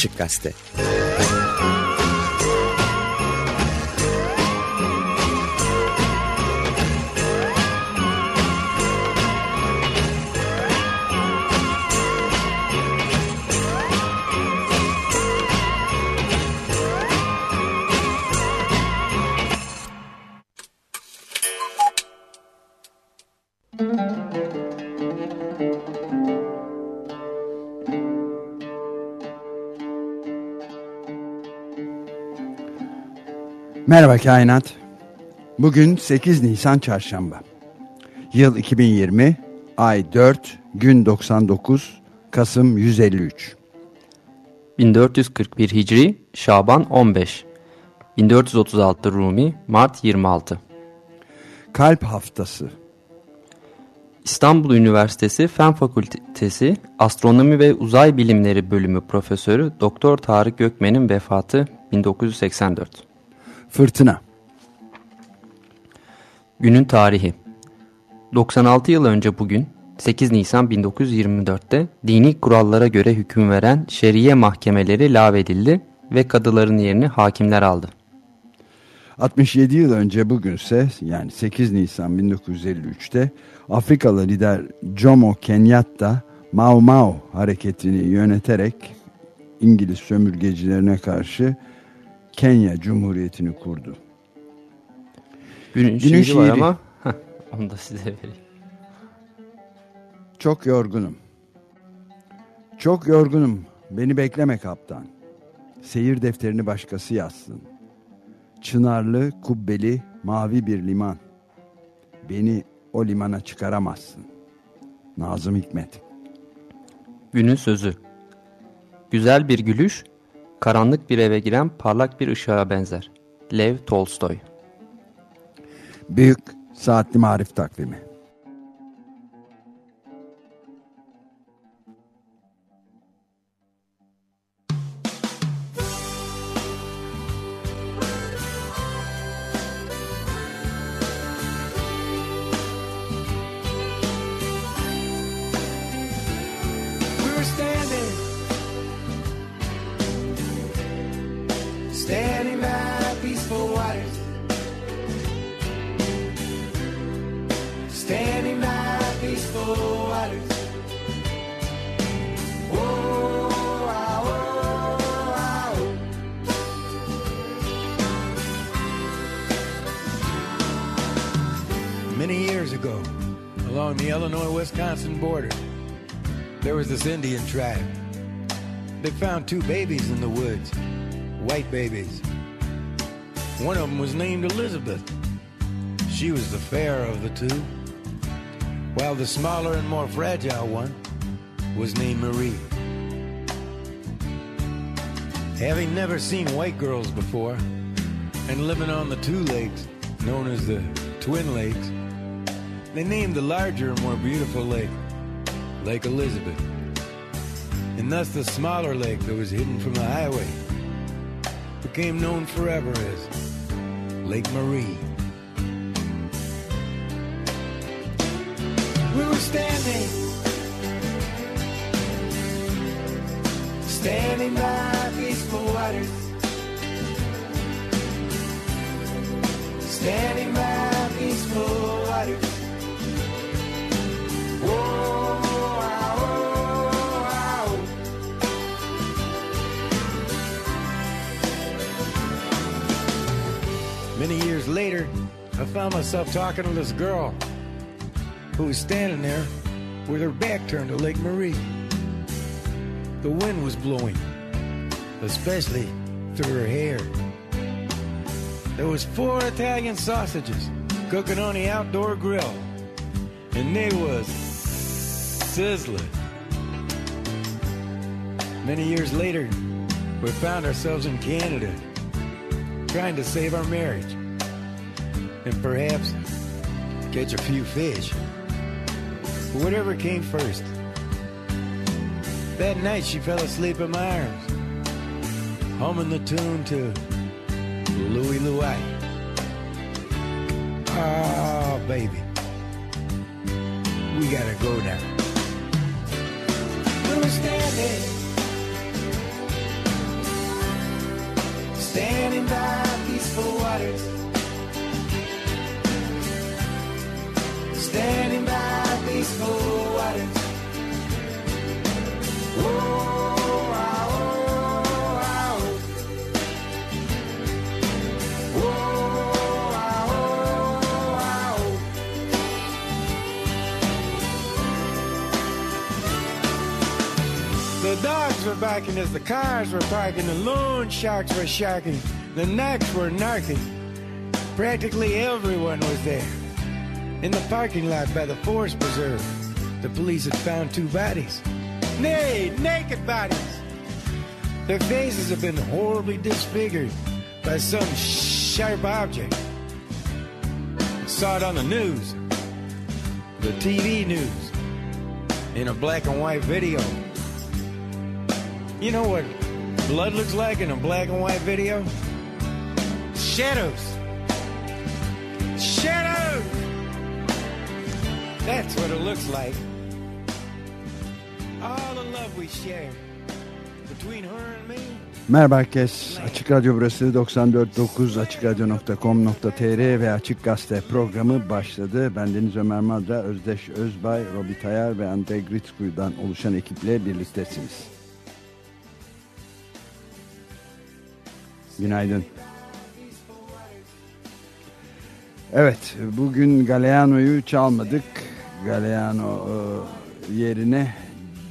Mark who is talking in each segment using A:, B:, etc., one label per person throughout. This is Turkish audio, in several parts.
A: Açık Gazete
B: Merhaba Kainat. Bugün 8 Nisan Çarşamba. Yıl 2020, ay 4, gün 99, Kasım 153.
C: 1441 Hicri, Şaban 15. 1436 Rumi, Mart 26.
B: Kalp Haftası.
C: İstanbul Üniversitesi Fen Fakültesi Astronomi ve Uzay Bilimleri Bölümü Profesörü Doktor Tarık Gökmen'in vefatı 1984.
B: Fırtına.
C: Günün tarihi 96 yıl önce bugün 8 Nisan 1924'te dini kurallara göre hüküm veren şeriye mahkemeleri lağvedildi ve kadıların yerini hakimler aldı.
B: 67 yıl önce bugünse yani 8 Nisan 1953'te Afrikalı lider Jomo Kenyatta Mau Mau hareketini yöneterek İngiliz sömürgecilerine karşı Kenya Cumhuriyeti'ni kurdu.
C: Günün, Günün şiiri, şiiri var ama heh, onu da size vereyim.
B: Çok yorgunum. Çok yorgunum. Beni bekleme kaptan. Seyir defterini başkası yazsın. Çınarlı, kubbeli, mavi bir liman. Beni o limana çıkaramazsın. Nazım Hikmet
C: Günün sözü Güzel bir gülüş, karanlık bir eve giren parlak bir ışığa benzer. Lev Tolstoy
B: Büyük Saatli Marif Takvimi
D: two babies in the woods, white babies. One of them was named Elizabeth. She was the fairer of the two, while the smaller and more fragile one was named Marie. Having never seen white girls before, and living on the two lakes known as the Twin Lakes, they named the larger and more beautiful lake Lake Elizabeth and thus the smaller lake that was hidden from the highway became known forever as Lake Marie. We were standing, standing by peaceful waters, standing by peaceful waters. Many years later, I found myself talking to this girl who was standing there with her back turned to Lake Marie. The wind was blowing, especially through her hair. There was four Italian sausages cooking on the outdoor grill, and they was sizzling. Many years later, we found ourselves in Canada trying to save our marriage and perhaps catch a few fish. But whatever came first. That night she fell asleep in my arms, humming the tune to Louie Louie. Oh, baby, we gotta go now. Standing? By peaceful waters. Standing by peaceful waters. Oh, dogs were barking as the cars were parking. The loan sharks were sharking. The knacks were narking. Practically everyone was there. In the parking lot by the Forest Preserve, the police had found two bodies. Nay, naked bodies. Their faces have been horribly disfigured by some sharp object. I Saw it on the news, the TV news, in a black and white video. You know what blood looks like in a black and white video? Shadows. Shadows! That's what it looks like. All the love we share between her and me.
B: Merhaba herkes. Açık Radyo burası 94.9 açıkradyo.com.tr ve Açık Gazete programı başladı. Ben Deniz Ömer Madra, Özdeş Özbay, Robi Tayar ve Andrei Gritskuy'dan oluşan ekiple birliktesiniz. Günaydın. Evet, bugün Galeano'yu çalmadık. Galeano e, yerine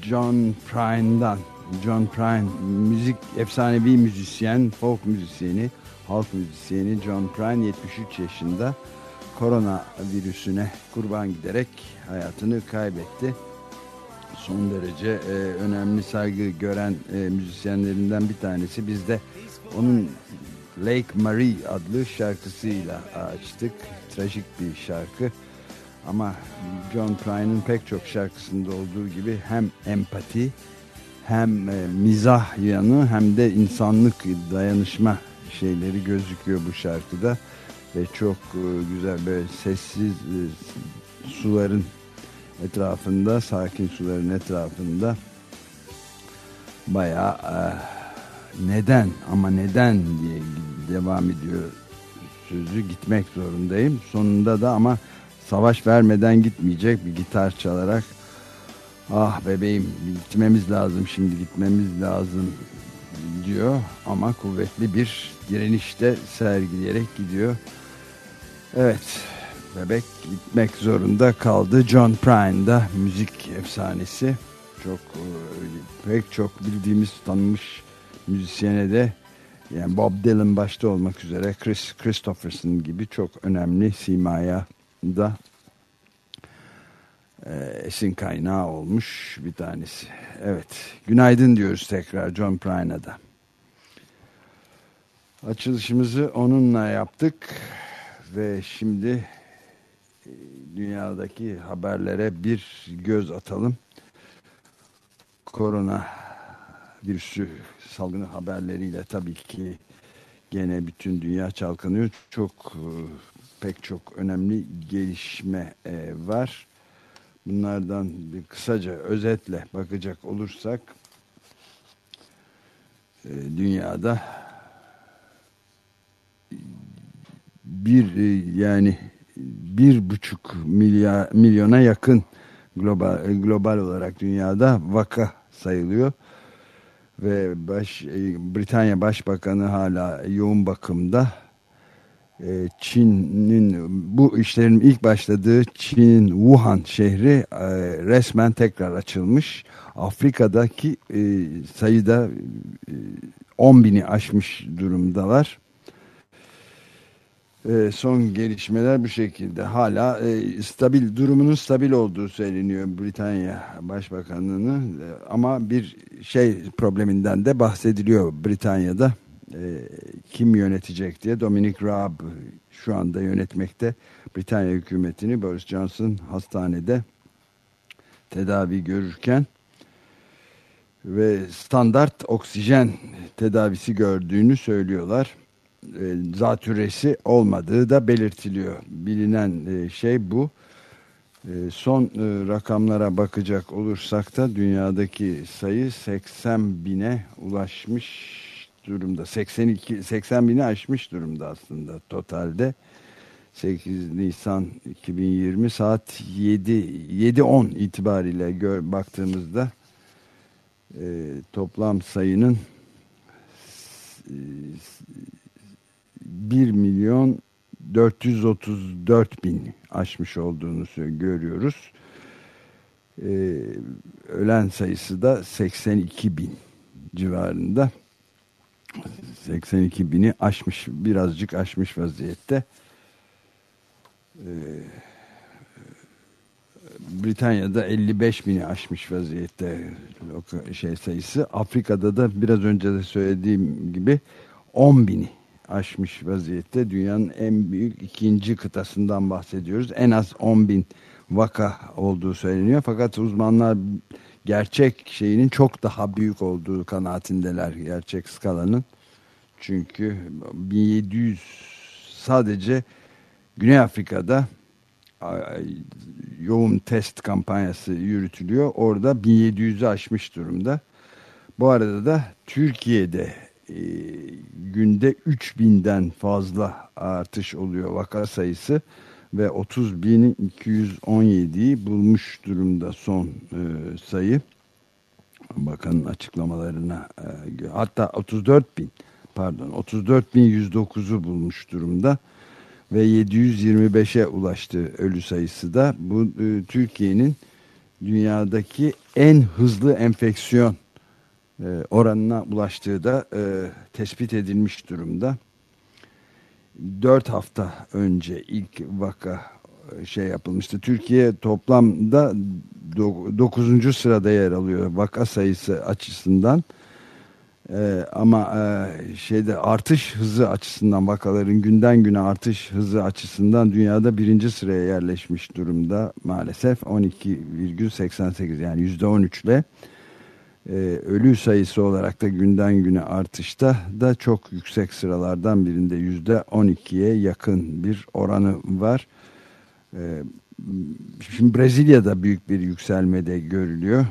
B: John Prine'dan, John Prine, müzik efsanevi müzisyen, folk müzisyeni, halk müzisyeni John Prine 73 yaşında korona virüsüne kurban giderek hayatını kaybetti. Son derece e, önemli saygı gören e, müzisyenlerinden bir tanesi. Biz de onun Lake Marie adlı şarkısıyla açtık. Trajik bir şarkı. Ama John Prine'ın pek çok şarkısında olduğu gibi hem empati hem e, mizah yanı hem de insanlık dayanışma şeyleri gözüküyor bu şarkıda. Ve çok e, güzel böyle sessiz e, suların etrafında, sakin suların etrafında bayağı e, neden ama neden diye devam ediyor sözü gitmek zorundayım. Sonunda da ama savaş vermeden gitmeyecek bir gitar çalarak ah bebeğim gitmemiz lazım şimdi gitmemiz lazım diyor ama kuvvetli bir direnişte sergileyerek gidiyor. Evet bebek gitmek zorunda kaldı. John Prine da müzik efsanesi çok pek çok bildiğimiz tanınmış müzisyene de yani Bob Dylan başta olmak üzere Chris Christopherson gibi çok önemli simaya da e, esin kaynağı olmuş bir tanesi. Evet, günaydın diyoruz tekrar John Prine'a da. Açılışımızı onunla yaptık ve şimdi e, dünyadaki haberlere bir göz atalım. Korona virüsü salgını haberleriyle tabii ki gene bütün dünya çalkanıyor. Çok e, pek çok önemli gelişme e, var. Bunlardan bir kısaca özetle bakacak olursak e, dünyada bir yani bir buçuk milyar milyona yakın global global olarak dünyada vaka sayılıyor ve baş, Britanya Başbakanı hala yoğun bakımda. Çin'in bu işlerin ilk başladığı Çin'in Wuhan şehri resmen tekrar açılmış. Afrika'daki sayıda 10 bini aşmış durumdalar. E, son gelişmeler bu şekilde. Hala e, stabil durumunun stabil olduğu söyleniyor Britanya Başbakanlığı'nın. E, ama bir şey probleminden de bahsediliyor Britanya'da. E, kim yönetecek diye Dominic Raab şu anda yönetmekte. Britanya hükümetini Boris Johnson hastanede tedavi görürken ve standart oksijen tedavisi gördüğünü söylüyorlar e, zatürresi olmadığı da belirtiliyor. Bilinen e, şey bu. E, son rakamlara bakacak olursak da dünyadaki sayı 80 bine ulaşmış durumda. 82 80 bini aşmış durumda aslında totalde. 8 Nisan 2020 saat 7 7.10 itibariyle gör, baktığımızda e, toplam sayının 1 milyon 434 bin aşmış olduğunu görüyoruz. Ee, ölen sayısı da 82 bin civarında. 82 bini aşmış, birazcık aşmış vaziyette. Ee, Britanya'da 55 bini aşmış vaziyette şey sayısı. Afrika'da da biraz önce de söylediğim gibi 10 bini aşmış vaziyette. Dünyanın en büyük ikinci kıtasından bahsediyoruz. En az 10 bin vaka olduğu söyleniyor. Fakat uzmanlar gerçek şeyinin çok daha büyük olduğu kanaatindeler gerçek skalanın. Çünkü 1700 sadece Güney Afrika'da yoğun test kampanyası yürütülüyor. Orada 1700'ü aşmış durumda. Bu arada da Türkiye'de e, günde 3000'den fazla artış oluyor vaka sayısı ve 30.217'yi bulmuş durumda son e, sayı. Bakanın açıklamalarına e, hatta 34 bin pardon 34.109'u bulmuş durumda ve 725'e ulaştı ölü sayısı da bu e, Türkiye'nin dünyadaki en hızlı enfeksiyon oranına ulaştığı da e, tespit edilmiş durumda. 4 hafta önce ilk vaka e, şey yapılmıştı. Türkiye toplamda 9. sırada yer alıyor vaka sayısı açısından. Ee, ama e, şeyde artış hızı açısından vakaların günden güne artış hızı açısından dünyada birinci sıraya yerleşmiş durumda maalesef 12,88 yani yüzde 13 ile e, ölü sayısı olarak da günden güne artışta da çok yüksek sıralardan birinde yüzde 12'ye yakın bir oranı var. E, şimdi Brezilya'da büyük bir yükselmede görülüyor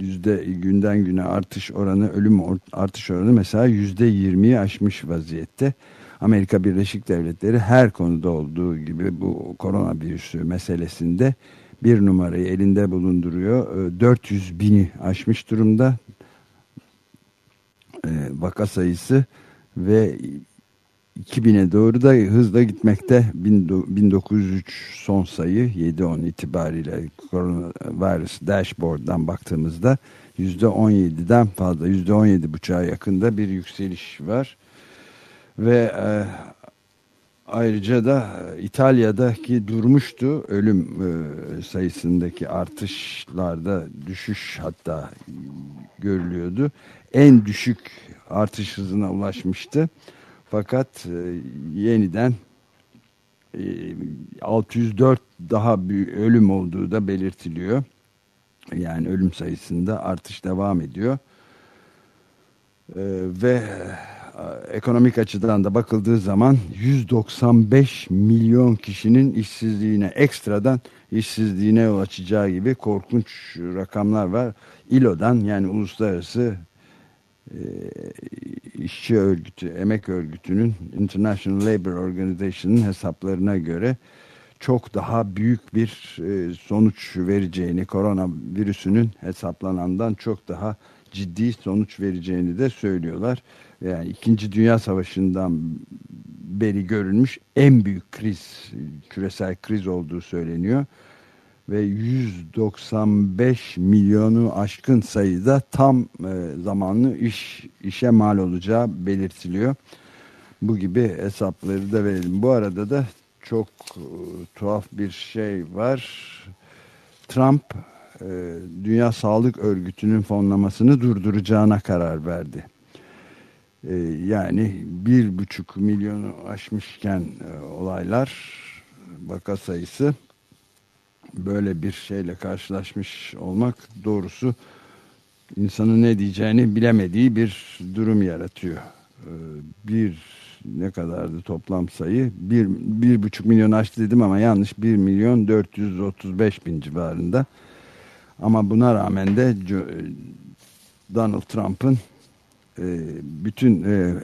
B: yüzde günden güne artış oranı ölüm artış oranı mesela yüzde yirmiyi aşmış vaziyette. Amerika Birleşik Devletleri her konuda olduğu gibi bu koronavirüsü meselesinde bir numarayı elinde bulunduruyor. 400 ee, bini aşmış durumda. Ee, vaka sayısı ve 2000'e doğru da hızla gitmekte. 1903 son sayı 7-10 itibariyle koronavirüs dashboard'dan baktığımızda %17'den fazla %17,5'a yakında bir yükseliş var. Ve e, ayrıca da İtalya'daki durmuştu ölüm e, sayısındaki artışlarda düşüş hatta görülüyordu en düşük artış hızına ulaşmıştı fakat e, yeniden e, 604 daha büyük ölüm olduğu da belirtiliyor. Yani ölüm sayısında artış devam ediyor. E, ve e, ekonomik açıdan da bakıldığı zaman 195 milyon kişinin işsizliğine ekstradan işsizliğine yol açacağı gibi korkunç rakamlar var. ILO'dan yani Uluslararası e, işçi örgütü, emek örgütünün International Labour Organization'ın hesaplarına göre çok daha büyük bir e, sonuç vereceğini, korona virüsünün hesaplanandan çok daha ciddi sonuç vereceğini de söylüyorlar. Yani İkinci Dünya Savaşı'ndan beri görülmüş en büyük kriz, küresel kriz olduğu söyleniyor ve 195 milyonu aşkın sayıda tam e, zamanlı iş işe mal olacağı belirtiliyor. Bu gibi hesapları da verelim. Bu arada da çok e, tuhaf bir şey var. Trump e, Dünya Sağlık Örgütü'nün fonlamasını durduracağına karar verdi. E, yani bir buçuk milyonu aşmışken e, olaylar vaka sayısı böyle bir şeyle karşılaşmış olmak doğrusu insanın ne diyeceğini bilemediği bir durum yaratıyor. Bir ne kadardı toplam sayı? Bir, bir buçuk milyon aştı dedim ama yanlış. Bir milyon dört yüz otuz beş bin civarında. Ama buna rağmen de Donald Trump'ın e, bütün e,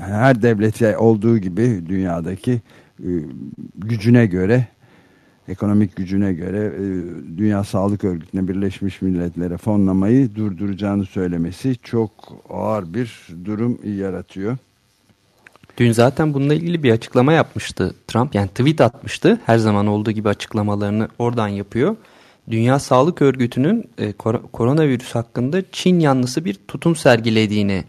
B: her devlete olduğu gibi dünyadaki e, gücüne göre ekonomik gücüne göre e, Dünya Sağlık Örgütü'ne Birleşmiş Milletler'e fonlamayı durduracağını söylemesi çok ağır bir durum yaratıyor.
C: Dün zaten bununla ilgili bir açıklama yapmıştı Trump. Yani tweet atmıştı. Her zaman olduğu gibi açıklamalarını oradan yapıyor. Dünya Sağlık Örgütü'nün e, kor koronavirüs hakkında Çin yanlısı bir tutum sergilediğini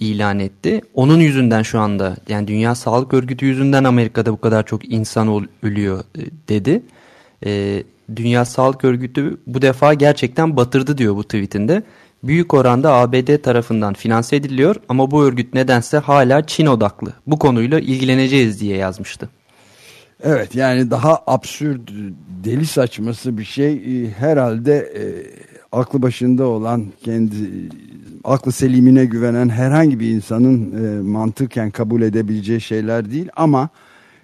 C: ilan etti. Onun yüzünden şu anda yani Dünya Sağlık Örgütü yüzünden Amerika'da bu kadar çok insan ölüyor e, dedi. E, Dünya Sağlık Örgütü bu defa gerçekten batırdı diyor bu tweetinde. Büyük oranda ABD tarafından finanse ediliyor ama bu örgüt nedense hala Çin odaklı. Bu konuyla ilgileneceğiz diye yazmıştı.
B: Evet yani daha absürt, deli saçması bir şey e, herhalde e, aklı başında olan, kendi aklı selimine güvenen herhangi bir insanın e, mantıken kabul edebileceği şeyler değil. Ama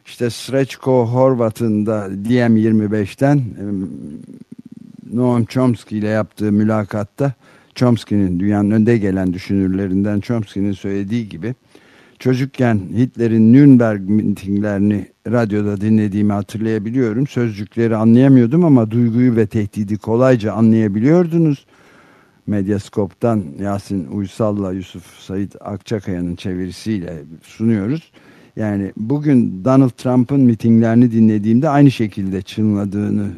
B: işte Srećko Horvat'ın da DM25'ten e, Noam Chomsky ile yaptığı mülakatta Chomsky'nin dünyanın önde gelen düşünürlerinden Chomsky'nin söylediği gibi çocukken Hitler'in Nürnberg mitinglerini radyoda dinlediğimi hatırlayabiliyorum. Sözcükleri anlayamıyordum ama duyguyu ve tehdidi kolayca anlayabiliyordunuz. Medyaskop'tan Yasin Uysal'la Yusuf Said Akçakaya'nın çevirisiyle sunuyoruz. Yani bugün Donald Trump'ın mitinglerini dinlediğimde aynı şekilde çınladığını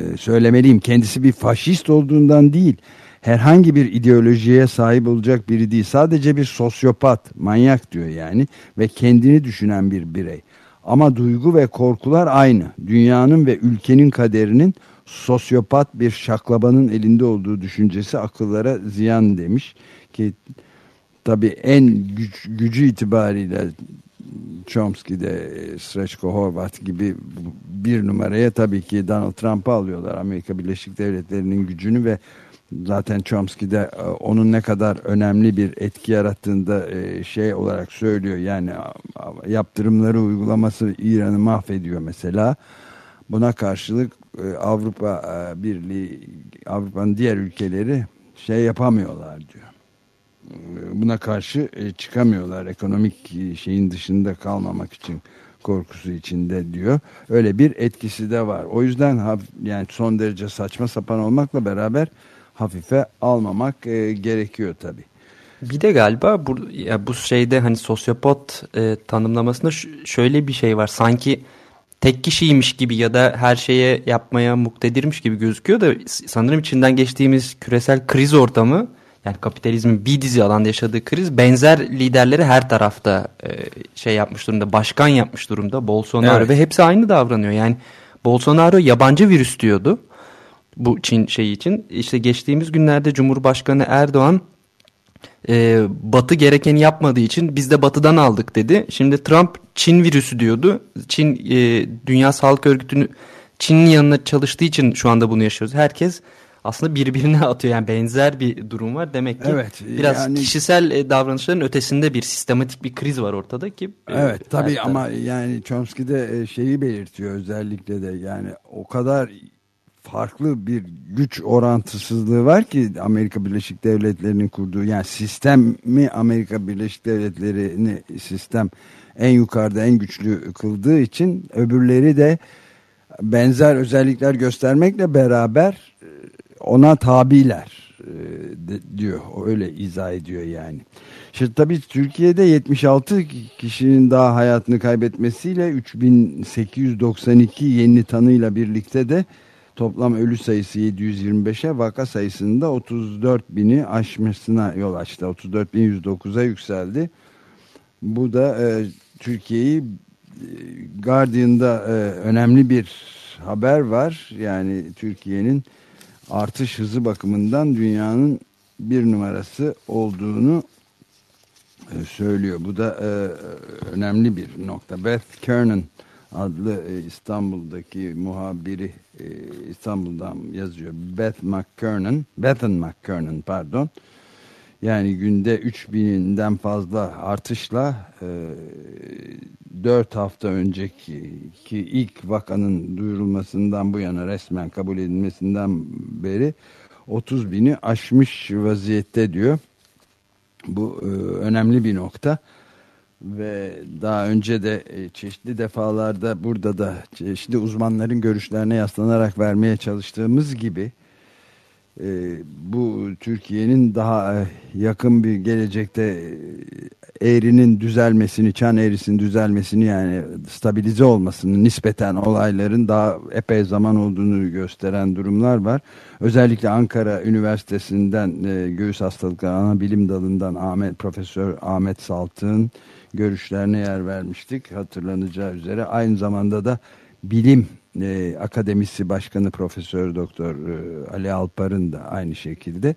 B: e, söylemeliyim. Kendisi bir faşist olduğundan değil, herhangi bir ideolojiye sahip olacak biri değil. Sadece bir sosyopat, manyak diyor yani ve kendini düşünen bir birey. Ama duygu ve korkular aynı. Dünyanın ve ülkenin kaderinin sosyopat bir şaklabanın elinde olduğu düşüncesi akıllara ziyan demiş ki tabi en güç, gücü itibariyle Chomsky'de Srećko Horvat gibi bir numaraya tabii ki Donald Trump'ı alıyorlar Amerika Birleşik Devletleri'nin gücünü ve zaten Chomsky'de e, onun ne kadar önemli bir etki yarattığında e, şey olarak söylüyor yani yaptırımları uygulaması İran'ı mahvediyor mesela buna karşılık e, Avrupa Birliği Avrupa'nın diğer ülkeleri şey yapamıyorlar diyor buna karşı çıkamıyorlar ekonomik şeyin dışında kalmamak için korkusu içinde diyor. Öyle bir etkisi de var. O yüzden yani son derece saçma sapan olmakla beraber hafife almamak e, gerekiyor tabii.
C: Bir de galiba bu, ya bu şeyde hani sosyopat e, tanımlamasında şöyle bir şey var. Sanki tek kişiymiş gibi ya da her şeye yapmaya muktedirmiş gibi gözüküyor da sanırım içinden geçtiğimiz küresel kriz ortamı yani kapitalizmin bir dizi alanda yaşadığı kriz benzer liderleri her tarafta e, şey yapmış durumda. Başkan yapmış durumda. Bolsonaro evet. ve hepsi aynı davranıyor. Yani Bolsonaro yabancı virüs diyordu bu Çin şeyi için. İşte geçtiğimiz günlerde Cumhurbaşkanı Erdoğan e, Batı gerekeni yapmadığı için biz de Batı'dan aldık dedi. Şimdi Trump Çin virüsü diyordu. Çin e, Dünya Sağlık Örgütü'nü Çin'in yanına çalıştığı için şu anda bunu yaşıyoruz. Herkes aslında birbirine atıyor. Yani benzer bir durum var. Demek ki evet, biraz yani, kişisel e, davranışların ötesinde bir sistematik bir kriz var ortada ki.
B: E, evet tabii ama yani Chomsky'de e, şeyi belirtiyor özellikle de yani o kadar farklı bir güç orantısızlığı var ki Amerika Birleşik Devletleri'nin kurduğu yani sistemi Amerika Birleşik Devletleri'ni sistem en yukarıda en güçlü kıldığı için öbürleri de benzer özellikler göstermekle beraber ona tabiler e, diyor. Öyle izah ediyor yani. Şimdi tabii Türkiye'de 76 kişinin daha hayatını kaybetmesiyle 3892 yeni tanıyla birlikte de toplam ölü sayısı 725'e vaka sayısında 34 bini aşmasına yol açtı. 34.109'a yükseldi. Bu da e, Türkiye'yi e, Guardian'da e, önemli bir haber var. Yani Türkiye'nin artış hızı bakımından dünyanın bir numarası olduğunu e, söylüyor. Bu da e, önemli bir nokta. Beth Kernan adlı e, İstanbul'daki muhabiri İstanbul'dan yazıyor. Beth McKernan, Bethan McKernan pardon. Yani günde 3000'den fazla artışla e, 4 hafta önceki ki ilk vakanın duyurulmasından bu yana resmen kabul edilmesinden beri 30 bini aşmış vaziyette diyor. Bu e, önemli bir nokta ve daha önce de e, çeşitli defalarda burada da çeşitli uzmanların görüşlerine yaslanarak vermeye çalıştığımız gibi e, bu Türkiye'nin daha e, yakın bir gelecekte eğrinin düzelmesini, çan eğrisinin düzelmesini yani stabilize olmasını nispeten olayların daha epey zaman olduğunu gösteren durumlar var. Özellikle Ankara Üniversitesi'nden göğüs hastalıkları ana bilim dalından Ahmet Profesör Ahmet Saltık'ın görüşlerine yer vermiştik hatırlanacağı üzere. Aynı zamanda da bilim e, Akademisi Başkanı Profesör Doktor e, Ali Alpar'ın da aynı şekilde.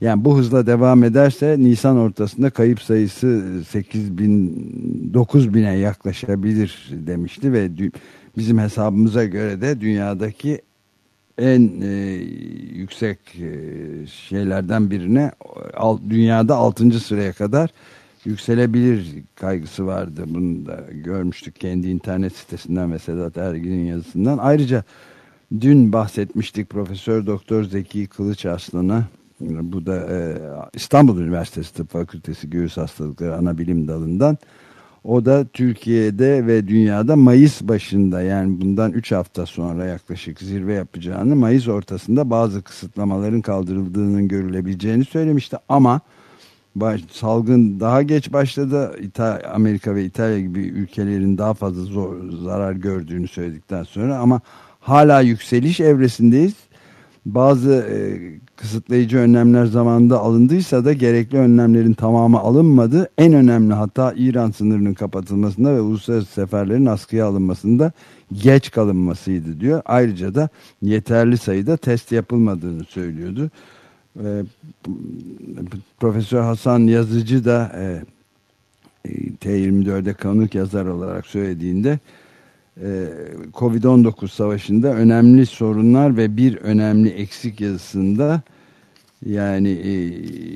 B: Yani bu hızla devam ederse Nisan ortasında kayıp sayısı 8 bin 9 bine yaklaşabilir demişti ve bizim hesabımıza göre de dünyadaki en e, yüksek e, şeylerden birine alt, dünyada 6. sıraya kadar yükselebilir kaygısı vardı. Bunu da görmüştük kendi internet sitesinden ve Sedat Ergin'in yazısından. Ayrıca dün bahsetmiştik Profesör Doktor Zeki Kılıç Aslan'a. Bu da e, İstanbul Üniversitesi Tıp Fakültesi Göğüs Hastalıkları Ana Bilim Dalı'ndan. O da Türkiye'de ve dünyada Mayıs başında yani bundan 3 hafta sonra yaklaşık zirve yapacağını Mayıs ortasında bazı kısıtlamaların kaldırıldığının görülebileceğini söylemişti. Ama baş, salgın daha geç başladı. İta, Amerika ve İtalya gibi ülkelerin daha fazla zor, zarar gördüğünü söyledikten sonra ama hala yükseliş evresindeyiz. Bazı e, kısıtlayıcı önlemler zamanında alındıysa da gerekli önlemlerin tamamı alınmadı. En önemli hata İran sınırının kapatılmasında ve uluslararası seferlerin askıya alınmasında geç kalınmasıydı diyor. Ayrıca da yeterli sayıda test yapılmadığını söylüyordu. E, Profesör Hasan Yazıcı da e, T24'de konuk yazar olarak söylediğinde e, Covid-19 savaşında önemli sorunlar ve bir önemli eksik yazısında yani e,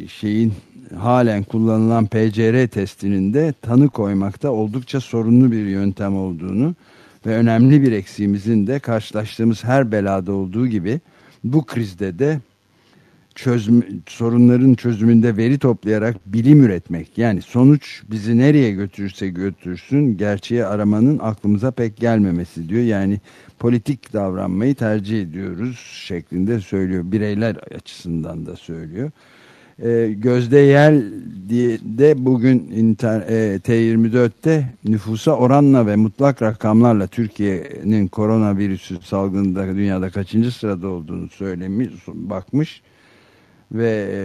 B: şeyin halen kullanılan PCR testinin de tanı koymakta oldukça sorunlu bir yöntem olduğunu ve önemli bir eksiğimizin de karşılaştığımız her belada olduğu gibi bu krizde de çözüm, sorunların çözümünde veri toplayarak bilim üretmek. Yani sonuç bizi nereye götürürse götürsün gerçeği aramanın aklımıza pek gelmemesi diyor. Yani politik davranmayı tercih ediyoruz şeklinde söylüyor. Bireyler açısından da söylüyor. E, Gözde Yel diye de bugün inter, e, T24'te nüfusa oranla ve mutlak rakamlarla Türkiye'nin koronavirüsü salgında dünyada kaçıncı sırada olduğunu söylemiş, bakmış ve e,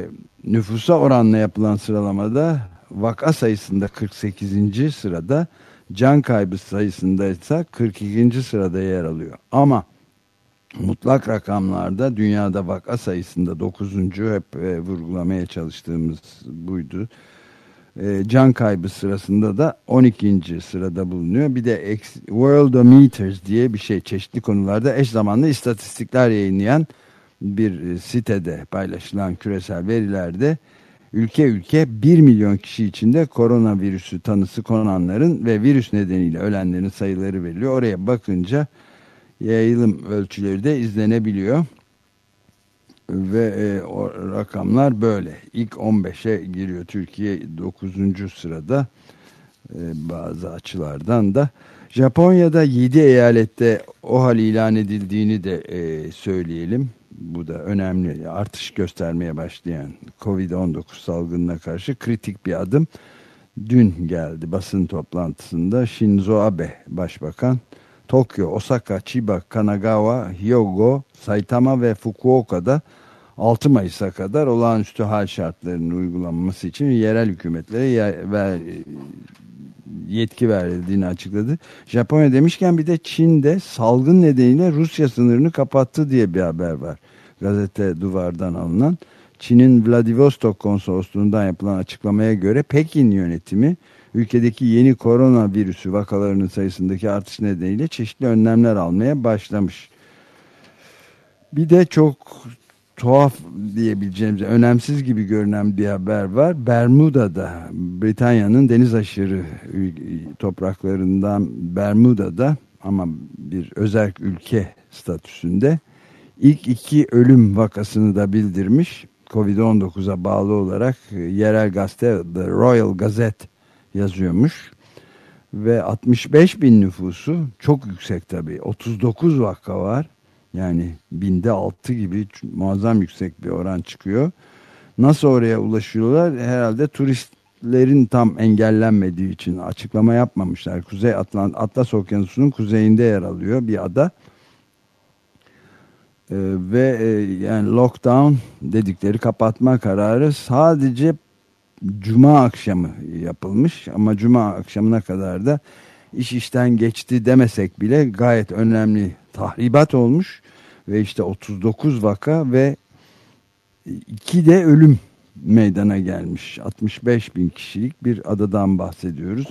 B: nüfusa oranla yapılan sıralamada vaka sayısında 48. sırada can kaybı sayısında ise 42. sırada yer alıyor. Ama mutlak rakamlarda dünyada vaka sayısında 9. hep e, vurgulamaya çalıştığımız buydu. E, can kaybı sırasında da 12. sırada bulunuyor. Bir de Worldometers diye bir şey çeşitli konularda eş zamanlı istatistikler yayınlayan bir e, sitede paylaşılan küresel verilerde ülke ülke 1 milyon kişi içinde koronavirüsü tanısı konanların ve virüs nedeniyle ölenlerin sayıları veriliyor. Oraya bakınca yayılım ölçüleri de izlenebiliyor. Ve e, o rakamlar böyle. İlk 15'e giriyor. Türkiye 9. sırada e, bazı açılardan da. Japonya'da 7 eyalette o hal ilan edildiğini de e, söyleyelim bu da önemli artış göstermeye başlayan Covid-19 salgınına karşı kritik bir adım. Dün geldi basın toplantısında Shinzo Abe Başbakan Tokyo, Osaka, Chiba, Kanagawa, Hyogo, Saitama ve Fukuoka'da 6 Mayıs'a kadar olağanüstü hal şartlarının uygulanması için yerel hükümetlere yetki verildiğini açıkladı. Japonya demişken bir de Çin'de salgın nedeniyle Rusya sınırını kapattı diye bir haber var gazete duvardan alınan Çin'in Vladivostok konsolosluğundan yapılan açıklamaya göre Pekin yönetimi ülkedeki yeni koronavirüsü vakalarının sayısındaki artış nedeniyle çeşitli önlemler almaya başlamış. Bir de çok tuhaf diyebileceğimiz önemsiz gibi görünen bir haber var. Bermuda'da Britanya'nın deniz aşırı topraklarından Bermuda'da ama bir özel ülke statüsünde ilk iki ölüm vakasını da bildirmiş. Covid-19'a bağlı olarak yerel gazete The Royal Gazette yazıyormuş. Ve 65 bin nüfusu çok yüksek tabii. 39 vaka var. Yani binde 6 gibi muazzam yüksek bir oran çıkıyor. Nasıl oraya ulaşıyorlar? Herhalde turistlerin tam engellenmediği için açıklama yapmamışlar. Kuzey Atlant Atlas Okyanusu'nun kuzeyinde yer alıyor bir ada. Ee, ve e, yani lockdown dedikleri kapatma kararı sadece cuma akşamı yapılmış ama cuma akşamına kadar da iş işten geçti demesek bile gayet önemli tahribat olmuş ve işte 39 vaka ve iki de ölüm meydana gelmiş. 65 bin kişilik bir adadan bahsediyoruz.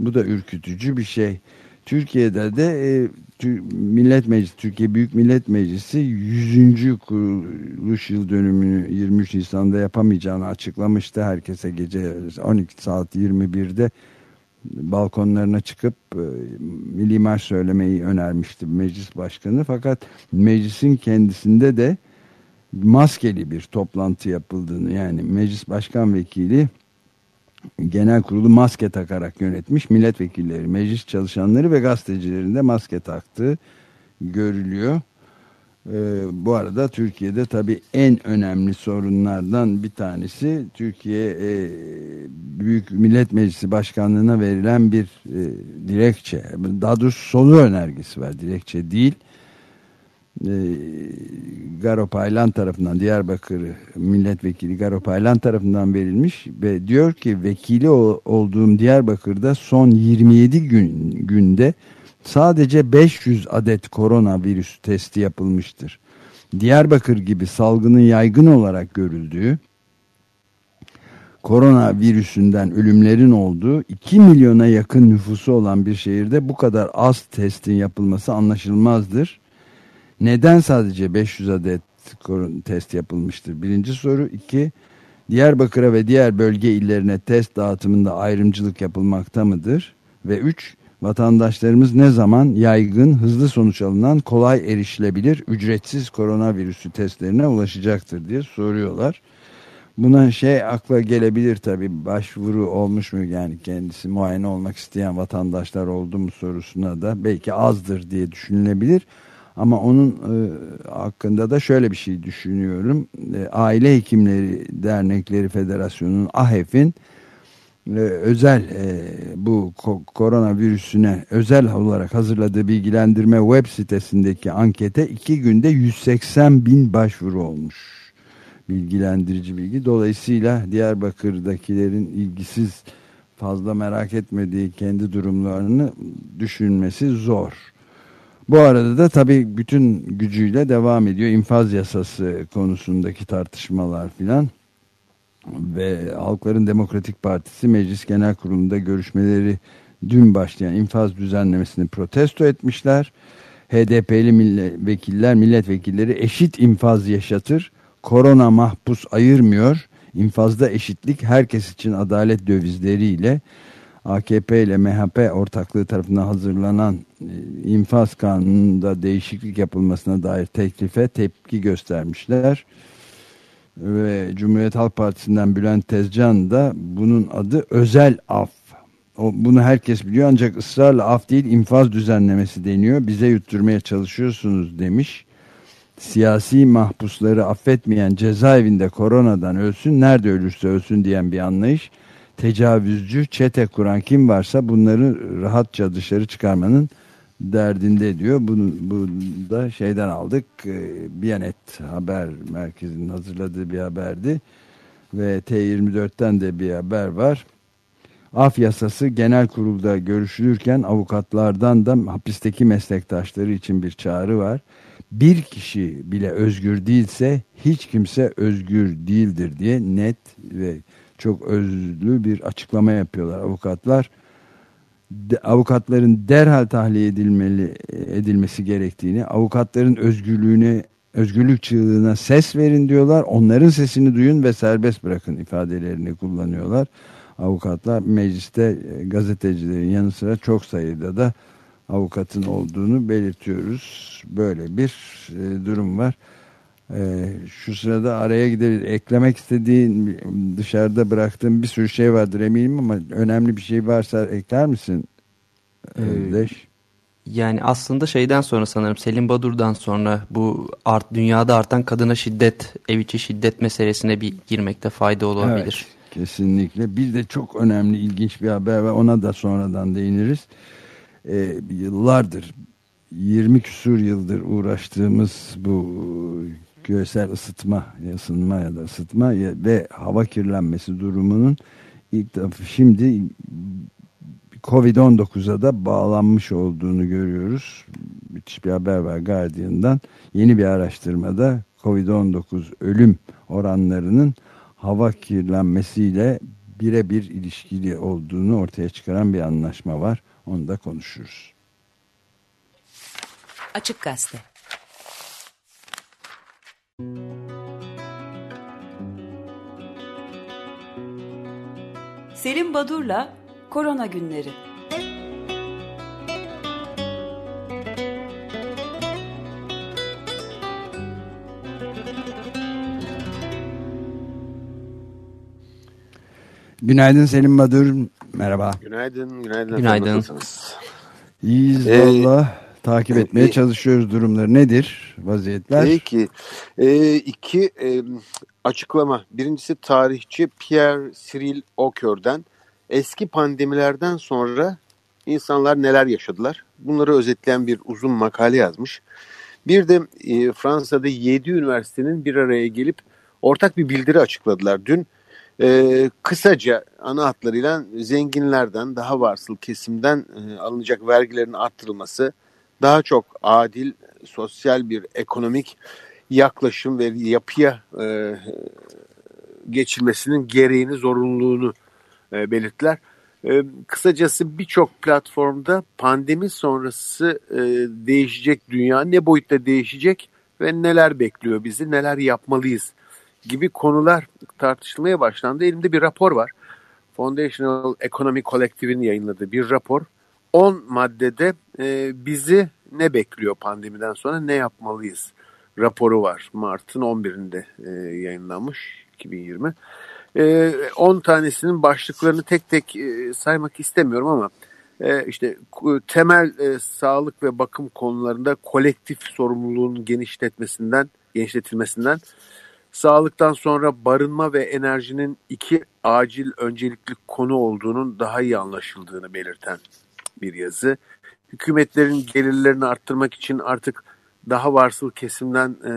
B: Bu da ürkütücü bir şey. Türkiye'de de e, Millet Meclisi, Türkiye Büyük Millet Meclisi 100. kuruluş yıl dönümünü 23 Nisan'da yapamayacağını açıklamıştı. Herkese gece 12 saat 21'de balkonlarına çıkıp e, milli marş söylemeyi önermişti meclis başkanı. Fakat meclisin kendisinde de maskeli bir toplantı yapıldığını yani meclis başkan vekili genel kurulu maske takarak yönetmiş milletvekilleri, meclis çalışanları ve gazetecilerin de maske taktığı görülüyor. Ee, bu arada Türkiye'de tabii en önemli sorunlardan bir tanesi Türkiye e, Büyük Millet Meclisi Başkanlığı'na verilen bir e, dilekçe. Daha doğrusu solu önergesi var dilekçe değil. Garo Paylan tarafından Diyarbakır milletvekili Garo Paylan tarafından verilmiş ve diyor ki vekili olduğum Diyarbakır'da son 27 gün günde sadece 500 adet koronavirüs testi yapılmıştır. Diyarbakır gibi salgının yaygın olarak görüldüğü koronavirüsünden ölümlerin olduğu 2 milyona yakın nüfusu olan bir şehirde bu kadar az testin yapılması anlaşılmazdır. Neden sadece 500 adet test yapılmıştır? Birinci soru. iki Diyarbakır'a ve diğer bölge illerine test dağıtımında ayrımcılık yapılmakta mıdır? Ve üç Vatandaşlarımız ne zaman yaygın, hızlı sonuç alınan, kolay erişilebilir, ücretsiz koronavirüsü testlerine ulaşacaktır diye soruyorlar. Buna şey akla gelebilir tabii başvuru olmuş mu yani kendisi muayene olmak isteyen vatandaşlar oldu mu sorusuna da belki azdır diye düşünülebilir. Ama onun e, hakkında da şöyle bir şey düşünüyorum. E, Aile Hekimleri Dernekleri Federasyonu'nun AHEF'in e, özel e, bu ko koronavirüsüne özel olarak hazırladığı bilgilendirme web sitesindeki ankete iki günde 180 bin başvuru olmuş. Bilgilendirici bilgi. Dolayısıyla Diyarbakır'dakilerin ilgisiz fazla merak etmediği kendi durumlarını düşünmesi zor. Bu arada da tabii bütün gücüyle devam ediyor. infaz yasası konusundaki tartışmalar filan. Ve Halkların Demokratik Partisi Meclis Genel Kurulu'nda görüşmeleri dün başlayan infaz düzenlemesini protesto etmişler. HDP'li mille, vekiller, milletvekilleri eşit infaz yaşatır. Korona mahpus ayırmıyor. İnfazda eşitlik herkes için adalet dövizleriyle AKP ile MHP ortaklığı tarafından hazırlanan e, infaz kanununda değişiklik yapılmasına dair teklife tepki göstermişler. Ve Cumhuriyet Halk Partisi'nden Bülent Tezcan da bunun adı özel af. Bunu herkes biliyor ancak ısrarla af değil infaz düzenlemesi deniyor. Bize yutturmaya çalışıyorsunuz demiş. Siyasi mahpusları affetmeyen cezaevinde koronadan ölsün, nerede ölürse ölsün diyen bir anlayış tecavüzcü, çete kuran kim varsa bunları rahatça dışarı çıkarmanın derdinde diyor. Bunu, bunu da şeyden aldık. E, Biyanet Haber Merkezi'nin hazırladığı bir haberdi. Ve T24'ten de bir haber var. Af yasası genel kurulda görüşülürken avukatlardan da hapisteki meslektaşları için bir çağrı var. Bir kişi bile özgür değilse hiç kimse özgür değildir diye net ve çok özlü bir açıklama yapıyorlar avukatlar. De, avukatların derhal tahliye edilmeli edilmesi gerektiğini, avukatların özgürlüğüne özgürlük çığlığına ses verin diyorlar. Onların sesini duyun ve serbest bırakın ifadelerini kullanıyorlar. Avukatlar mecliste e, gazetecilerin yanı sıra çok sayıda da avukatın olduğunu belirtiyoruz. Böyle bir e, durum var. Ee, şu sırada araya gidebilir. Eklemek istediğin dışarıda bıraktığın bir sürü şey vardır eminim ama önemli bir şey varsa ekler misin? Özdeş. Ee,
C: yani aslında şeyden sonra sanırım Selim Badur'dan sonra bu art, dünyada artan kadına şiddet, ev içi şiddet meselesine bir girmekte fayda olabilir.
B: Evet, kesinlikle. Bir de çok önemli, ilginç bir haber var. Ona da sonradan değiniriz. Ee, yıllardır, 20 küsur yıldır uğraştığımız bu küresel ısıtma, ısınma ya da ısıtma ve hava kirlenmesi durumunun ilk defa şimdi Covid-19'a da bağlanmış olduğunu görüyoruz. Müthiş bir haber var Guardian'dan. Yeni bir araştırmada Covid-19 ölüm oranlarının hava kirlenmesiyle birebir ilişkili olduğunu ortaya çıkaran bir anlaşma var. Onu da konuşuruz. Açık Gazete
A: Selim Badur'la Korona Günleri
B: Günaydın Selim Badur. Merhaba.
E: Günaydın. Günaydın.
C: Günaydın.
B: İyiyiz ee, valla. Takip etmeye e, çalışıyoruz durumları. Nedir vaziyetler?
E: Peki. E, iki e, açıklama. Birincisi tarihçi Pierre Cyril Okör'den eski pandemilerden sonra insanlar neler yaşadılar? Bunları özetleyen bir uzun makale yazmış. Bir de e, Fransa'da 7 üniversitenin bir araya gelip ortak bir bildiri açıkladılar dün. E, kısaca ana hatlarıyla zenginlerden daha varsıl kesimden e, alınacak vergilerin arttırılması, daha çok adil sosyal bir ekonomik yaklaşım ve yapıya e, geçilmesinin gereğini, zorunluluğunu e, belirttiler. E, kısacası birçok platformda pandemi sonrası e, değişecek dünya ne boyutta değişecek ve neler bekliyor bizi, neler yapmalıyız gibi konular tartışılmaya başlandı. Elimde bir rapor var. Foundational Economy Collective'in yayınladığı bir rapor. 10 maddede e, bizi ne bekliyor pandemiden sonra ne yapmalıyız raporu var. Mart'ın 11'inde e, yayınlanmış 2020. 10 e, tanesinin başlıklarını tek tek e, saymak istemiyorum ama e, işte temel sağlık ve bakım konularında kolektif sorumluluğun genişletmesinden, genişletilmesinden, sağlıktan sonra barınma ve enerjinin iki acil öncelikli konu olduğunun daha iyi anlaşıldığını belirten bir yazı. Hükümetlerin gelirlerini arttırmak için artık daha varsıl kesimden e,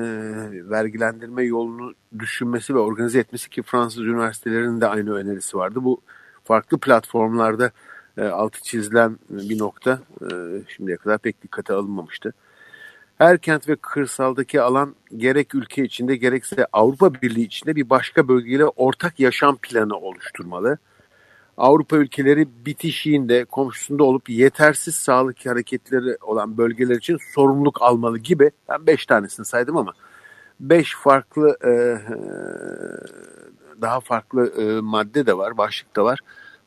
E: vergilendirme yolunu düşünmesi ve organize etmesi ki Fransız üniversitelerinin de aynı önerisi vardı. Bu farklı platformlarda e, altı çizilen bir nokta e, şimdiye kadar pek dikkate alınmamıştı. Her kent ve kırsaldaki alan gerek ülke içinde gerekse Avrupa Birliği içinde bir başka bölgeyle ortak yaşam planı oluşturmalı. Avrupa ülkeleri bitişiğinde, komşusunda olup yetersiz sağlık hareketleri olan bölgeler için sorumluluk almalı gibi. Ben beş tanesini saydım ama beş farklı e, daha farklı e, madde de var, başlık da var.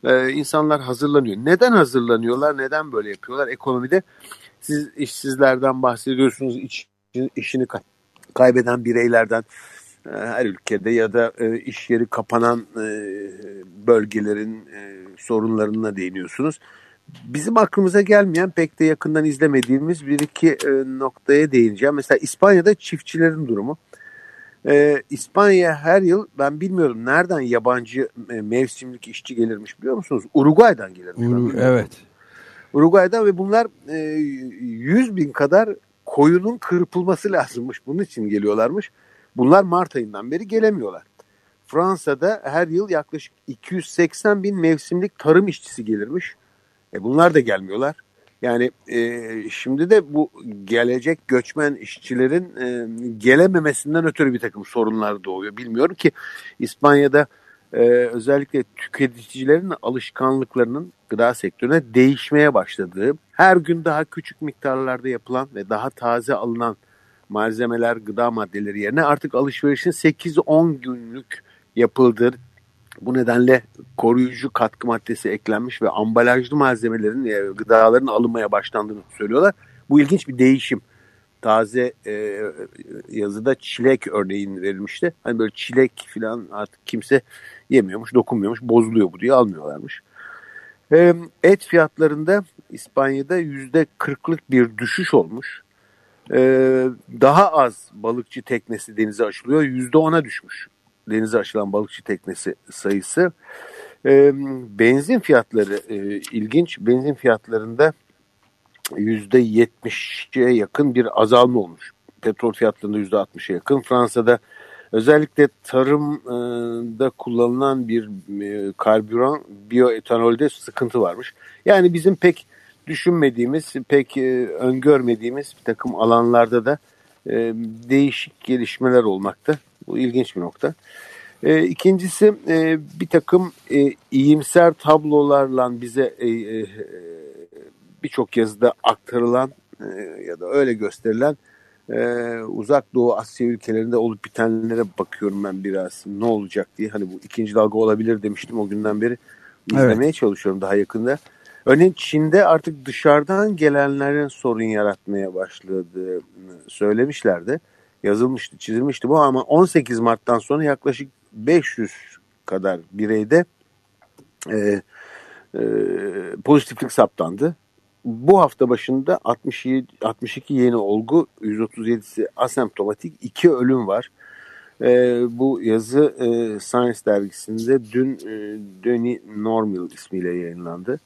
E: E, insanlar hazırlanıyor. Neden hazırlanıyorlar? Neden böyle yapıyorlar? Ekonomide siz işsizlerden bahsediyorsunuz, iş, işini kaybeden bireylerden her ülkede ya da e, iş yeri kapanan e, bölgelerin sorunlarına değiniyorsunuz. Bizim aklımıza gelmeyen pek de yakından izlemediğimiz bir iki noktaya değineceğim. Mesela İspanya'da çiftçilerin durumu. İspanya her yıl ben bilmiyorum nereden yabancı mevsimlik işçi gelirmiş biliyor musunuz? Uruguay'dan gelirmiş.
B: Ur evet.
E: Uruguay'dan ve bunlar 100 bin kadar koyunun kırpılması lazımmış. Bunun için geliyorlarmış. Bunlar Mart ayından beri gelemiyorlar. Fransa'da her yıl yaklaşık 280 bin mevsimlik tarım işçisi gelirmiş. E bunlar da gelmiyorlar. Yani e, şimdi de bu gelecek göçmen işçilerin e, gelememesinden ötürü bir takım sorunlar doğuyor. Bilmiyorum ki İspanya'da e, özellikle tüketicilerin alışkanlıklarının gıda sektörüne değişmeye başladığı, her gün daha küçük miktarlarda yapılan ve daha taze alınan malzemeler, gıda maddeleri yerine artık alışverişin 8-10 günlük yapıldığı bu nedenle koruyucu katkı maddesi eklenmiş ve ambalajlı malzemelerin, e, gıdaların alınmaya başlandığını söylüyorlar. Bu ilginç bir değişim. taze e, yazıda çilek örneğin verilmişti. Hani böyle çilek falan artık kimse yemiyormuş, dokunmuyormuş, bozuluyor bu diye almıyorlarmış. E, et fiyatlarında İspanya'da yüzde kırklık bir düşüş olmuş. E, daha az balıkçı teknesi denize açılıyor. Yüzde ona düşmüş denize açılan balıkçı teknesi sayısı. E, benzin fiyatları e, ilginç. Benzin fiyatlarında %70'e yakın bir azalma olmuş. Petrol fiyatlarında %60'a yakın. Fransa'da özellikle tarımda kullanılan bir e, karbüran bioetanolde sıkıntı varmış. Yani bizim pek düşünmediğimiz, pek e, öngörmediğimiz bir takım alanlarda da e, değişik gelişmeler olmakta. Bu ilginç bir nokta. İkincisi bir takım iyimser tablolarla bize birçok yazıda aktarılan e, ya da öyle gösterilen e, uzak doğu Asya ülkelerinde olup bitenlere bakıyorum ben biraz ne olacak diye. Hani bu ikinci dalga olabilir demiştim o günden beri izlemeye evet. çalışıyorum daha yakında. Örneğin Çin'de artık dışarıdan gelenlerin sorun yaratmaya başladığını söylemişlerdi. Yazılmıştı, çizilmişti bu ama 18 Mart'tan sonra yaklaşık 500 kadar bireyde e, e, pozitiflik saptandı bu hafta başında 67, 62 yeni olgu, 137'si asemptomatik, 2 ölüm var. E, bu yazı e, Science dergisinde dün e, Döni Normal ismiyle yayınlandı. E,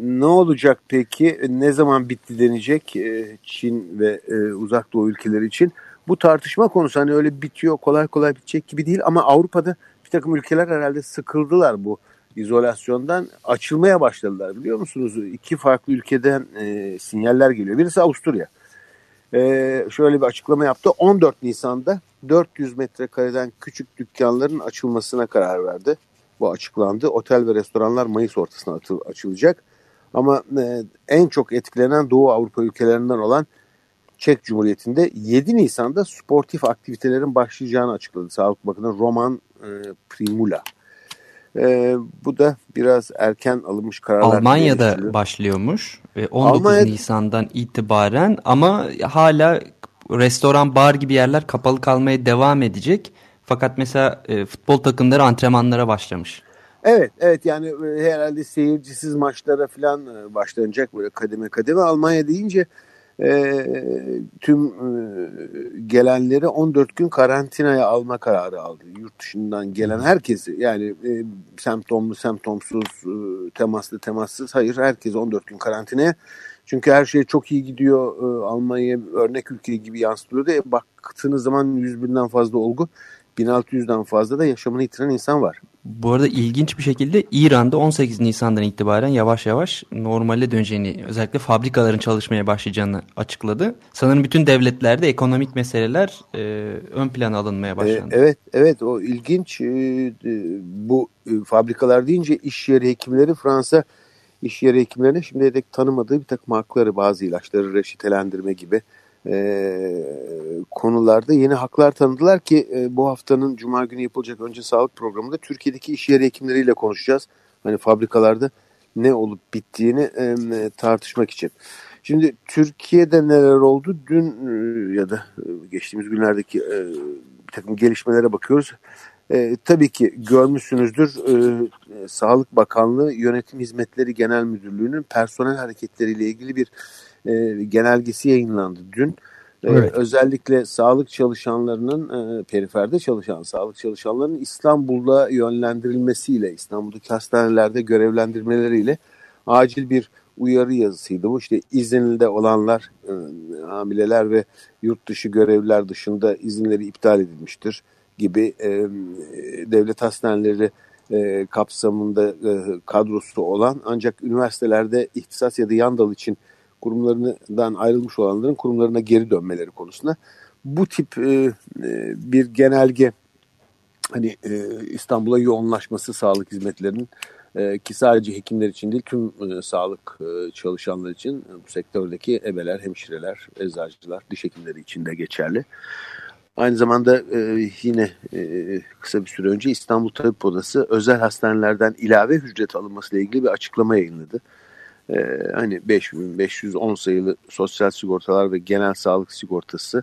E: ne olacak peki? Ne zaman bitti denecek e, Çin ve e, uzak doğu ülkeleri için? Bu tartışma konusu hani öyle bitiyor kolay kolay bitecek gibi değil ama Avrupa'da bir takım ülkeler herhalde sıkıldılar bu izolasyondan açılmaya başladılar biliyor musunuz? İki farklı ülkeden e, sinyaller geliyor. Birisi Avusturya. E, şöyle bir açıklama yaptı. 14 Nisan'da 400 metrekareden küçük dükkanların açılmasına karar verdi. Bu açıklandı. Otel ve restoranlar Mayıs ortasına açılacak. Ama e, en çok etkilenen Doğu Avrupa ülkelerinden olan Çek Cumhuriyeti'nde 7 Nisan'da sportif aktivitelerin başlayacağını açıkladı. Sağlık Bakanı Roman e, Primula. E, bu da biraz erken alınmış kararlar.
C: Almanya'da başlıyormuş. 19 Almanya... Nisan'dan itibaren ama hala restoran, bar gibi yerler kapalı kalmaya devam edecek. Fakat mesela e, futbol takımları antrenmanlara başlamış.
E: Evet, evet yani e, herhalde seyircisiz maçlara falan e, başlanacak böyle kademe kademe. Almanya deyince e, tüm e, gelenleri 14 gün karantinaya alma kararı aldı. Yurt dışından gelen herkesi yani e, semptomlu, semptomsuz, e, temaslı, temassız hayır herkes 14 gün karantinaya. Çünkü her şey çok iyi gidiyor. E, Almanya örnek ülke gibi yansıtılıyor da e, baktığınız zaman 100 binden fazla olgu 1600'den fazla da yaşamını yitiren insan var.
C: Bu arada ilginç bir şekilde İran'da 18 Nisan'dan itibaren yavaş yavaş normale döneceğini, özellikle fabrikaların çalışmaya başlayacağını açıkladı. Sanırım bütün devletlerde ekonomik meseleler e, ön plana alınmaya başlandı.
E: E, evet, evet o ilginç. E, bu e, fabrikalar deyince iş yeri hekimleri Fransa iş yeri hekimlerine şimdiye dek tanımadığı bir takım hakları, bazı ilaçları reçetelendirme gibi e, konularda yeni haklar tanıdılar ki e, bu haftanın Cuma günü yapılacak önce sağlık programında Türkiye'deki iş yeri hekimleriyle konuşacağız. Hani fabrikalarda ne olup bittiğini e, tartışmak için. Şimdi Türkiye'de neler oldu? Dün e, ya da e, geçtiğimiz günlerdeki e, bir takım gelişmelere bakıyoruz. E, tabii ki görmüşsünüzdür e, Sağlık Bakanlığı Yönetim Hizmetleri Genel Müdürlüğü'nün personel hareketleriyle ilgili bir e, genelgesi yayınlandı dün. E, evet. özellikle sağlık çalışanlarının e, periferde çalışan sağlık çalışanlarının İstanbul'da yönlendirilmesiyle İstanbul'daki hastanelerde görevlendirmeleriyle acil bir uyarı yazısıydı bu. İşte izinli olanlar, e, hamileler ve yurt dışı görevliler dışında izinleri iptal edilmiştir gibi e, devlet hastaneleri e, kapsamında e, kadrosu olan ancak üniversitelerde ihtisas ya da yan dal için kurumlarından ayrılmış olanların kurumlarına geri dönmeleri konusunda bu tip e, e, bir genelge hani e, İstanbul'a yoğunlaşması sağlık hizmetlerinin e, ki sadece hekimler için değil tüm e, sağlık e, çalışanları için e, bu sektördeki ebeler, hemşireler, eczacılar, diş hekimleri için de geçerli. Aynı zamanda e, yine e, kısa bir süre önce İstanbul Tabip Odası özel hastanelerden ilave ücret alınmasıyla ilgili bir açıklama yayınladı. e, hani 5510 sayılı sosyal sigortalar ve genel sağlık sigortası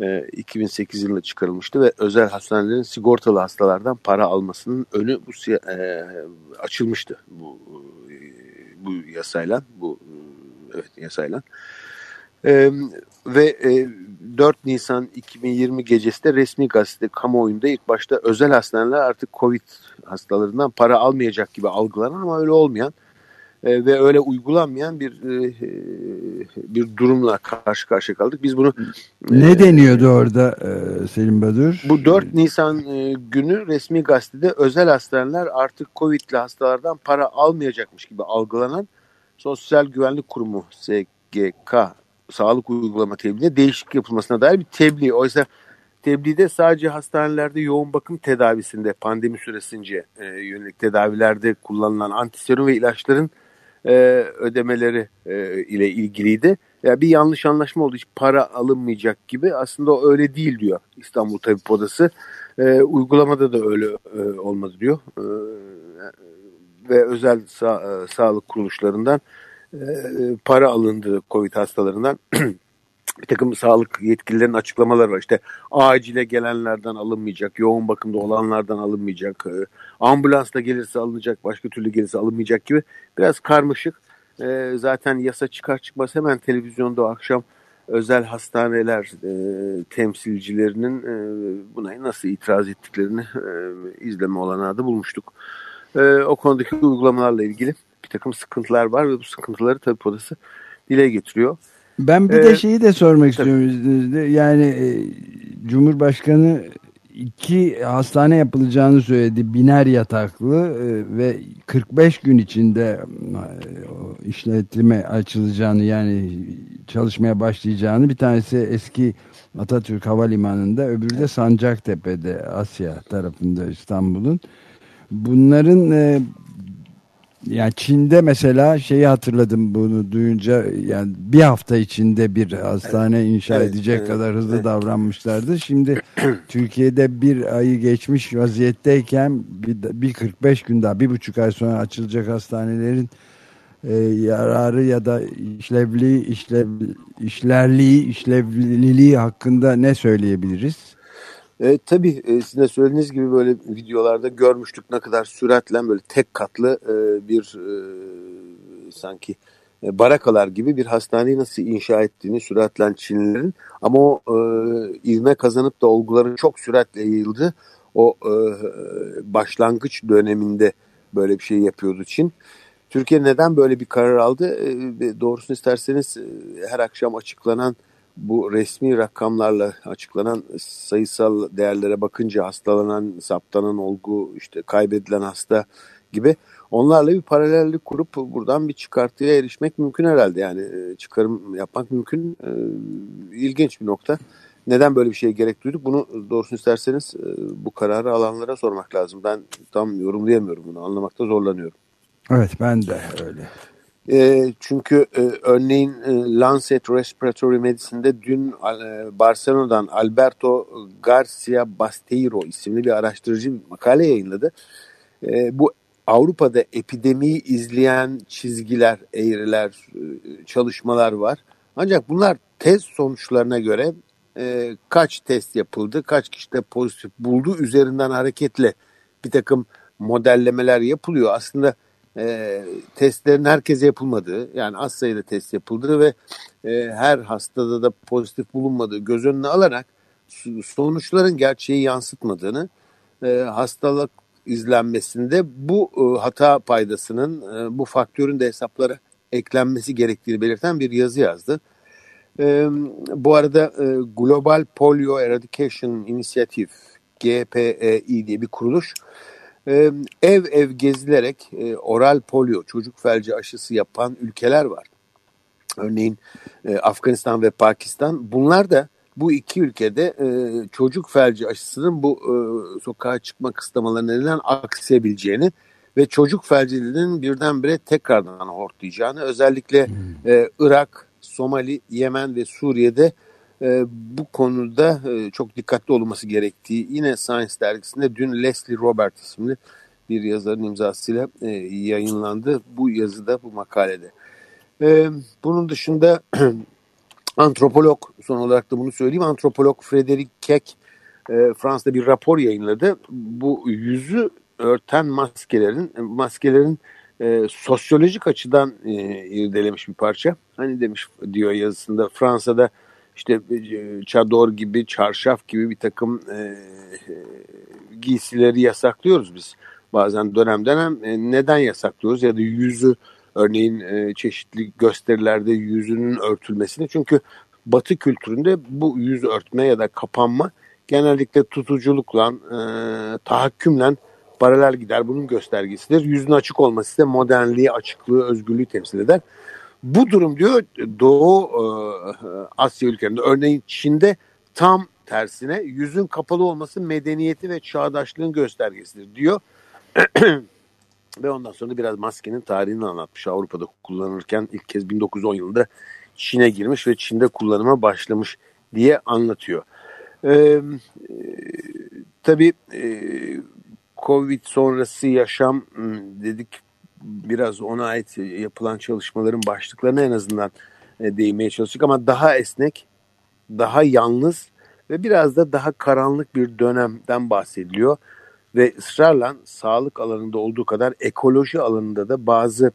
E: e, 2008 yılında çıkarılmıştı ve özel hastanelerin sigortalı hastalardan para almasının önü bu e, açılmıştı bu e, bu yasayla bu evet yasayla. E, ve e, 4 Nisan 2020 gecesi de resmi gazete kamuoyunda ilk başta özel hastaneler artık Covid hastalarından para almayacak gibi algılanan ama öyle olmayan e, ve öyle uygulanmayan bir e, bir durumla karşı karşıya kaldık. Biz bunu
B: ne e, deniyordu orada e, Selim Badur?
E: Bu 4 Nisan e, günü resmi gazetede özel hastaneler artık Covid'li hastalardan para almayacakmış gibi algılanan Sosyal Güvenlik Kurumu SGK sağlık uygulama tebliğine değişiklik yapılmasına dair bir tebliğ. Oysa tebliğde sadece hastanelerde yoğun bakım tedavisinde pandemi süresince e, yönelik tedavilerde kullanılan antiserum ve ilaçların e, ödemeleri e, ile ilgiliydi. Ya bir yanlış anlaşma oldu. Hiç para alınmayacak gibi. Aslında öyle değil diyor İstanbul Tabip Odası. E, uygulamada da öyle e, olmadı diyor. E, ve özel sa- e, sağlık kuruluşlarından e, para alındı Covid hastalarından. bir takım sağlık yetkililerinin açıklamaları var. İşte acile gelenlerden alınmayacak, yoğun bakımda olanlardan alınmayacak, e, ambulansla gelirse alınacak, başka türlü gelirse alınmayacak gibi biraz karmaşık. E, zaten yasa çıkar çıkmaz hemen televizyonda akşam özel hastaneler e, temsilcilerinin buna nasıl itiraz ettiklerini izleme olanağı da bulmuştuk. O konudaki uygulamalarla ilgili bir takım sıkıntılar var ve bu sıkıntıları tabii odası dile getiriyor.
B: Ben bir ee, de şeyi de sormak tabii. istiyorum. Yani e, Cumhurbaşkanı iki hastane yapılacağını söyledi. Biner yataklı e, ve 45 gün içinde e, işletime açılacağını yani çalışmaya başlayacağını bir tanesi eski Atatürk Havalimanı'nda öbürü de Sancaktepe'de Asya tarafında İstanbul'un. Bunların e, yani Çin'de mesela şeyi hatırladım bunu duyunca yani bir hafta içinde bir hastane evet. inşa evet, edecek evet, kadar hızlı evet. davranmışlardı. Şimdi Türkiye'de bir ayı geçmiş vaziyetteyken bir, bir 45 gün daha bir buçuk ay sonra açılacak hastanelerin e, yararı ya da işlevliği, işlev, işlerliği, işlevliliği hakkında ne söyleyebiliriz?
E: E, tabii e, sizin de söylediğiniz gibi böyle videolarda görmüştük ne kadar süratle böyle tek katlı e, bir e, sanki e, barakalar gibi bir hastaneyi nasıl inşa ettiğini süratle Çinlilerin ama o e, ivme kazanıp da olguların çok süratle yayıldı. O e, başlangıç döneminde böyle bir şey yapıyordu Çin. Türkiye neden böyle bir karar aldı? E, doğrusunu isterseniz e, her akşam açıklanan bu resmi rakamlarla açıklanan sayısal değerlere bakınca hastalanan, saptanan olgu, işte kaybedilen hasta gibi onlarla bir paralellik kurup buradan bir çıkartıya erişmek mümkün herhalde. Yani e, çıkarım yapmak mümkün. E, ilginç bir nokta. Neden böyle bir şeye gerek duyduk? Bunu doğrusunu isterseniz e, bu kararı alanlara sormak lazım. Ben tam yorumlayamıyorum bunu. Anlamakta zorlanıyorum.
B: Evet ben de öyle.
E: E, çünkü e, örneğin e, Lancet Respiratory Medicine'de dün e, Barcelona'dan Alberto Garcia Basteiro isimli bir araştırıcı bir makale yayınladı. E, bu Avrupa'da epidemiyi izleyen çizgiler, eğriler, e, çalışmalar var. Ancak bunlar test sonuçlarına göre e, kaç test yapıldı, kaç kişide pozitif buldu üzerinden hareketle bir takım modellemeler yapılıyor. Aslında e, testlerin herkese yapılmadığı yani az sayıda test yapıldığı ve e, her hastada da pozitif bulunmadığı göz önüne alarak sonuçların gerçeği yansıtmadığını e, hastalık izlenmesinde bu e, hata paydasının e, bu faktörün de hesaplara eklenmesi gerektiğini belirten bir yazı yazdı. E, bu arada e, Global Polio Eradication Initiative GPEI diye bir kuruluş ev ev gezilerek e, oral polio, çocuk felci aşısı yapan ülkeler var. Örneğin e, Afganistan ve Pakistan. Bunlar da bu iki ülkede e, çocuk felci aşısının bu e, sokağa çıkma kısıtlamaları nedeniyle aksayabileceğini ve çocuk felciliğinin birdenbire tekrardan hortlayacağını özellikle hmm. e, Irak, Somali, Yemen ve Suriye'de e, bu konuda e, çok dikkatli olması gerektiği yine Science dergisinde dün Leslie Robert isimli bir yazarın imzasıyla e, yayınlandı. Bu yazıda, bu makalede. E, bunun dışında antropolog, son olarak da bunu söyleyeyim, antropolog Frederick Keck e, Fransa'da bir rapor yayınladı. Bu yüzü örten maskelerin, maskelerin e, sosyolojik açıdan e, irdelemiş bir parça. Hani demiş diyor yazısında Fransa'da işte e, çador gibi, çarşaf gibi bir takım e, e, giysileri yasaklıyoruz biz. Bazen dönem dönem e, neden yasaklıyoruz ya da yüzü örneğin e, çeşitli gösterilerde yüzünün örtülmesini. Çünkü batı kültüründe bu yüz örtme ya da kapanma genellikle tutuculukla, e, tahakkümle paralel gider. Bunun göstergesidir. Yüzün açık olması ise modernliği, açıklığı, özgürlüğü temsil eder. Bu durum diyor Doğu e, Asya ülkelerinde örneğin Çin'de tam tersine yüzün kapalı olması medeniyeti ve çağdaşlığın göstergesidir diyor. ve ondan sonra biraz maskenin tarihini anlatmış. Avrupa'da kullanılırken ilk kez 1910 yılında Çin'e girmiş ve Çin'de kullanıma başlamış diye anlatıyor. Ee, tabii e, Covid sonrası yaşam dedik biraz ona ait yapılan çalışmaların başlıklarına en azından e, değinmeye çalıştık ama daha esnek, daha yalnız ve biraz da daha karanlık bir dönemden bahsediliyor ve ısrarla sağlık alanında olduğu kadar ekoloji alanında da bazı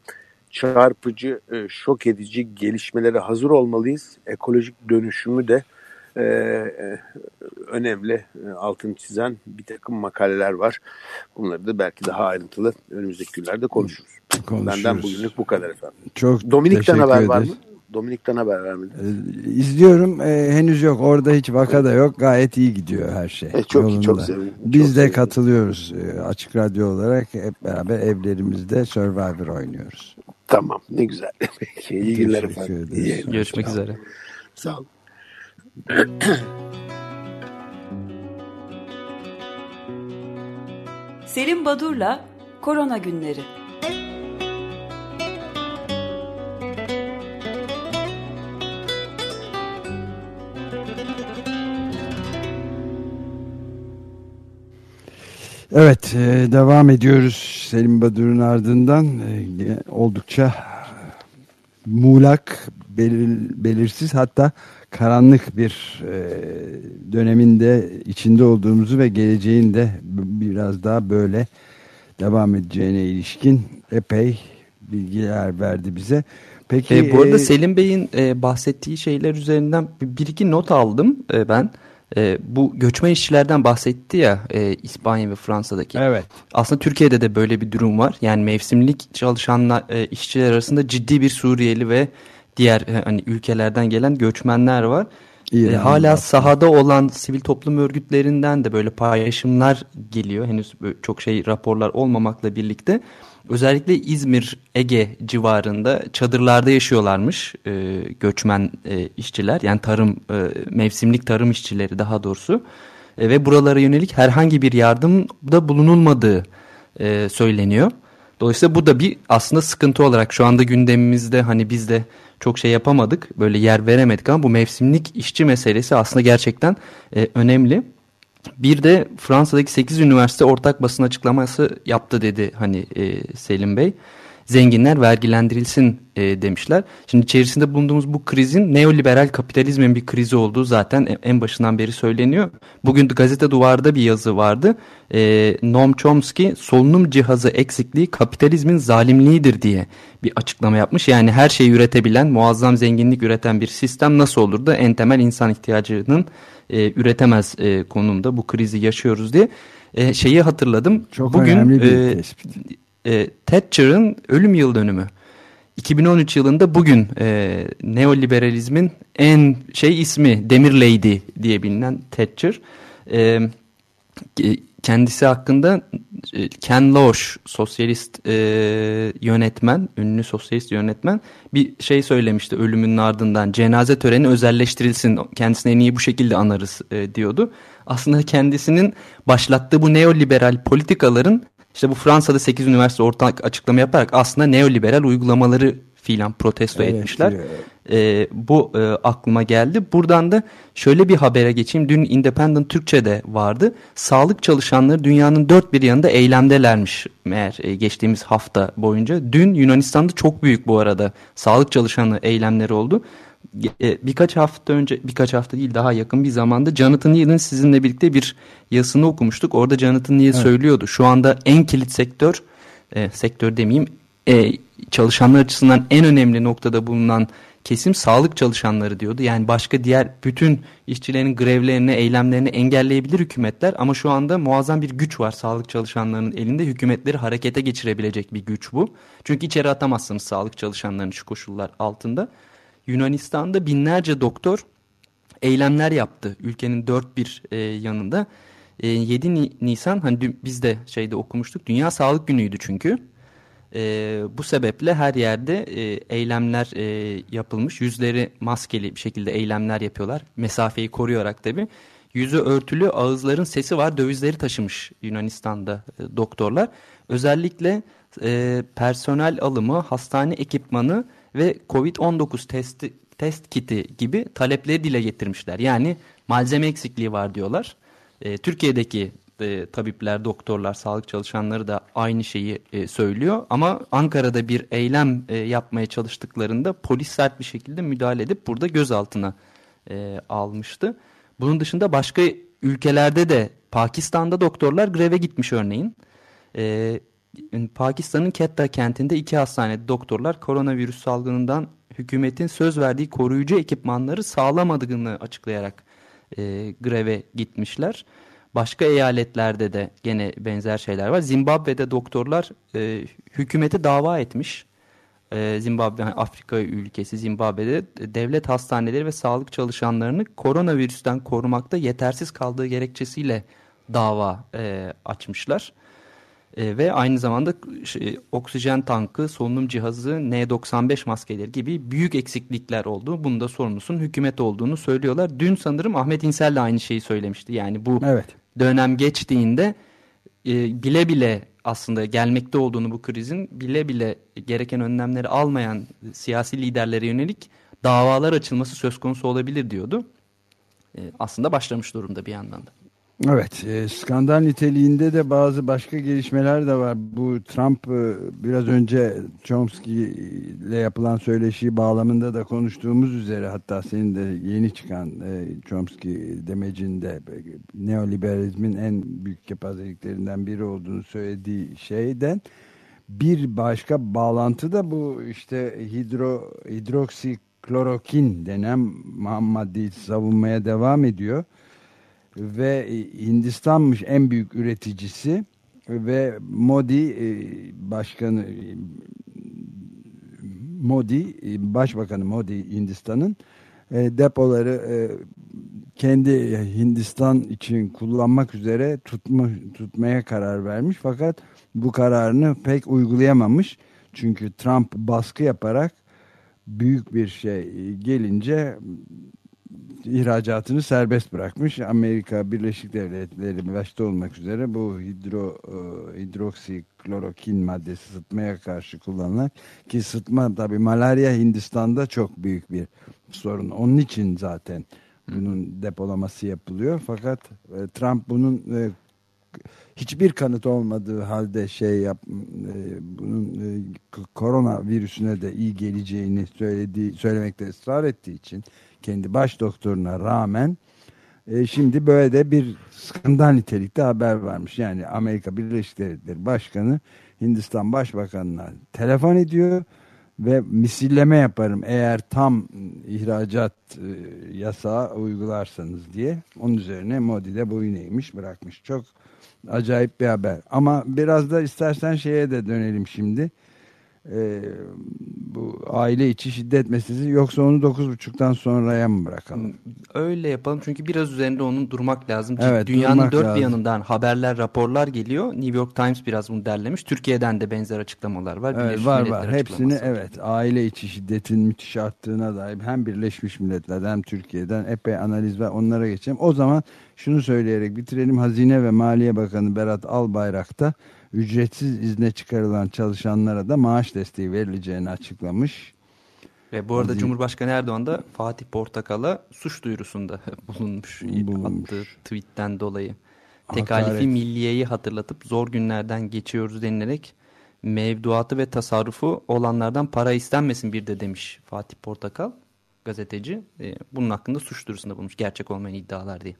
E: çarpıcı, e, şok edici gelişmelere hazır olmalıyız. Ekolojik dönüşümü de e, e, önemli e, altın çizen bir takım makaleler var. Bunları da belki daha ayrıntılı önümüzdeki günlerde konuşuruz. konuşuruz. Benden bugünlük bu kadar efendim.
B: Çok
E: Dominik'ten haber ederiz. var mı? Dominik'ten haber vermedi.
B: Ee, izliyorum. Ee, henüz yok. Orada hiç vaka da yok. Gayet iyi gidiyor her şey.
E: E, çok iyi, çok sevindim.
B: Biz
E: çok
B: de sevindim. katılıyoruz. Ee, açık Radyo olarak hep beraber evlerimizde Survivor oynuyoruz.
E: Tamam. Ne güzel. Peki, iyi günler efendim.
C: İyi Görüşmek üzere.
E: Sağ olun.
A: Selim Badur'la Korona Günleri
B: Evet, e, devam ediyoruz Selim Badur'un ardından. E, oldukça muğlak, belir, belirsiz hatta karanlık bir e, döneminde içinde olduğumuzu ve geleceğin de biraz daha böyle devam edeceğine ilişkin epey bilgiler verdi bize.
C: Peki e, bu arada e, Selim Bey'in e, bahsettiği şeyler üzerinden bir iki not aldım e, ben. E, bu göçmen işçilerden bahsetti ya e, İspanya ve Fransa'daki.
B: Evet.
C: Aslında Türkiye'de de böyle bir durum var. Yani mevsimlik çalışanlar e, işçiler arasında ciddi bir Suriyeli ve diğer e, hani ülkelerden gelen göçmenler var. E, hala sahada olan sivil toplum örgütlerinden de böyle paylaşımlar geliyor. Henüz çok şey raporlar olmamakla birlikte. Özellikle İzmir, Ege civarında çadırlarda yaşıyorlarmış e, göçmen e, işçiler. Yani tarım, e, mevsimlik tarım işçileri daha doğrusu. E, ve buralara yönelik herhangi bir yardım da bulunulmadığı e, söyleniyor. Dolayısıyla bu da bir aslında sıkıntı olarak şu anda gündemimizde hani biz de çok şey yapamadık. Böyle yer veremedik ama bu mevsimlik işçi meselesi aslında gerçekten e, önemli. Bir de Fransa'daki 8 üniversite ortak basın açıklaması yaptı dedi hani e, Selim Bey zenginler vergilendirilsin e, demişler. Şimdi içerisinde bulunduğumuz bu krizin neoliberal kapitalizmin bir krizi olduğu zaten en başından beri söyleniyor. Bugün gazete duvarda bir yazı vardı. E, Noam Chomsky solunum cihazı eksikliği kapitalizmin zalimliğidir diye bir açıklama yapmış. Yani her şeyi üretebilen, muazzam zenginlik üreten bir sistem nasıl olur da en temel insan ihtiyacının e, üretemez e, konumda bu krizi yaşıyoruz diye. E, şeyi hatırladım.
B: Çok Bugün, önemli bir e, tespit
C: e, Thatcher'ın ölüm yıl dönümü. 2013 yılında bugün e, neoliberalizmin en şey ismi Demir Lady diye bilinen Thatcher. E, kendisi hakkında e, Ken Loach sosyalist e, yönetmen, ünlü sosyalist yönetmen bir şey söylemişti ölümünün ardından cenaze töreni özelleştirilsin kendisini en iyi bu şekilde anarız e, diyordu. Aslında kendisinin başlattığı bu neoliberal politikaların işte bu Fransa'da 8 üniversite ortak açıklama yaparak aslında neoliberal uygulamaları filan protesto evet, etmişler. E, bu e, aklıma geldi. Buradan da şöyle bir habere geçeyim. Dün Independent Türkçe'de vardı. Sağlık çalışanları dünyanın dört bir yanında eylemdelermiş meğer e, geçtiğimiz hafta boyunca. Dün Yunanistan'da çok büyük bu arada sağlık çalışanı eylemleri oldu. E, birkaç hafta önce birkaç hafta değil daha yakın bir zamanda Jonathan Neal'ın sizinle birlikte bir yazısını okumuştuk. Orada Jonathan Neal evet. söylüyordu. Şu anda en kilit sektör e, sektör demeyeyim e, çalışanlar açısından en önemli noktada bulunan kesim sağlık çalışanları diyordu. Yani başka diğer bütün işçilerin grevlerini, eylemlerini engelleyebilir hükümetler ama şu anda muazzam bir güç var sağlık çalışanlarının elinde. Hükümetleri harekete geçirebilecek bir güç bu. Çünkü içeri atamazsınız sağlık çalışanlarını şu koşullar altında. Yunanistan'da binlerce doktor eylemler yaptı ülkenin dört bir e, yanında. E, 7 Nisan hani biz de şeyde okumuştuk Dünya Sağlık Günü'ydü çünkü. E, bu sebeple her yerde e, eylemler e, yapılmış. Yüzleri maskeli bir şekilde eylemler yapıyorlar. Mesafeyi koruyarak tabi. Yüzü örtülü ağızların sesi var. Dövizleri taşımış Yunanistan'da e, doktorlar. Özellikle e, personel alımı, hastane ekipmanı ve Covid-19 testi, test kiti gibi talepleri dile getirmişler. Yani malzeme eksikliği var diyorlar. E, Türkiye'deki e, tabipler, doktorlar, sağlık çalışanları da aynı şeyi e, söylüyor. Ama Ankara'da bir eylem e, yapmaya çalıştıklarında polis sert bir şekilde müdahale edip burada gözaltına e, almıştı. Bunun dışında başka ülkelerde de Pakistan'da doktorlar greve gitmiş örneğin. E, Pakistan'ın Quetta kentinde iki hastanede doktorlar koronavirüs salgınından hükümetin söz verdiği koruyucu ekipmanları sağlamadığını açıklayarak e, greve gitmişler. Başka eyaletlerde de gene benzer şeyler var. Zimbabwe'de doktorlar e, hükümete dava etmiş. E, Zimbabwe Afrika ülkesi Zimbabwe'de devlet hastaneleri ve sağlık çalışanlarını koronavirüsten korumakta yetersiz kaldığı gerekçesiyle dava e, açmışlar. E, ve aynı zamanda şey, oksijen tankı, solunum cihazı, N95 maskeleri gibi büyük eksiklikler oldu. Bunda sorumlusunun hükümet olduğunu söylüyorlar. Dün sanırım Ahmet İnsel de aynı şeyi söylemişti. Yani bu evet. dönem geçtiğinde e, bile bile aslında gelmekte olduğunu bu krizin bile bile gereken önlemleri almayan siyasi liderlere yönelik davalar açılması söz konusu olabilir diyordu. E, aslında başlamış durumda bir yandan da.
B: Evet, e, skandal niteliğinde de bazı başka gelişmeler de var. Bu Trump e, biraz önce Chomsky ile yapılan söyleşi bağlamında da konuştuğumuz üzere hatta senin de yeni çıkan e, Chomsky demecinde e, neoliberalizmin en büyük kepazeliklerinden biri olduğunu söylediği şeyden bir başka bağlantı da bu işte hidro, hidroksiklorokin denen maddeyi savunmaya devam ediyor ve Hindistan'mış en büyük üreticisi ve Modi e, başkanı Modi e, başbakanı Modi Hindistan'ın e, depoları kendi Hindistan için kullanmak üzere tutma, tutmaya karar vermiş. Fakat bu kararını pek uygulayamamış. Çünkü Trump baskı yaparak büyük bir şey gelince ihracatını serbest bırakmış. Amerika Birleşik Devletleri başta olmak üzere bu hidro, e, hidroksiklorokin maddesi sıtmaya karşı kullanılan ki sıtma tabi malaria Hindistan'da çok büyük bir sorun. Onun için zaten bunun depolaması yapılıyor. Fakat e, Trump bunun e, hiçbir kanıt olmadığı halde şey yap bunun korona virüsüne de iyi geleceğini söylediği söylemekte ısrar ettiği için kendi baş doktoruna rağmen e, şimdi böyle de bir skandal nitelikte haber varmış. Yani Amerika Birleşik Devletleri Başkanı Hindistan Başbakanı'na telefon ediyor ve misilleme yaparım eğer tam ihracat e, yasağı uygularsanız diye. Onun üzerine Modi de boyun eğmiş bırakmış. Çok acayip bir haber. Ama biraz da istersen şeye de dönelim şimdi e, bu aile içi şiddet meselesi yoksa onu 9.30'dan sonraya mı bırakalım?
C: Öyle yapalım çünkü biraz üzerinde onun durmak lazım. Evet, Dünyanın dört lazım. bir yanından haberler, raporlar geliyor. New York Times biraz bunu derlemiş. Türkiye'den de benzer açıklamalar var.
B: Evet, var var. Hepsini evet aile içi şiddetin müthiş arttığına dair hem Birleşmiş Milletler'den hem Türkiye'den epey analiz var. Onlara geçelim. O zaman şunu söyleyerek bitirelim. Hazine ve Maliye Bakanı Berat Albayrak da ücretsiz izne çıkarılan çalışanlara da maaş desteği verileceğini açıklamış.
C: Ve bu arada Aziz... Cumhurbaşkanı Erdoğan da Fatih Portakal'a suç duyurusunda bulunmuş, bulunmuş. attığı tweetten dolayı. Tekalifi milliyeyi hatırlatıp zor günlerden geçiyoruz denilerek mevduatı ve tasarrufu olanlardan para istenmesin bir de demiş Fatih Portakal gazeteci. E, bunun hakkında suç duyurusunda bulmuş gerçek olmayan iddialar diye.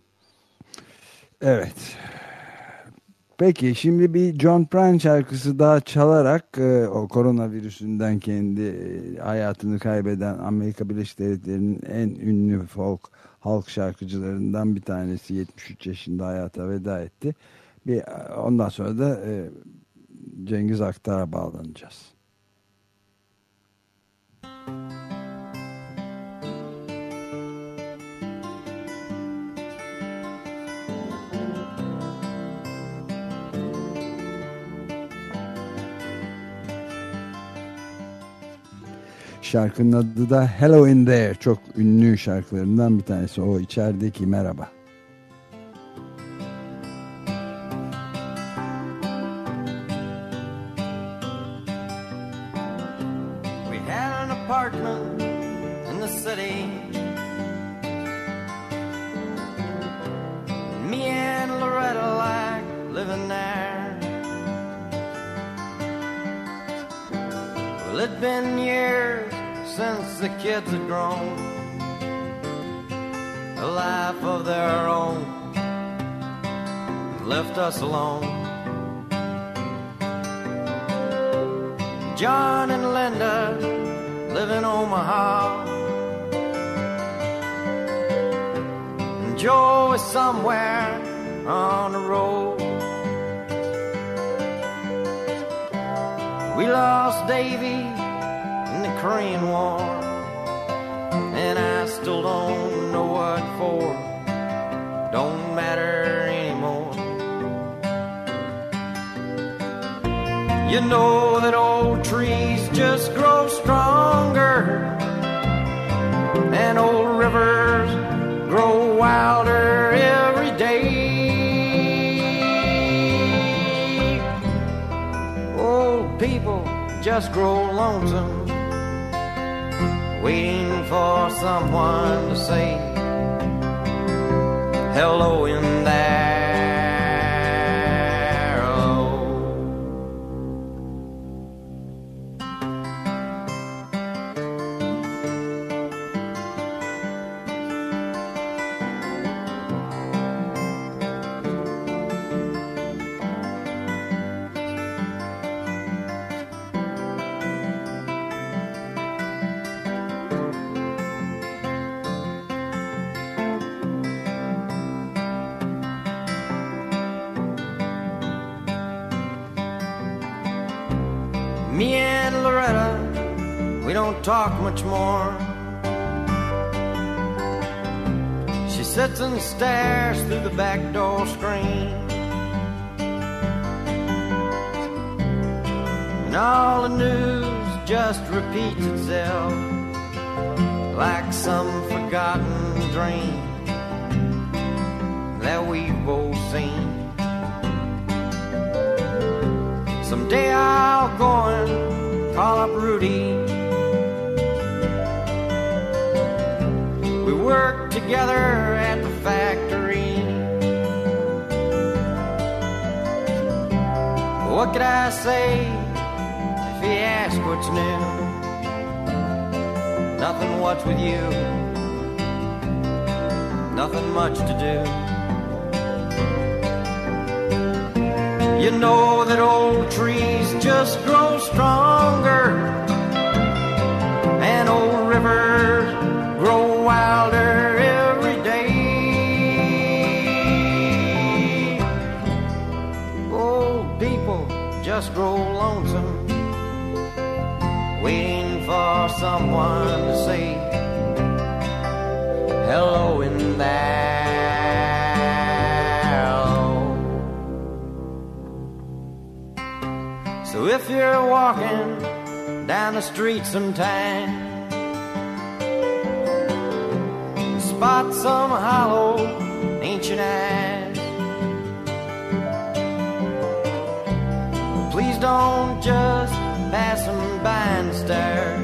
F: Evet. Peki şimdi bir John Prine şarkısı daha çalarak e, o koronavirüsünden kendi e, hayatını kaybeden Amerika Birleşik Devletleri'nin en ünlü folk halk şarkıcılarından bir tanesi 73 yaşında hayata veda etti. Bir, ondan sonra da e, Cengiz Aktar'a bağlanacağız. Şarkının adı da Hello in There. Çok ünlü şarkılarından bir tanesi. O içerideki merhaba. Talk much more. She sits and stares through the back door screen. And all the news just repeats itself like some forgotten dream that we've both seen. Someday I'll go and call up Rudy together at the factory. What could I say if he asked what's new? Nothing, what's with you? Nothing much to do. You know that old trees just grow stronger, someone to say hello in there. So if you're walking down the street sometime spot some hollow ancient eyes. Please don't just pass them by and stare.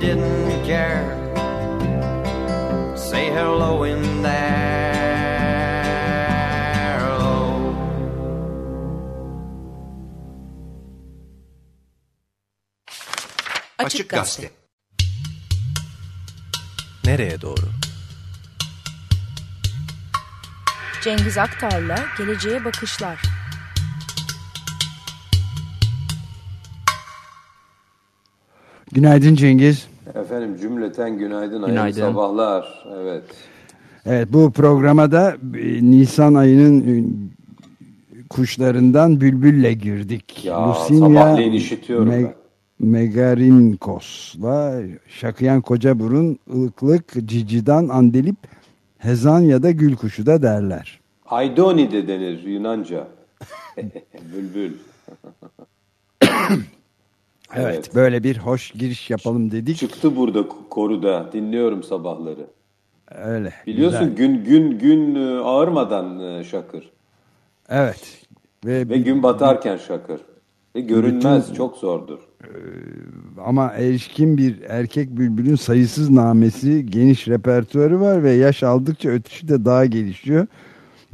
F: Didn't care. Say hello in there. Hello.
G: Açık Gazete.
H: Nereye doğru?
I: Cengiz Aktar'la Geleceğe Bakışlar.
B: Günaydın Cengiz.
J: Efendim cümleten günaydın,
C: Günaydın.
J: hayırlı sabahlar. Evet.
B: Evet bu programa da e, Nisan ayının e, kuşlarından bülbülle girdik.
J: Ya, sabahleyin işitiyorum ben.
B: Megarinkos'la Şakıyan Koca Burun, ılıklık, cicidan, andelip, hezan ya da gül kuşu da derler.
J: Aydoni de denir Yunanca. Bülbül.
B: Evet, böyle bir hoş giriş yapalım dedik.
J: Çıktı burada koruda. Dinliyorum sabahları.
B: Öyle.
J: Biliyorsun
B: güzel.
J: gün gün gün e, ağırmadan e, şakır.
B: Evet. Ve,
J: Ve gün batarken şakır. Ve görünmez çok zordur.
B: ama erişkin bir erkek bülbülün sayısız namesi, geniş repertuarı var ve yaş aldıkça ötüşü de daha gelişiyor.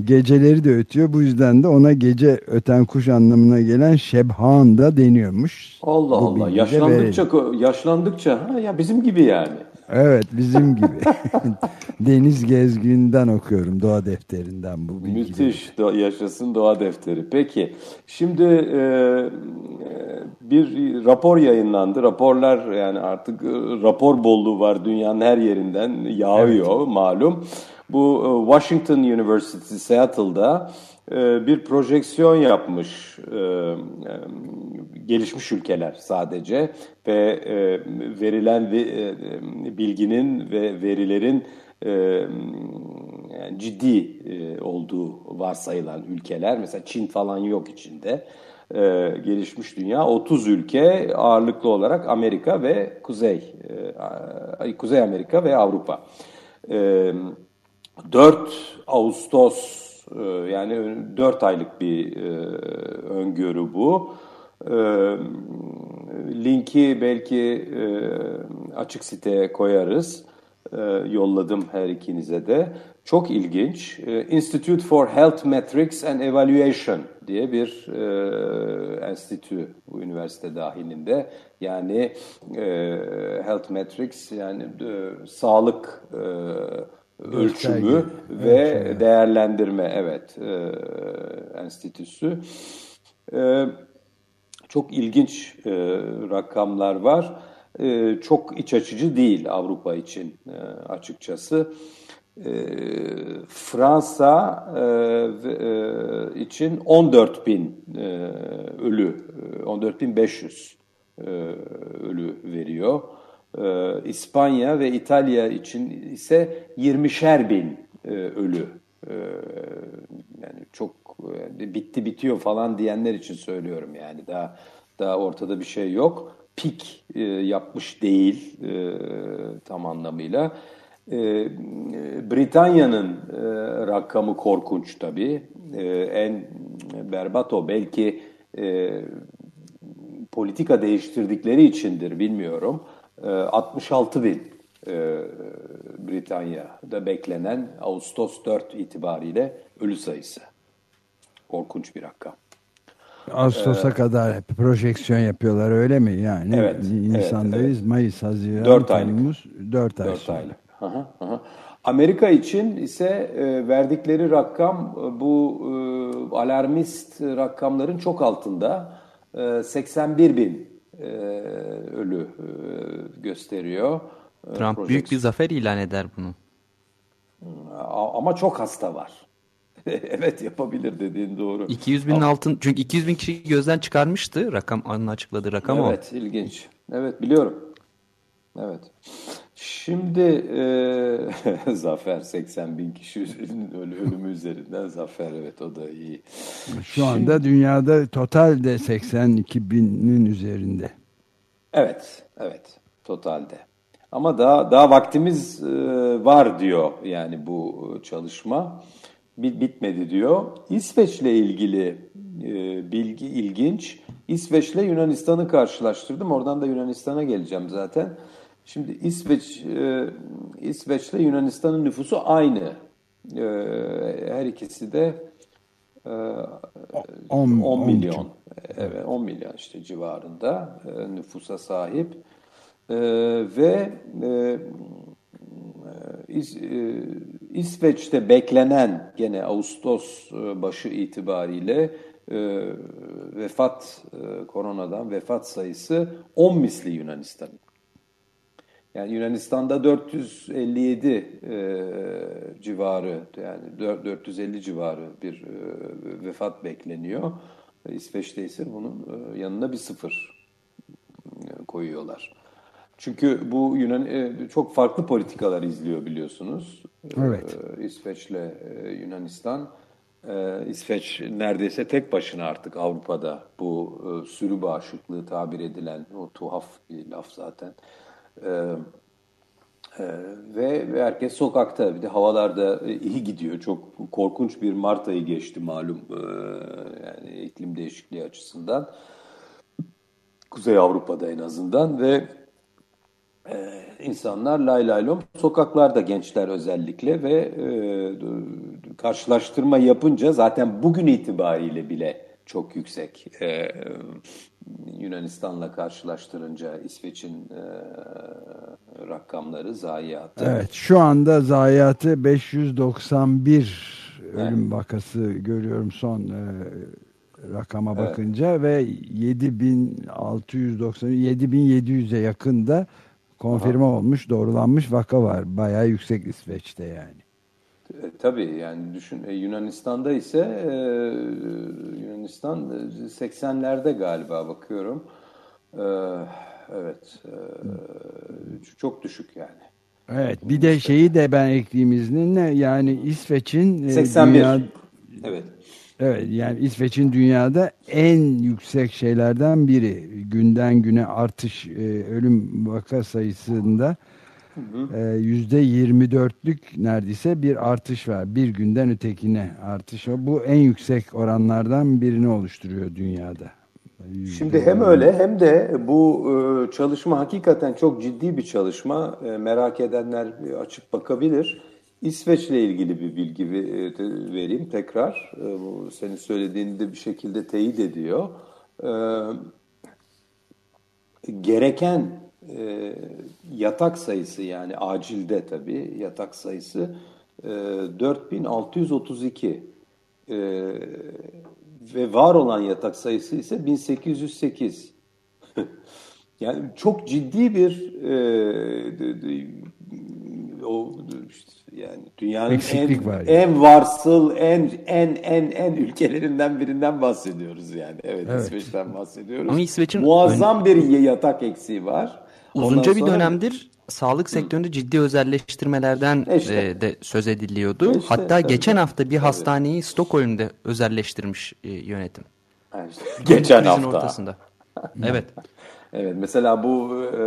B: Geceleri de ötüyor. Bu yüzden de ona gece öten kuş anlamına gelen şebhan da deniyormuş.
J: Allah
B: Bu
J: Allah. Yaşlandıkça
B: verelim.
J: yaşlandıkça ha ya bizim gibi yani.
B: Evet bizim gibi. Deniz Gezgin'den okuyorum doğa defterinden bu bilgileri.
J: Müthiş. Do- yaşasın doğa defteri. Peki. Şimdi e, e, bir rapor yayınlandı. Raporlar yani artık e, rapor bolluğu var dünyanın her yerinden yağıyor malum. Bu e, Washington University Seattle'da e, bir projeksiyon yapmış e, gelişmiş ülkeler sadece ve verilen ve, bilginin ve verilerin ciddi olduğu varsayılan ülkeler mesela Çin falan yok içinde gelişmiş dünya 30 ülke ağırlıklı olarak Amerika ve Kuzey Kuzey Amerika ve Avrupa. E, 4 Ağustos e, yani 4 aylık bir e, öngörü bu. E, linki belki açık siteye koyarız. Yolladım her ikinize de. Çok ilginç. Institute for Health Metrics and Evaluation diye bir e, enstitü bu üniversite dahilinde. Yani e, Health Metrics yani e, sağlık e, ölçümü
B: Gösterge,
J: ve
B: ölçümü.
J: değerlendirme evet e, enstitüsü. E, çok ilginç e, rakamlar var. E, çok iç açıcı değil Avrupa için e, açıkçası. E, Fransa e, e, için 14 bin e, ölü, e, 14 bin 500 e, ölü veriyor. E, İspanya ve İtalya için ise 20'şer bin e, ölü. E, yani çok e, bitti bitiyor falan diyenler için söylüyorum yani daha daha ortada bir şey yok. Pik e, yapmış değil e, tam anlamıyla. E, e, Britanya'nın e, rakamı korkunç tabii. E, en berbat o. Belki e, politika değiştirdikleri içindir bilmiyorum. E, 66 bin e, Britanya'da beklenen Ağustos 4 itibariyle ölü sayısı. Korkunç bir rakam.
B: Ağustos'a kadar hep projeksiyon yapıyorlar öyle mi? Yani
J: Evet,
B: Nisan'dayız,
J: evet,
B: Mayıs, Haziran,
J: Dört aylık.
B: Temmuz, 4 ay
J: 4
B: sonra.
J: aylık. Aha, aha. Amerika için ise e, verdikleri rakam e, bu e, alarmist rakamların çok altında. E, 81 bin e, ölü e, gösteriyor. E,
C: Trump
J: projeksiyon.
C: büyük bir zafer ilan eder bunu.
J: Ama çok hasta var. evet yapabilir dediğin doğru.
C: 200 binin altın çünkü 200 bin kişi gözden çıkarmıştı rakam anın açıkladığı rakam o.
J: Evet ilginç. Evet biliyorum. Evet. Şimdi e, Zafer 80 bin kişi üzerinden ölü- ölümü üzerinden Zafer evet o da iyi.
B: Şu anda dünyada totalde 82 binin üzerinde.
J: Evet, evet totalde. Ama daha daha vaktimiz e, var diyor yani bu çalışma. Bit- bitmedi diyor. İsveç'le ilgili e, bilgi ilginç. İsveç'le Yunanistan'ı karşılaştırdım. Oradan da Yunanistan'a geleceğim zaten. Şimdi İsveç e, İsveç'le Yunanistan'ın nüfusu aynı. E, her ikisi de e, 10, 10 milyon. Evet 10 milyon işte civarında e, nüfusa sahip. E, ve e, İs, e, İsveç'te beklenen gene Ağustos e, başı itibariyle e, vefat e, koronadan vefat sayısı 10 misli Yunanistan'ın. Yani Yunanistan'da 457 e, civarı yani 450 civarı bir e, vefat bekleniyor. İsveç'te ise bunun e, yanına bir sıfır e, koyuyorlar. Çünkü bu Yunan e, çok farklı politikalar izliyor biliyorsunuz.
B: Evet.
J: E, İsveç'le e, Yunanistan. E, İsveç neredeyse tek başına artık Avrupa'da bu e, sürü bağışıklığı tabir edilen o tuhaf bir laf zaten. E, e, ve, ve herkes sokakta. Bir de havalarda iyi gidiyor. Çok korkunç bir Mart ayı geçti malum e, yani iklim değişikliği açısından. Kuzey Avrupa'da en azından ve e, insanlar lay lay lom sokaklarda gençler özellikle ve e, karşılaştırma yapınca zaten bugün itibariyle bile çok yüksek. E, Yunanistan'la karşılaştırınca İsveç'in e, rakamları, zayiatı.
B: Evet, şu anda zayiatı 591 ölüm vakası görüyorum son e, rakama
J: Evet.
B: bakınca ve 7690 7700'e yakın da konfirme olmuş, doğrulanmış vaka var. Bayağı yüksek İsveç'te yani.
J: E, tabii yani düşün e, Yunanistan'da ise e, Yunanistan e, 80'lerde galiba bakıyorum. E, evet e, çok düşük yani.
B: Evet, bir de şeyi de ben ekleyeyim izninle yani İsveç'in e,
J: 81.
B: dünya-
J: Evet.
B: Evet yani İsveç'in dünyada en yüksek şeylerden biri. Günden güne artış e, ölüm vaka sayısında e, yüzde 24'lük neredeyse bir artış var. Bir günden ötekine artış var. Bu en yüksek oranlardan birini oluşturuyor dünyada.
J: Şimdi hem öyle hem de bu e, çalışma hakikaten çok ciddi bir çalışma. E, Merak edenler açıp bakabilir. İsveç'le ilgili bir bilgi e, vereyim tekrar. Senin söylediğini de bir şekilde teyit ediyor. Gereken e, yatak sayısı yani acilde tabii yatak sayısı e, 4632. E, ve var olan yatak sayısı ise 1808. yani çok ciddi bir e, d- d- o işte yani dünyanın
B: Eksiklik
J: en,
B: var yani.
J: en varsıl en en en en ülkelerinden birinden bahsediyoruz yani. Evet,
B: Evet.
J: İsveç'ten bahsediyoruz.
C: Ama İsveç'in
J: muazzam bir yatak eksiği var.
C: Uzunca
J: Ondan
C: bir
J: sonra-
C: dönemdir sağlık sektöründe ciddi özelleştirmelerden
J: İşte.
C: e, de söz ediliyordu.
J: İşte,
C: Hatta
J: tabii.
C: geçen hafta bir
J: Tabii.
C: hastaneyi Stockholm'de özelleştirmiş e, yönetim.
J: Ha işte, geçen hafta.
C: ortasında. evet.
J: Evet mesela bu e,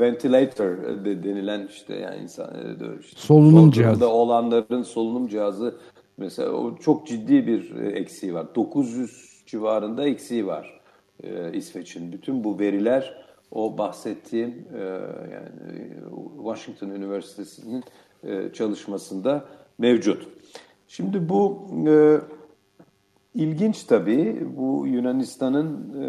J: ventilator de- denilen işte yani insan e, işte
B: Solunum cihazı.
J: olanların solunum cihazı mesela o çok ciddi bir e, eksiği var. 900 civarında eksiği var e, İsveç'in. Bütün bu veriler o bahsettiğim e, yani e, Washington Üniversitesi'nin e, çalışmasında mevcut. Şimdi bu e, İlginç tabii bu Yunanistan'ın e,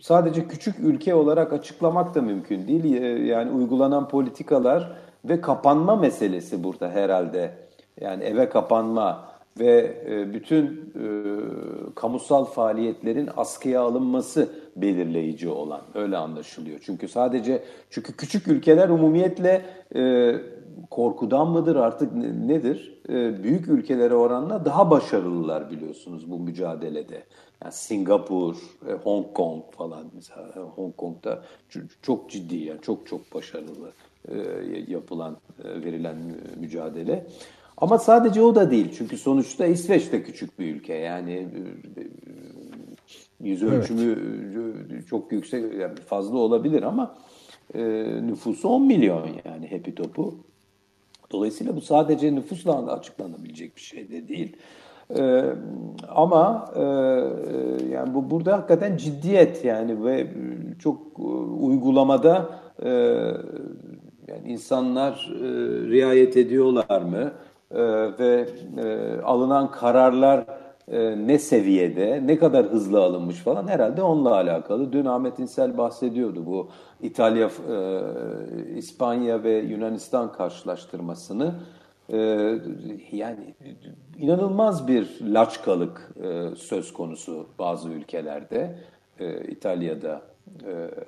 J: sadece küçük ülke olarak açıklamak da mümkün değil. E, yani uygulanan politikalar ve kapanma meselesi burada herhalde. Yani eve kapanma ve e, bütün e, kamusal faaliyetlerin askıya alınması belirleyici olan öyle anlaşılıyor. Çünkü sadece çünkü küçük ülkeler umumiyetle e, korkudan mıdır artık ne- nedir? Büyük ülkelere oranla daha başarılılar biliyorsunuz bu mücadelede. Yani Singapur, Hong Kong falan mesela Hong Kong'da çok ciddi yani çok çok başarılı yapılan verilen mü- mücadele. Ama sadece o da değil çünkü sonuçta İsveç de küçük bir ülke yani e, yüz ölçümü e, çok yüksek yani fazla olabilir ama e, nüfusu 10 milyon yani hepi topu. Dolayısıyla bu sadece nüfusla açıklanabilecek bir şey de değil. Ee, ama e, yani bu burada hakikaten ciddiyet yani ve çok e, uygulamada e, yani insanlar e, riayet ediyorlar mı e, ve e, alınan kararlar e, ne seviyede, ne kadar hızlı alınmış falan herhalde onunla alakalı. Dün Ahmet İnsel bahsediyordu bu İtalya, e, İspanya ve Yunanistan karşılaştırmasını. E, yani inanılmaz bir laçkalık söz konusu bazı ülkelerde, İtalya'da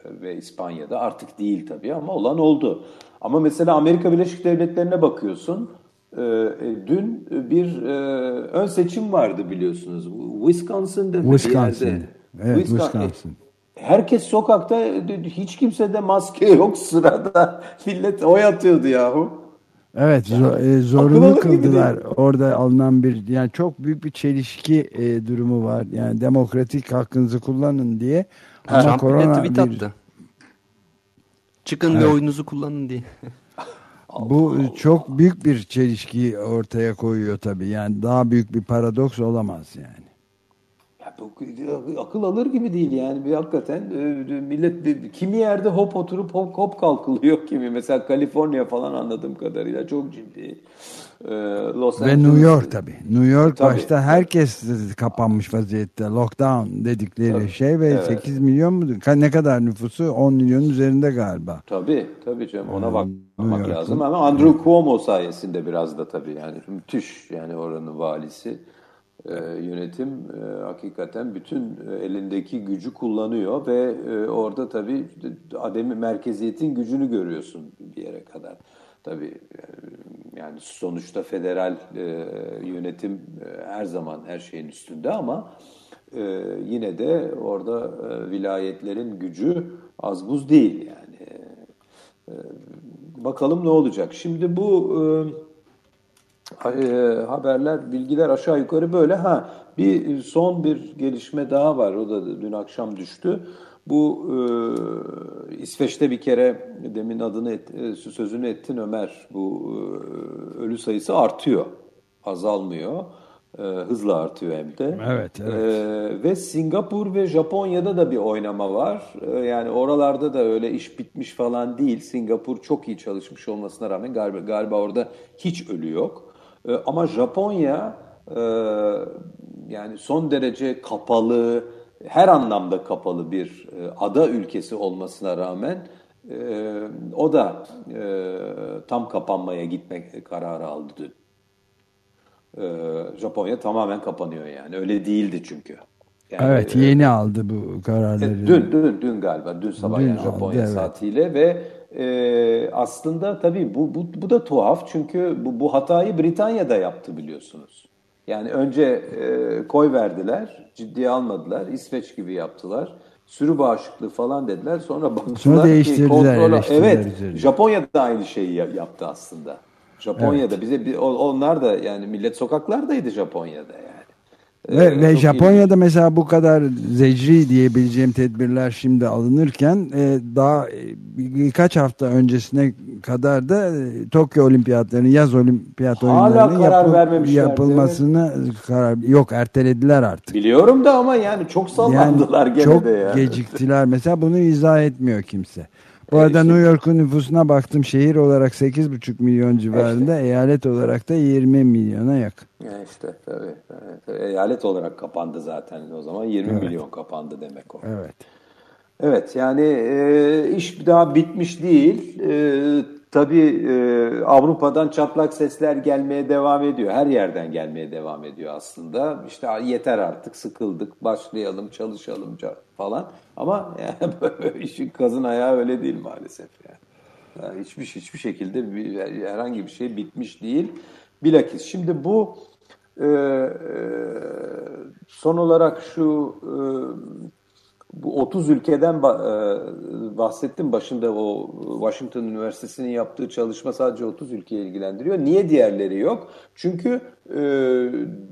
J: ve İspanya'da artık değil tabii ama olan oldu. Ama mesela Amerika Birleşik Devletleri'ne bakıyorsun. E, e, dün bir e, ön seçim vardı biliyorsunuz. Wisconsin'da
B: Wisconsin.
J: bir yerde.
B: Evet,
J: Wisconsin.
B: Wisconsin.
J: Herkes sokakta hiç kimsede maske yok sırada. Millet oy atıyordu yahu.
B: Evet e,
J: akıl
B: zorunlu kıldılar. Orada alınan bir yani çok büyük bir çelişki e, durumu var. Yani demokratik hakkınızı kullanın diye. Ama
C: Trump bile
B: korona
C: tweet
B: bir-
C: attı. Çıkın ve oyunuzu kullanın diye.
B: bu çok büyük bir çelişki ortaya koyuyor tabii. Yani daha büyük bir paradoks olamaz yani.
J: Ya bu akıl alır gibi değil yani bir hakikaten e, millet bir- kimi yerde hop oturup hop hop kalkılıyor kimi mesela Kaliforniya falan anladığım kadarıyla çok ciddi. E, Los
B: Ve
J: Angeles-
B: New York tabii. New York
J: Tabii.
B: başta herkes kapanmış vaziyette. Lockdown dedikleri
J: Tabii.
B: şey ve
J: Evet.
B: 8 milyon mu? Ne kadar nüfusu? 10 milyonun üzerinde galiba.
J: Tabii tabii canım ona
B: Hmm,
J: bakmak lazım ama Andrew Cuomo sayesinde biraz da tabii yani müthiş yani oranın valisi e, yönetim e, hakikaten bütün e, elindeki gücü kullanıyor ve e, orada tabii ademi merkeziyetin gücünü görüyorsun bir yere kadar. Tabii e, yani sonuçta federal e, yönetim e, her zaman her şeyin üstünde ama e, yine de orada e, vilayetlerin gücü az buz değil yani. E, bakalım ne olacak. Şimdi bu e, e, haberler, bilgiler aşağı yukarı böyle. Ha bir son bir gelişme daha var. O da dün akşam düştü. Bu e, İsveç'te bir kere demin adını et, e, sözünü ettin Ömer. Bu e, ölü sayısı artıyor. Azalmıyor. E, hızla artıyor hem de.
B: Evet, evet.
J: E, ve Singapur ve Japonya'da da bir oynama var. E, yani oralarda da öyle iş bitmiş falan değil. Singapur çok iyi çalışmış olmasına rağmen galiba, galiba orada hiç ölü yok. E, ama Japonya e, yani son derece kapalı, her anlamda kapalı bir e, ada ülkesi olmasına rağmen e, o da e, tam kapanmaya gitmek kararı aldı dün. E, Japonya tamamen kapanıyor yani. Öyle değildi çünkü. Yani,
B: Evet
J: e,
B: yeni aldı bu kararları.
J: e, Dün, dün, dün galiba, dün sabah
B: Dün
J: yani
B: aldı,
J: Japonya
B: evet.
J: saatiyle ve e, aslında tabii bu, bu, bu da tuhaf çünkü bu, bu hatayı Britanya'da yaptı biliyorsunuz. Yani önce e, koy verdiler, ciddiye almadılar, İsveç gibi yaptılar. Sürü bağışıklığı falan dediler. Sonra baktılar
B: Sonra
J: ki
B: değiştirdiler,
J: kontrol...
B: eleştirdiler
J: Evet,
B: üzerine.
J: Japonya da aynı şeyi ya- yaptı aslında. Japonya'da bize bir, o- onlar da yani millet sokaklardaydı Japonya'da yani.
B: Ve,
J: Ee,
B: ve Japonya'da mesela bu kadar zecri diyebileceğim tedbirler şimdi alınırken e, daha e, bir- birkaç hafta öncesine kadar da e, Tokyo Olimpiyatlarının yaz olimpiyat oyunlarının
J: vermemişlerdi,
B: yapılmasını karar yok ertelediler artık.
J: Biliyorum da ama yani çok sallandılar
B: Yani
J: gene
B: çok
J: de yani.
B: geciktiler mesela bunu izah etmiyor kimse. Bu arada
J: işte-
B: New York'un nüfusuna baktım şehir olarak 8,5 milyon civarında eyalet olarak da 20 milyona yakın.
J: Ya işte tabii, tabii. Eyalet olarak kapandı zaten o zaman 20 milyon kapandı demek o.
B: Evet.
J: Evet yani e, iş daha bitmiş değil. E, tabii e, Avrupa'dan çatlak sesler gelmeye devam ediyor. Her yerden gelmeye devam ediyor aslında. İşte yeter artık sıkıldık başlayalım çalışalım falan. Ama yani işin kazın ayağı öyle değil maalesef yani. Yani hiçbir hiçbir şekilde bir, herhangi bir şey bitmiş değil. Bilakis şimdi bu e, e, son olarak şu e, bu 30 ülkeden e, bahsettim başında o Washington Üniversitesi'nin yaptığı çalışma sadece 30 ülkeyi ilgilendiriyor. Niye diğerleri yok? Çünkü e,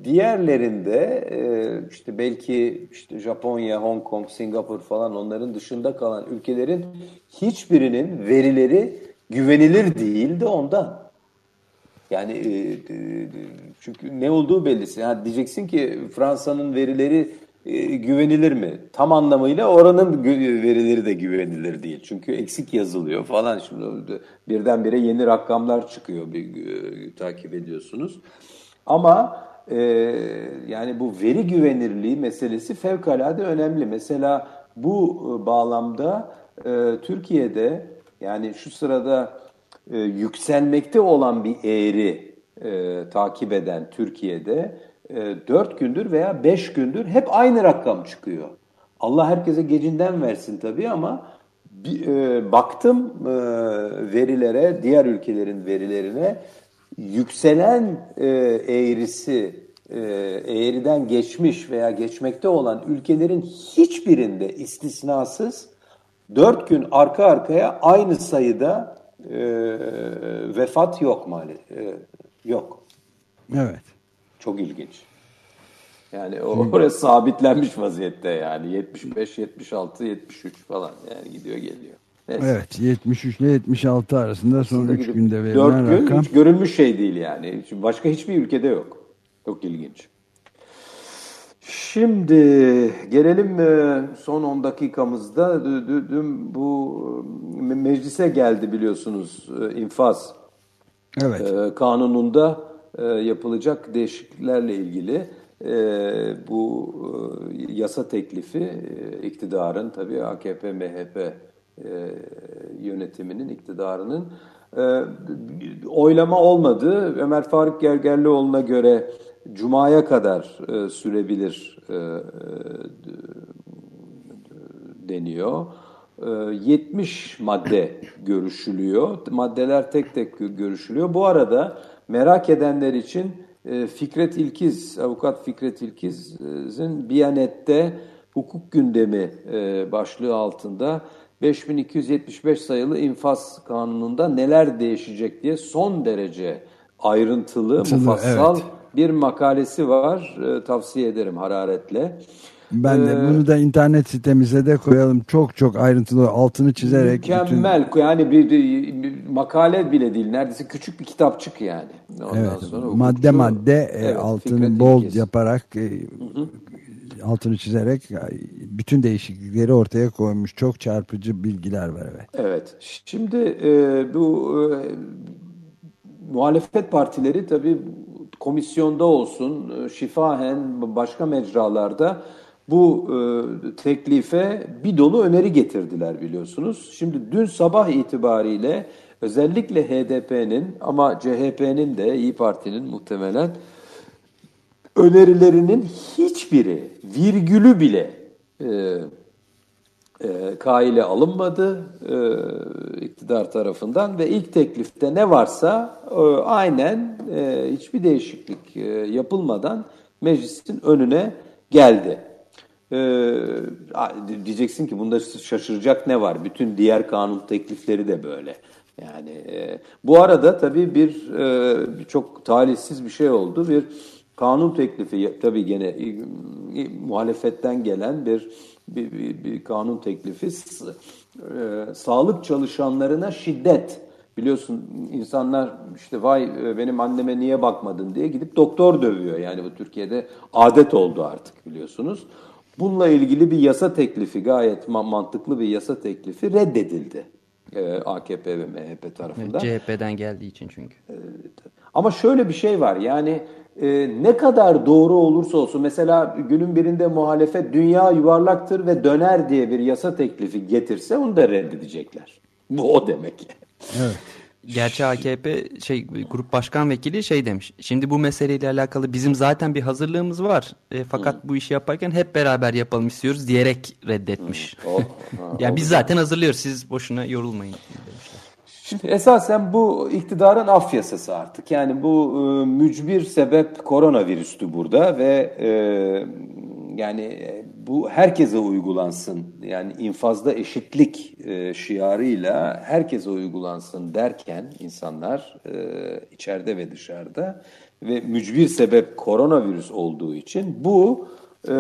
J: diğerlerinde e, işte belki işte Japonya, Hong Kong, Singapur falan onların dışında kalan ülkelerin hiçbirinin verileri güvenilir değil de ondan. Yani çünkü ne olduğu bellisi. Yani diyeceksin ki Fransa'nın verileri güvenilir mi? Tam anlamıyla oranın verileri de güvenilir değil. Çünkü eksik yazılıyor falan. Şimdi birdenbire yeni rakamlar çıkıyor bir e, takip ediyorsunuz. Ama e, yani bu veri güvenirliği meselesi fevkalade önemli. Mesela bu e, bağlamda e, Türkiye'de yani şu sırada e, yükselmekte olan bir eğri e, takip eden Türkiye'de e, 4 gündür veya 5 gündür hep aynı rakam çıkıyor. Allah herkese gecinden versin tabii ama e, baktım e, verilere, diğer ülkelerin verilerine yükselen e, eğrisi e, eğriden geçmiş veya geçmekte olan ülkelerin hiçbirinde istisnasız dört gün arka arkaya aynı sayıda e, vefat yok maalesef. E, yok.
B: Evet.
J: Çok ilginç. Yani oraya sabitlenmiş vaziyette yani 75, 76, 73 falan yani gidiyor geliyor.
B: Neyse. Evet 73 ile 76 arasında son 3 günde verilen
J: 4 gün
B: rakam.
J: hiç görülmüş şey değil yani. Başka hiçbir ülkede yok. Çok ilginç. Şimdi gelelim e, son 10 dakikamızda dün bu e, meclise geldi biliyorsunuz e, infaz
B: evet.
J: kanununda yapılacak değişikliklerle ilgili bu yasa teklifi iktidarın tabii AKP MHP yönetiminin iktidarının oylama olmadı. Ömer Faruk Gergerlioğlu'na göre Cuma'ya kadar e, sürebilir e, e, deniyor. E, 70 madde görüşülüyor. Maddeler tek tek görüşülüyor. Bu arada merak edenler için e, Fikret İlkiz, avukat Fikret İlkiz'in Biyanet'te hukuk gündemi e, başlığı altında 5275 sayılı infaz kanununda neler değişecek diye son derece ayrıntılı, mufassal
B: evet
J: bir makalesi var. E, tavsiye ederim hararetle.
B: Ben de ee, bunu da internet sitemize de koyalım. Çok çok ayrıntılı altını çizerek.
J: Mükemmel. Bütün... Yani bir, bir, bir makale bile değil. Neredeyse küçük bir kitapçık yani.
B: Ondan evet, sonra madde madde e, evet, altını bold ilkesi. yaparak e, hı hı. altını çizerek bütün değişiklikleri ortaya koymuş. Çok çarpıcı bilgiler var evet.
J: Evet. Şimdi e, bu e, muhalefet partileri tabii komisyonda olsun, e, şifahen başka mecralarda bu e, teklife bir dolu öneri getirdiler biliyorsunuz. Şimdi dün sabah itibariyle özellikle HDP'nin ama CHP'nin de İyi Parti'nin muhtemelen önerilerinin hiçbiri virgülü bile e, e, kaile alınmadı e, iktidar tarafından ve ilk teklifte ne varsa e, aynen e, hiçbir değişiklik e, yapılmadan meclisin önüne geldi. E, diyeceksin ki bunda şaşıracak ne var? Bütün diğer kanun teklifleri de böyle. Yani e, bu arada tabii bir e, çok talihsiz bir şey oldu. Bir kanun teklifi tabii gene e, muhalefetten gelen bir bir, bir, bir kanun teklifi e, sağlık çalışanlarına şiddet. Biliyorsun insanlar işte vay e, benim anneme niye bakmadın diye gidip doktor dövüyor. Yani bu Türkiye'de adet oldu artık biliyorsunuz. Bununla ilgili bir yasa teklifi gayet mantıklı bir yasa teklifi reddedildi. E, AKP ve MHP tarafından.
C: CHP'den geldiği için çünkü.
J: E, ama şöyle bir şey var yani e, ne kadar doğru olursa olsun mesela günün birinde muhalefet dünya yuvarlaktır ve döner diye bir yasa teklifi getirse onu da reddedecekler. Bu o demek.
B: Evet.
C: Gerçi AKP şey grup başkan vekili şey demiş. Şimdi bu meseleyle alakalı bizim zaten bir hazırlığımız var. E, fakat Hı. bu işi yaparken hep beraber yapalım istiyoruz diyerek reddetmiş. Hı. Oh, ha, yani biz zaten hazırlıyoruz. Siz boşuna yorulmayın demişler.
J: Şimdi esasen bu iktidarın af yasası artık. Yani bu e, mücbir sebep koronavirüstü burada ve e, yani e, bu herkese uygulansın. Yani infazda eşitlik e, şiarıyla herkese uygulansın derken insanlar e, içeride ve dışarıda ve mücbir sebep koronavirüs olduğu için bu e,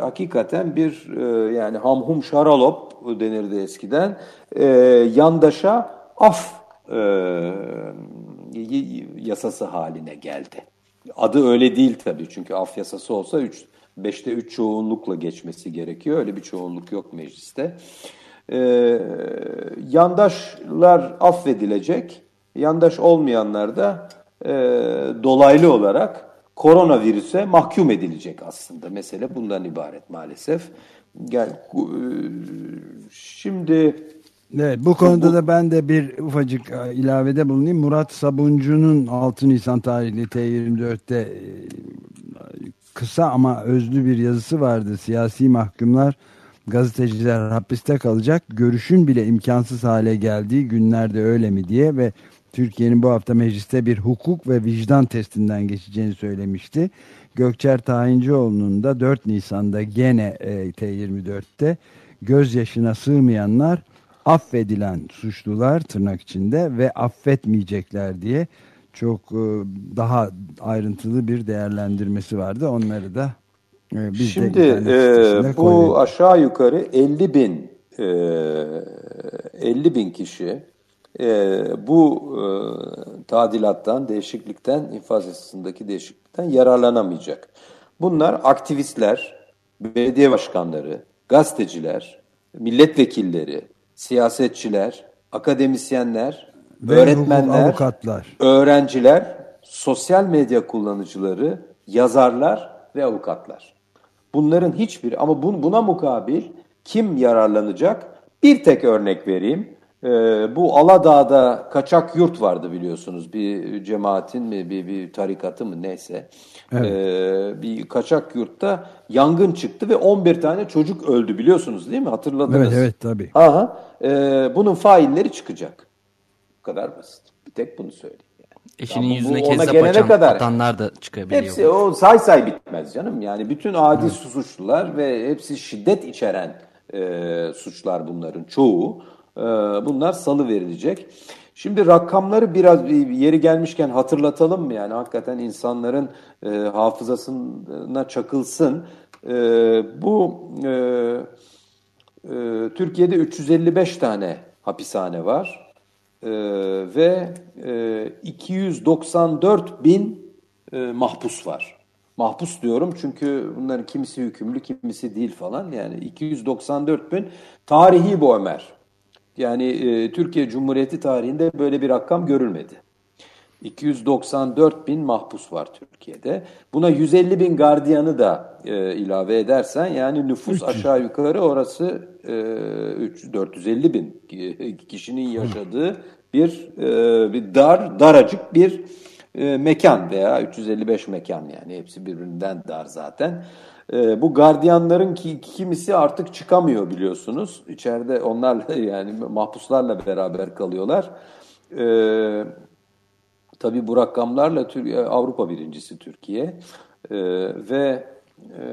J: hakikaten bir e, yani hamhum şaralop denirdi eskiden e, yandaşa af e, yasası haline geldi. Adı öyle değil tabii çünkü af yasası olsa üç Beşte üç çoğunlukla geçmesi gerekiyor. Öyle bir çoğunluk yok mecliste. E, yandaşlar affedilecek. Yandaş olmayanlar da e, dolaylı olarak koronavirüse mahkum edilecek aslında. Mesele bundan ibaret maalesef. Gel, e, şimdi
B: Evet, bu konuda da ben de bir ufacık e, ilavede bulunayım. Murat Sabuncu'nun 6 Nisan tarihli T24'te e, kısa ama özlü bir yazısı vardı. Siyasi mahkumlar, gazeteciler hapiste kalacak. Görüşün bile imkansız hale geldiği günlerde öyle mi diye ve Türkiye'nin bu hafta mecliste bir hukuk ve vicdan testinden geçeceğini söylemişti. Gökçer Tayincioğlu'nun da 4 Nisan'da gene e, T24'te gözyaşına sığmayanlar affedilen suçlular tırnak içinde ve affetmeyecekler diye çok e, daha ayrıntılı bir değerlendirmesi vardı. Onları da e, biz
J: Şimdi
B: de
J: e, bu aşağı yukarı 50 bin e, 50 bin kişi e, bu e, tadilattan, değişiklikten, infaz yasasındaki değişiklikten yararlanamayacak. Bunlar aktivistler, belediye başkanları, gazeteciler, milletvekilleri, siyasetçiler, akademisyenler,
B: Ve
J: öğretmenler,
B: avukatlar.
J: öğrenciler, sosyal medya kullanıcıları, yazarlar ve avukatlar. Bunların hiçbiri ama buna mukabil kim yararlanacak? Bir tek örnek vereyim. Ee, bu Aladağ'da kaçak yurt vardı biliyorsunuz. Bir cemaatin mi, bir, bir tarikatı mı neyse.
B: Evet.
J: Ee, bir kaçak yurtta yangın çıktı ve 11 tane çocuk öldü biliyorsunuz değil mi? Hatırladınız.
B: Evet evet tabii.
J: Aha, e, bunun failleri çıkacak. Kadar basit. Bir tek bunu söyleyeyim. Yani.
C: Eşinin
J: bu
C: yüzüne kezzap açan
J: kadar-
C: atanlar da çıkabiliyor.
J: Hepsi o say say bitmez canım. Yani bütün adi suçlular ve hepsi şiddet içeren e, suçlar bunların çoğu. E, bunlar salı verilecek. Şimdi rakamları biraz bir yeri gelmişken hatırlatalım mı? Yani hakikaten insanların e, hafızasına çakılsın. E, bu e, e, Türkiye'de 355 tane hapishane var. Ee, ve e, 294 bin e, mahpus var. Mahpus diyorum çünkü bunların kimisi hükümlü, kimisi değil falan. Yani 294 bin tarihi bu Ömer. Yani e, Türkiye Cumhuriyeti tarihinde böyle bir rakam görülmedi. 294 bin mahpus var Türkiye'de. Buna 150 bin gardiyanı da e, ilave edersen yani nüfus aşağı yukarı orası e, 3, 450 bin kişinin yaşadığı bir, e, bir dar, daracık bir e, mekan veya 355 mekan yani hepsi birbirinden dar zaten. E, bu gardiyanların ki kimisi artık çıkamıyor biliyorsunuz. İçeride onlarla yani mahpuslarla beraber kalıyorlar. E, tabii bu rakamlarla Türkiye, Avrupa birincisi Türkiye e, ve e,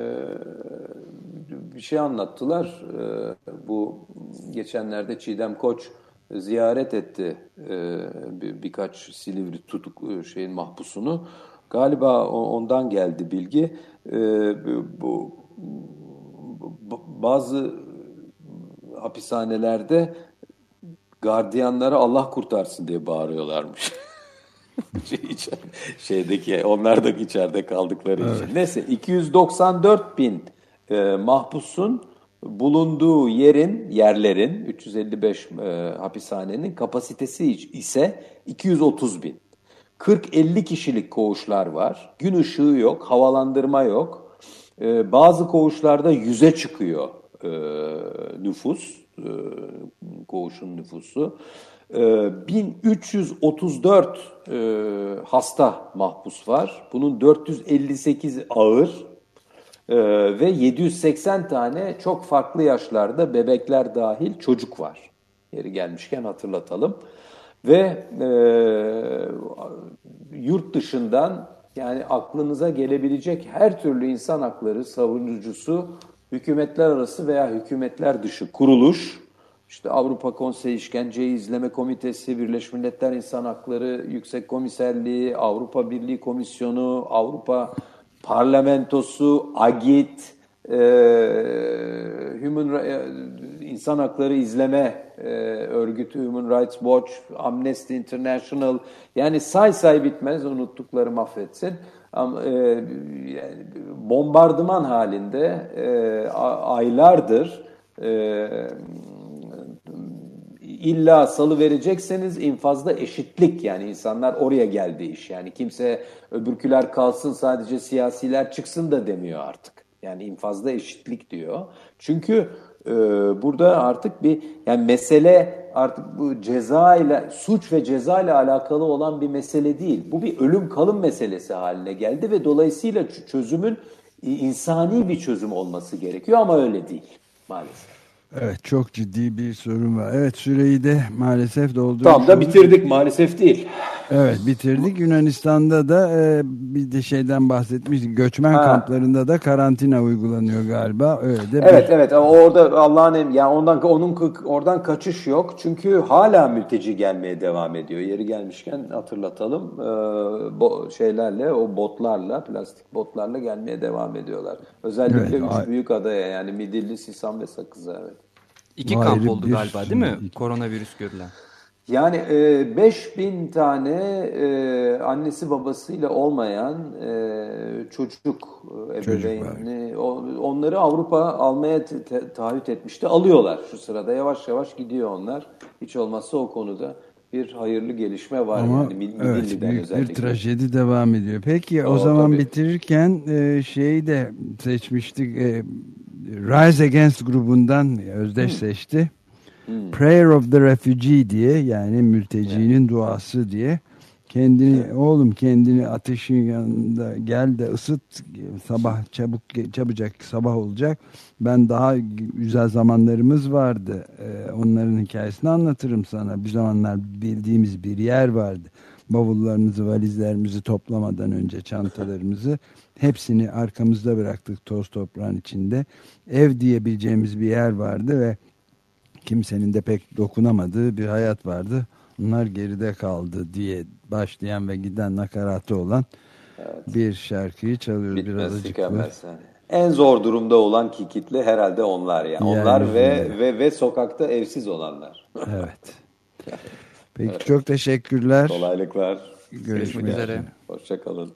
J: bir şey anlattılar. E, bu geçenlerde Çiğdem Koç ziyaret etti e, bir, birkaç Silivri tutuk e, şeyin mahpusunu. Galiba ondan geldi bilgi. E, bu, bu bazı hapishanelerde gardiyanlara Allah kurtarsın diye bağırıyorlarmış. şey, şeydeki onlar da içeride kaldıkları için. Neyse 294 bin e, mahpusun bulunduğu yerin yerlerin 355 e, hapishanenin kapasitesi ise 230 bin. 40-50 kişilik koğuşlar var. Gün ışığı yok, havalandırma yok. E, bazı koğuşlarda yüze çıkıyor e, nüfus, e, koğuşun nüfusu. E, 1334 e, hasta mahpus var. Bunun 458 ağır e, ve 780 tane çok farklı yaşlarda bebekler dahil çocuk var. Yeri gelmişken hatırlatalım. Ve e, yurt dışından yani aklınıza gelebilecek her türlü insan hakları savunucusu hükümetler arası veya hükümetler dışı kuruluş, işte Avrupa Konseyi İşkenceyi İzleme Komitesi, Birleşmiş Milletler İnsan Hakları Yüksek Komiserliği, Avrupa Birliği Komisyonu, Avrupa Parlamentosu, AGİT, e, Human e, İnsan Hakları İzleme e, Örgütü, Human Rights Watch, Amnesty International, yani say say bitmez unuttuklarım affetsin. Ama, e, yani bombardıman halinde e, aylardır e, illa salı verecekseniz infazda eşitlik yani insanlar oraya geldi iş. Yani kimse öbürküler kalsın sadece siyasiler çıksın da demiyor artık. Yani infazda eşitlik diyor. Çünkü e, burada artık bir yani mesele artık bu ceza ile suç ve ceza ile alakalı olan bir mesele değil. Bu bir ölüm kalım meselesi haline geldi ve dolayısıyla çözümün insani bir çözüm olması gerekiyor ama öyle değil maalesef.
B: Evet çok ciddi bir sorun var. Evet süreyi de maalesef doldurduk.
J: Tam da bitirdik maalesef değil.
B: Evet bitirdik. Yunanistan'da da e, bir de şeyden bahsetmiştik. Göçmen ha. kamplarında da karantina uygulanıyor galiba. Öyle de
J: evet bir... evet orada Allah'ın em yani ondan onun oradan kaçış yok. Çünkü hala mülteci gelmeye devam ediyor. Yeri gelmişken hatırlatalım. E, bo şeylerle o botlarla plastik botlarla gelmeye devam ediyorlar. Özellikle evet, üç büyük adaya yani Midilli, Sisam ve Sakız'a evet.
C: İki kamp oldu galiba değil mi? İki. Koronavirüs görülen.
J: Yani e, 5000 tane e, annesi babasıyla olmayan e, çocuk e, ebeveynini onları Avrupa almaya te, taahhüt etmişti. Alıyorlar şu sırada yavaş yavaş gidiyor onlar. Hiç olmazsa o konuda bir hayırlı gelişme var.
B: Ama yani, evet, büyük özellikle. bir trajedi devam ediyor. Peki o, o zaman tabii. bitirirken e, şeyi de seçmiştik. E, Rise Against grubundan Özdeş seçti. Hmm. Prayer of the Refugee diye yani mültecinin evet. duası diye kendini evet. oğlum kendini ateşin yanında gel de ısıt sabah çabuk çabucak sabah olacak ben daha güzel zamanlarımız vardı ee, onların hikayesini anlatırım sana bir zamanlar bildiğimiz bir yer vardı bavullarımızı valizlerimizi toplamadan önce çantalarımızı hepsini arkamızda bıraktık toz toprağın içinde ev diyebileceğimiz bir yer vardı ve kimsenin de pek dokunamadığı bir hayat vardı. Bunlar geride kaldı diye başlayan ve giden nakaratı olan evet. bir şarkıyı çalıyoruz Bitmez, birazcık.
J: En zor durumda olan ki kitle herhalde onlar yani. yani onlar ve, ve ve sokakta evsiz olanlar.
B: Evet. Peki evet. çok teşekkürler.
J: Kolaylıklar.
C: Görüşmek üzere.
J: Hoşçakalın.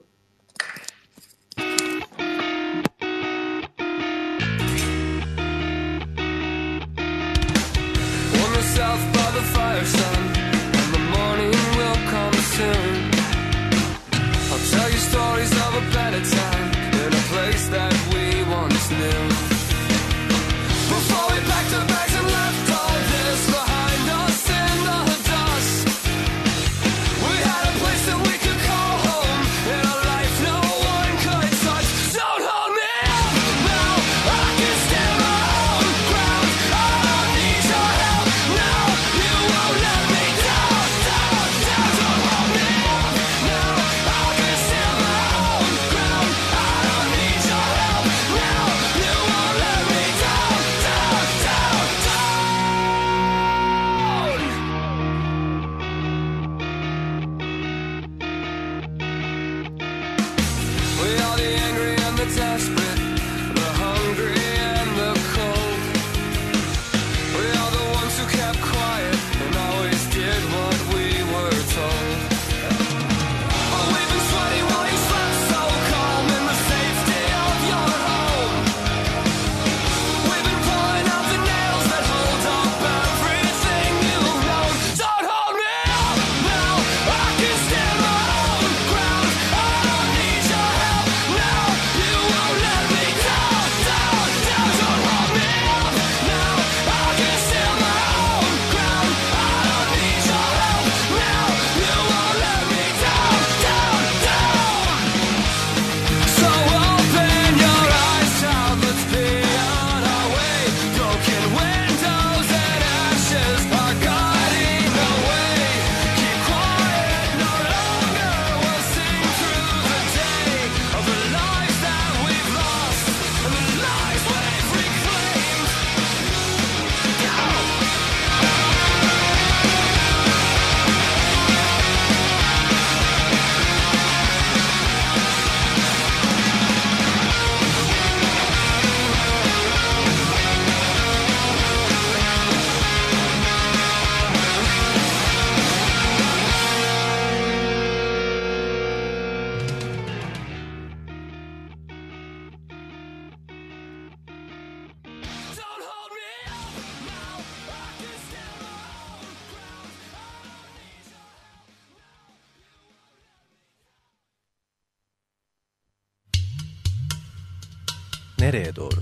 G: Nereye doğru?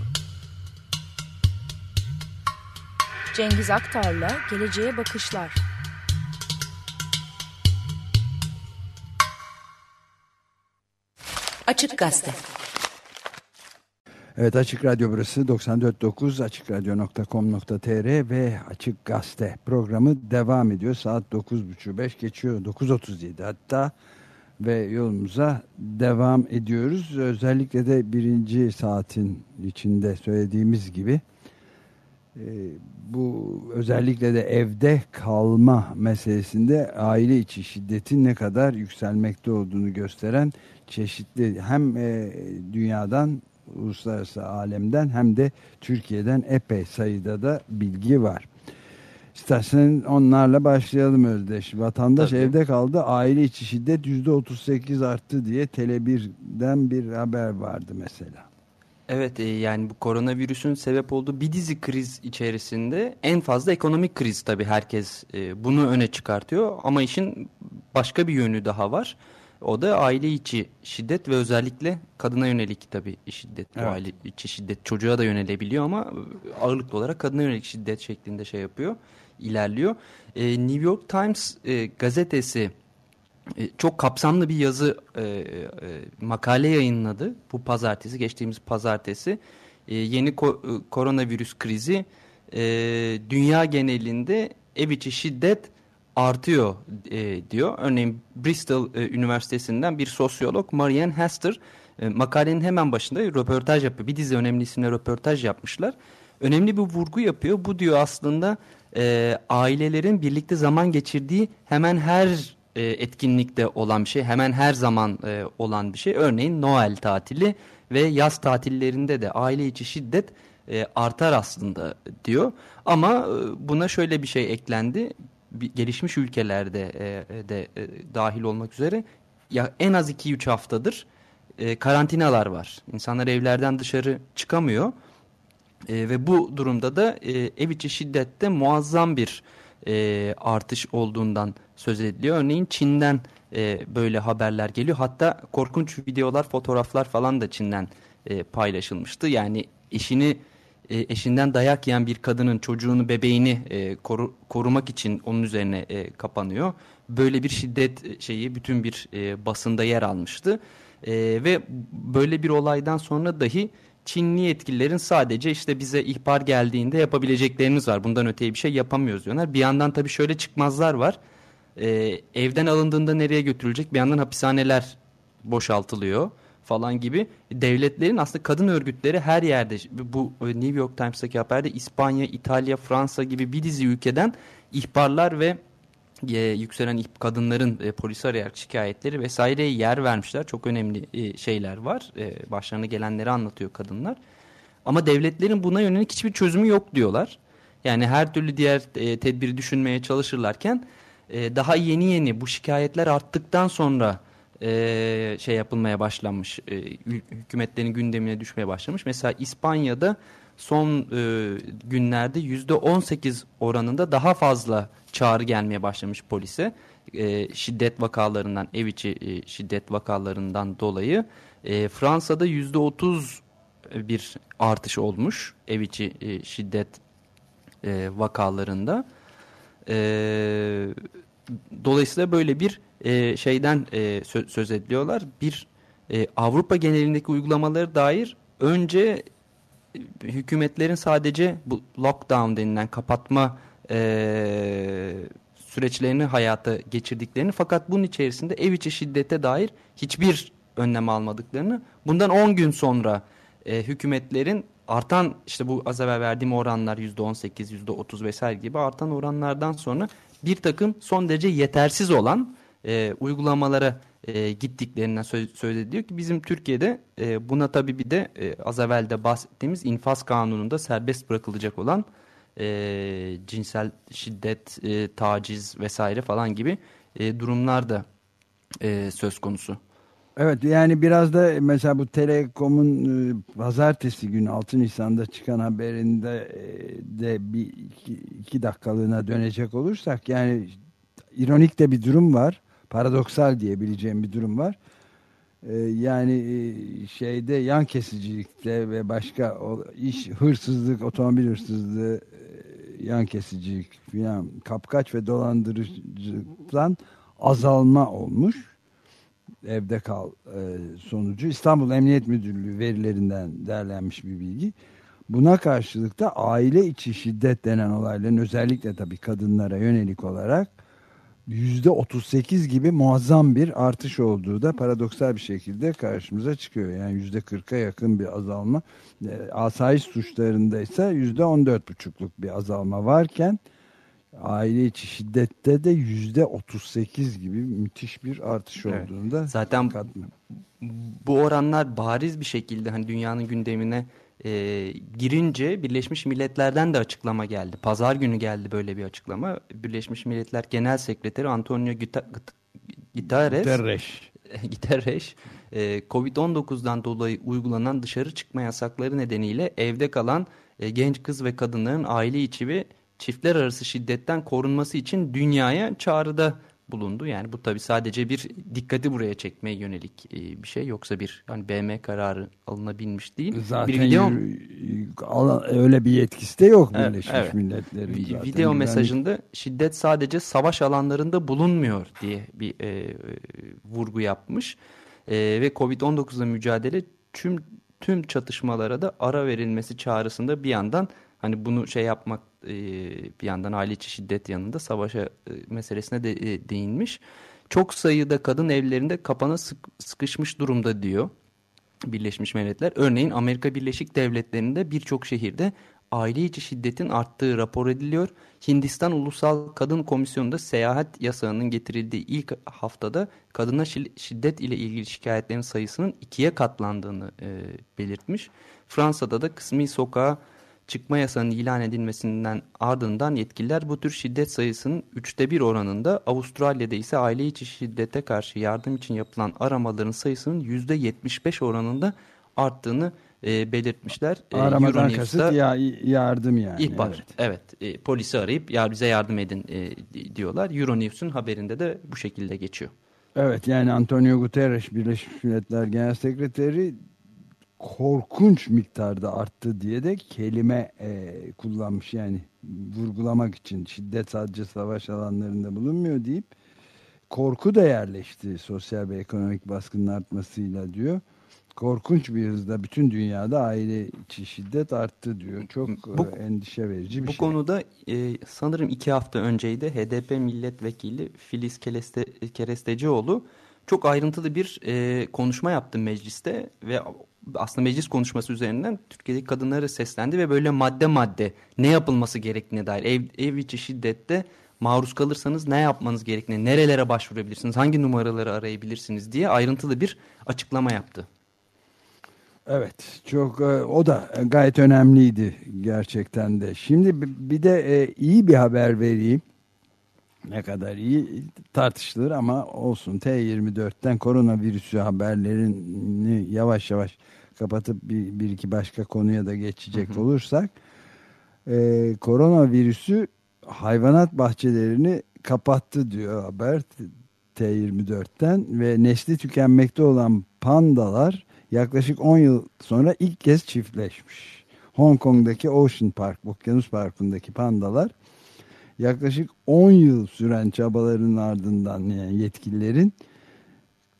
I: Cengiz Aktar'la Geleceğe Bakışlar.
A: Açık Gazete.
B: Evet Açık Radyo burası 94.9 açıkradyo.com.tr ve Açık Gazete programı devam ediyor. Saat 9.30-5 geçiyor 9.37 hatta ve yolumuza devam ediyoruz. Özellikle de birinci saatin içinde söylediğimiz gibi e, bu özellikle de evde kalma meselesinde aile içi şiddetin ne kadar yükselmekte olduğunu gösteren çeşitli hem e, dünyadan uluslararası alemden hem de Türkiye'den epey sayıda da bilgi var. İstersen onlarla başlayalım Özdeş. Vatandaş
C: Tabii.
B: evde kaldı. Aile içi şiddet %38 arttı diye Tele1'den bir haber vardı mesela.
C: Evet e, yani bu koronavirüsün sebep olduğu bir dizi kriz içerisinde en fazla ekonomik kriz tabii herkes e, bunu öne çıkartıyor ama işin başka bir yönü daha var. O da aile içi şiddet ve özellikle kadına yönelik tabii şiddet. Bu
B: Evet.
C: aile içi şiddet çocuğa da yönelebiliyor ama ağırlıklı olarak kadına yönelik şiddet şeklinde şey yapıyor, ilerliyor. E, New York Times e, gazetesi e, çok kapsamlı bir yazı e, e, makale yayınladı bu pazartesi geçtiğimiz pazartesi E, yeni ko- e, koronavirüs krizi e, dünya genelinde ev içi şiddet artıyor e, diyor. Örneğin Bristol e, Üniversitesi'nden bir sosyolog Marianne Hester e, makalenin hemen başında röportaj yapıyor. Bir dizi önemli isimle röportaj yapmışlar. Önemli bir vurgu yapıyor. Bu diyor aslında e, ailelerin birlikte zaman geçirdiği hemen her e, etkinlikte olan bir şey. Hemen her zaman e, olan bir şey. Örneğin Noel tatili ve yaz tatillerinde de aile içi şiddet e, artar aslında diyor. Ama e, buna şöyle bir şey eklendi. Bir, gelişmiş ülkelerde e, de e, dahil olmak üzere ya en az 2-3 haftadır e, karantinalar var. İnsanlar evlerden dışarı çıkamıyor. E, ve bu durumda da e, ev içi şiddette muazzam bir e, artış olduğundan söz ediliyor. Örneğin Çin'den e, böyle haberler geliyor. Hatta korkunç videolar, fotoğraflar falan da Çin'den e, paylaşılmıştı. Yani eşini e, eşinden dayak yiyen bir kadının çocuğunu, bebeğini e, koru- korumak için onun üzerine e, kapanıyor. Böyle bir şiddet şeyi bütün bir e, basında yer almıştı. E, ve böyle bir olaydan sonra dahi Çinli yetkililerin sadece işte bize ihbar geldiğinde yapabileceklerimiz var. Bundan öteye bir şey yapamıyoruz diyorlar. Bir yandan tabii şöyle çıkmazlar var. Ee, evden alındığında nereye götürülecek? Bir yandan hapishaneler boşaltılıyor falan gibi. Devletlerin aslında kadın örgütleri her yerde bu New York Times'taki haberde İspanya, İtalya, Fransa gibi bir dizi ülkeden ihbarlar ve e, yükselen kadınların e, polisi arayarak şikayetleri vesaireye yer vermişler. Çok önemli e, şeyler var. E, başlarına gelenleri anlatıyor kadınlar. Ama devletlerin buna yönelik hiçbir çözümü yok diyorlar. Yani her türlü diğer e, tedbiri düşünmeye çalışırlarken e, daha yeni yeni bu şikayetler arttıktan sonra e, şey yapılmaya başlanmış. E, hü- hükümetlerin gündemine düşmeye başlamış. Mesela İspanya'da son e, günlerde yüzde 18 oranında daha fazla çağrı gelmeye başlamış polise. E, şiddet vakalarından, ev içi e, şiddet vakalarından dolayı. E, Fransa'da yüzde 30 bir artış olmuş ev içi e, şiddet e, vakalarında. E, dolayısıyla böyle bir e, şeyden e, sö- söz ediliyorlar. Bir e, Avrupa genelindeki uygulamaları dair önce e, hükümetlerin sadece bu lockdown denilen kapatma e, süreçlerini hayata geçirdiklerini fakat bunun içerisinde ev içi şiddete dair hiçbir önlem almadıklarını bundan 10 gün sonra e, hükümetlerin artan işte bu az evvel verdiğim oranlar %18, %30 vesaire gibi artan oranlardan sonra bir takım son derece yetersiz olan e, uygulamalara e, gittiklerinden söz, söz ediliyor ki bizim Türkiye'de e, buna tabii bir de e, az evvel de bahsettiğimiz infaz kanununda serbest bırakılacak olan e, cinsel şiddet, e, taciz vesaire falan gibi e, durumlar da e, söz konusu.
B: Evet yani biraz da mesela bu Telekom'un e, pazartesi günü 6 Nisan'da çıkan haberinde e, de bir iki, iki dakikalığına dönecek olursak yani ironik de bir durum var. Paradoksal diyebileceğim bir durum var. E, yani e, şeyde yan kesicilikte ve başka iş hırsızlık, otomobil hırsızlığı, e, yan kesicilik filan kapkaç ve dolandırıcılıktan azalma olmuş. Evde kal e, sonucu İstanbul Emniyet Müdürlüğü verilerinden derlenmiş bir bilgi. Buna karşılık da aile içi şiddet denen olayların özellikle tabii kadınlara yönelik olarak 38 gibi muazzam bir artış olduğu da paradoksal bir şekilde karşımıza çıkıyor. Yani yüzde 40'a yakın bir azalma. E, asayiş suçlarında ise yüzde 14,5'luk bir azalma varken aile içi şiddette de yüzde 38 gibi müthiş bir artış
C: Evet.
B: olduğunu da
C: Zaten
B: katma.
C: bu oranlar bariz bir şekilde hani dünyanın gündemine e, girince Birleşmiş Milletler'den de açıklama geldi. Pazar günü geldi böyle bir açıklama. Birleşmiş Milletler Genel Sekreteri Antonio Guta- Guterres
B: Guterres.
C: Guterres e, Covid-19'dan dolayı uygulanan dışarı çıkma yasakları nedeniyle evde kalan e, genç kız ve kadınların aile içi ve çiftler arası şiddetten korunması için dünyaya çağrıda bulundu. Yani bu tabi sadece bir dikkati buraya çekmeye yönelik e, bir şey yoksa bir hani BM kararı alınabilmiş değil.
B: Zaten
C: bir video
B: alan- öyle bir yetkisi de yok
C: Evet,
B: Birleşmiş
C: evet.
B: Milletler'in. Zaten.
C: Video
B: Güvenlik-
C: mesajında şiddet sadece savaş alanlarında bulunmuyor diye bir e, e, vurgu yapmış. E, ve Covid-19'la mücadele tüm tüm çatışmalara da ara verilmesi çağrısında bir yandan hani bunu şey yapmak e, bir yandan aile içi şiddet yanında savaşa e, meselesine de e, değinmiş. Çok sayıda kadın evlerinde kapana sık- sıkışmış durumda diyor. Birleşmiş Milletler. Örneğin Amerika Birleşik Devletleri'nde birçok şehirde aile içi şiddetin arttığı rapor ediliyor. Hindistan Ulusal Kadın Komisyonu'nda seyahat yasağının getirildiği ilk haftada kadına şi- şiddet ile ilgili şikayetlerin sayısının ikiye katlandığını e, belirtmiş. Fransa'da da kısmi sokağa çıkma yasağının ilan edilmesinden ardından yetkililer bu tür şiddet sayısının üçte bir oranında Avustralya'da ise aile içi şiddete karşı yardım için yapılan aramaların sayısının yüzde yetmiş beş oranında arttığını e, belirtmişler. E,
B: Aramadan kasıt ya, yardım yani.
C: ihbar.
B: evet.
C: Evet, e, polisi arayıp ya bize yardım edin e, di- diyorlar. Euronews'un haberinde de bu şekilde geçiyor.
B: Evet yani Antonio Guterres Birleşmiş Milletler Genel Sekreteri korkunç miktarda arttı diye de kelime e, kullanmış yani vurgulamak için şiddet sadece savaş alanlarında bulunmuyor deyip korku da yerleşti sosyal ve ekonomik baskının artmasıyla diyor. Korkunç bir hızda bütün dünyada aile içi şiddet arttı diyor. Çok
C: Bu-
B: e, endişe verici bir
C: Bu
B: şey.
C: konuda e, sanırım iki hafta önceydi HDP milletvekili Filiz Keleste, Kerestecioğlu çok ayrıntılı bir e, konuşma yaptı mecliste ve aslında meclis konuşması üzerinden Türkiye'deki kadınlara seslendi ve böyle madde madde ne yapılması gerektiğine dair ev, ev içi şiddette maruz kalırsanız ne yapmanız gerektiğine, nerelere başvurabilirsiniz, hangi numaraları arayabilirsiniz diye ayrıntılı bir açıklama yaptı.
B: Evet çok o da gayet önemliydi gerçekten de. Şimdi bi- bir de iyi bir haber vereyim. Ne kadar iyi tartışılır ama olsun T24'ten koronavirüsü haberlerini yavaş yavaş kapatıp bir, bir iki başka konuya da geçecek olursak e, koronavirüsü hayvanat bahçelerini kapattı diyor haber T24'ten ve nesli tükenmekte olan pandalar yaklaşık 10 yıl sonra ilk kez çiftleşmiş. Hong Kong'daki Ocean Park, Okyanus Parkı'ndaki pandalar yaklaşık 10 yıl süren çabaların ardından yani yetkililerin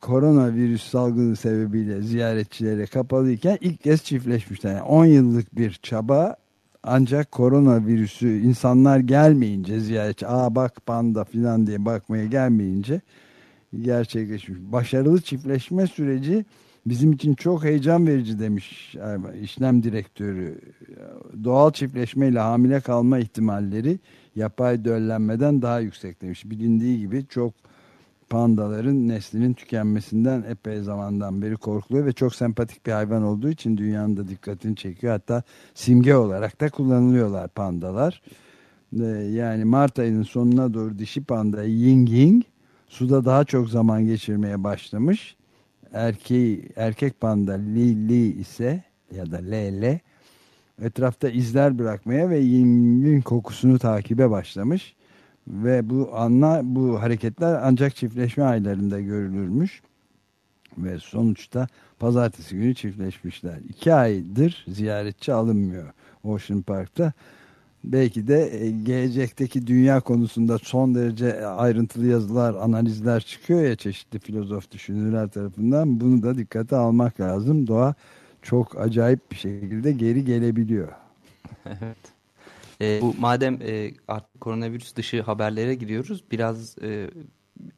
B: koronavirüs salgını sebebiyle ziyaretçilere kapalıyken ilk kez çiftleşmişler. Yani 10 yıllık bir çaba ancak koronavirüsü insanlar gelmeyince ziyaretçi aa bak panda filan diye bakmaya gelmeyince gerçekleşmiş. Başarılı çiftleşme süreci bizim için çok heyecan verici demiş işlem direktörü. Doğal çiftleşmeyle hamile kalma ihtimalleri yapay döllenmeden daha yüksek demiş. Bilindiği gibi çok pandaların neslinin tükenmesinden epey zamandan beri korkuluyor ve çok sempatik bir hayvan olduğu için dünyanın da dikkatini çekiyor. Hatta simge olarak da kullanılıyorlar pandalar. Ee, Yani Mart ayının sonuna doğru dişi panda Ying Ying suda daha çok zaman geçirmeye başlamış. Erkeği, erkek panda Li Li ise ya da Lele etrafta izler bırakmaya ve Ying'in kokusunu takibe başlamış. Ve bu anla bu hareketler ancak çiftleşme aylarında görülürmüş. Ve sonuçta pazartesi günü çiftleşmişler. İki aydır ziyaretçi alınmıyor Ocean Park'ta. Belki de e, gelecekteki dünya konusunda son derece ayrıntılı yazılar, analizler çıkıyor ya çeşitli filozof düşünürler tarafından. Bunu da dikkate almak lazım. Doğa çok acayip bir şekilde geri gelebiliyor.
C: evet. E, bu madem e, artık koronavirüs dışı haberlere giriyoruz, biraz e,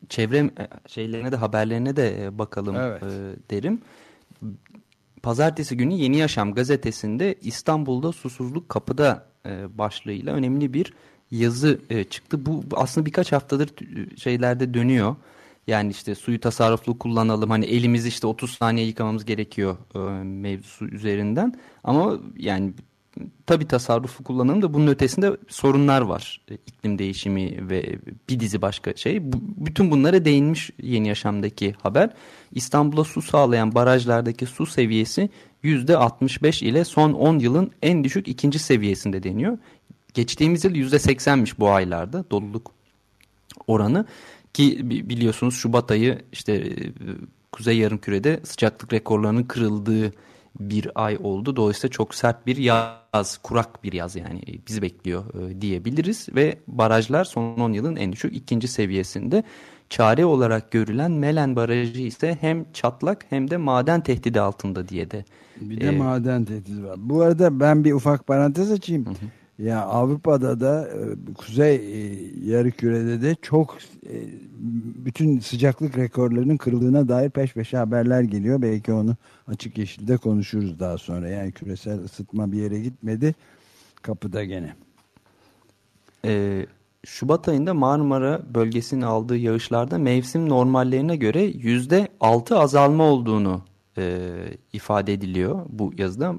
C: çevre e, şeylerine de haberlerine de e, bakalım evet. e, derim. Pazartesi günü Yeni Yaşam gazetesinde İstanbul'da susuzluk kapıda e, başlığıyla önemli bir yazı e, çıktı. Bu aslında birkaç haftadır şeylerde dönüyor. Yani işte suyu tasarruflu kullanalım. Hani elimizi işte 30 saniye yıkamamız gerekiyor e, mevzusu üzerinden. Ama yani tabi tasarrufu kullanalım da bunun ötesinde sorunlar var. E, iklim değişimi ve bir dizi başka şey. Bu, bütün bunlara değinmiş yeni yaşamdaki haber. İstanbul'a su sağlayan barajlardaki su seviyesi %65 ile son 10 yılın en düşük ikinci seviyesinde deniyor. Geçtiğimiz yıl %80'miş bu aylarda doluluk oranı. Ki biliyorsunuz Şubat ayı işte e, Kuzey Yarımküre'de sıcaklık rekorlarının kırıldığı bir ay oldu. Dolayısıyla çok sert bir yaz, kurak bir yaz yani bizi bekliyor e, diyebiliriz. Ve barajlar son 10 yılın en düşük ikinci seviyesinde. Çare olarak görülen Melen Barajı ise hem çatlak hem de maden tehdidi altında diye de.
B: Bir de e, maden tehdidi var. Bu arada ben bir ufak parantez açayım. Hı hı. Ya Avrupa'da da e, kuzey e, yarı kürede de çok e, bütün sıcaklık rekorlarının kırıldığına dair peş peşe haberler geliyor. Belki onu açık yeşilde konuşuruz daha sonra. Yani küresel ısıtma bir yere gitmedi. Kapıda gene.
C: Ee, Şubat ayında Marmara bölgesinin aldığı yağışlarda mevsim normallerine göre yüzde altı azalma olduğunu e, ifade ediliyor bu yazıda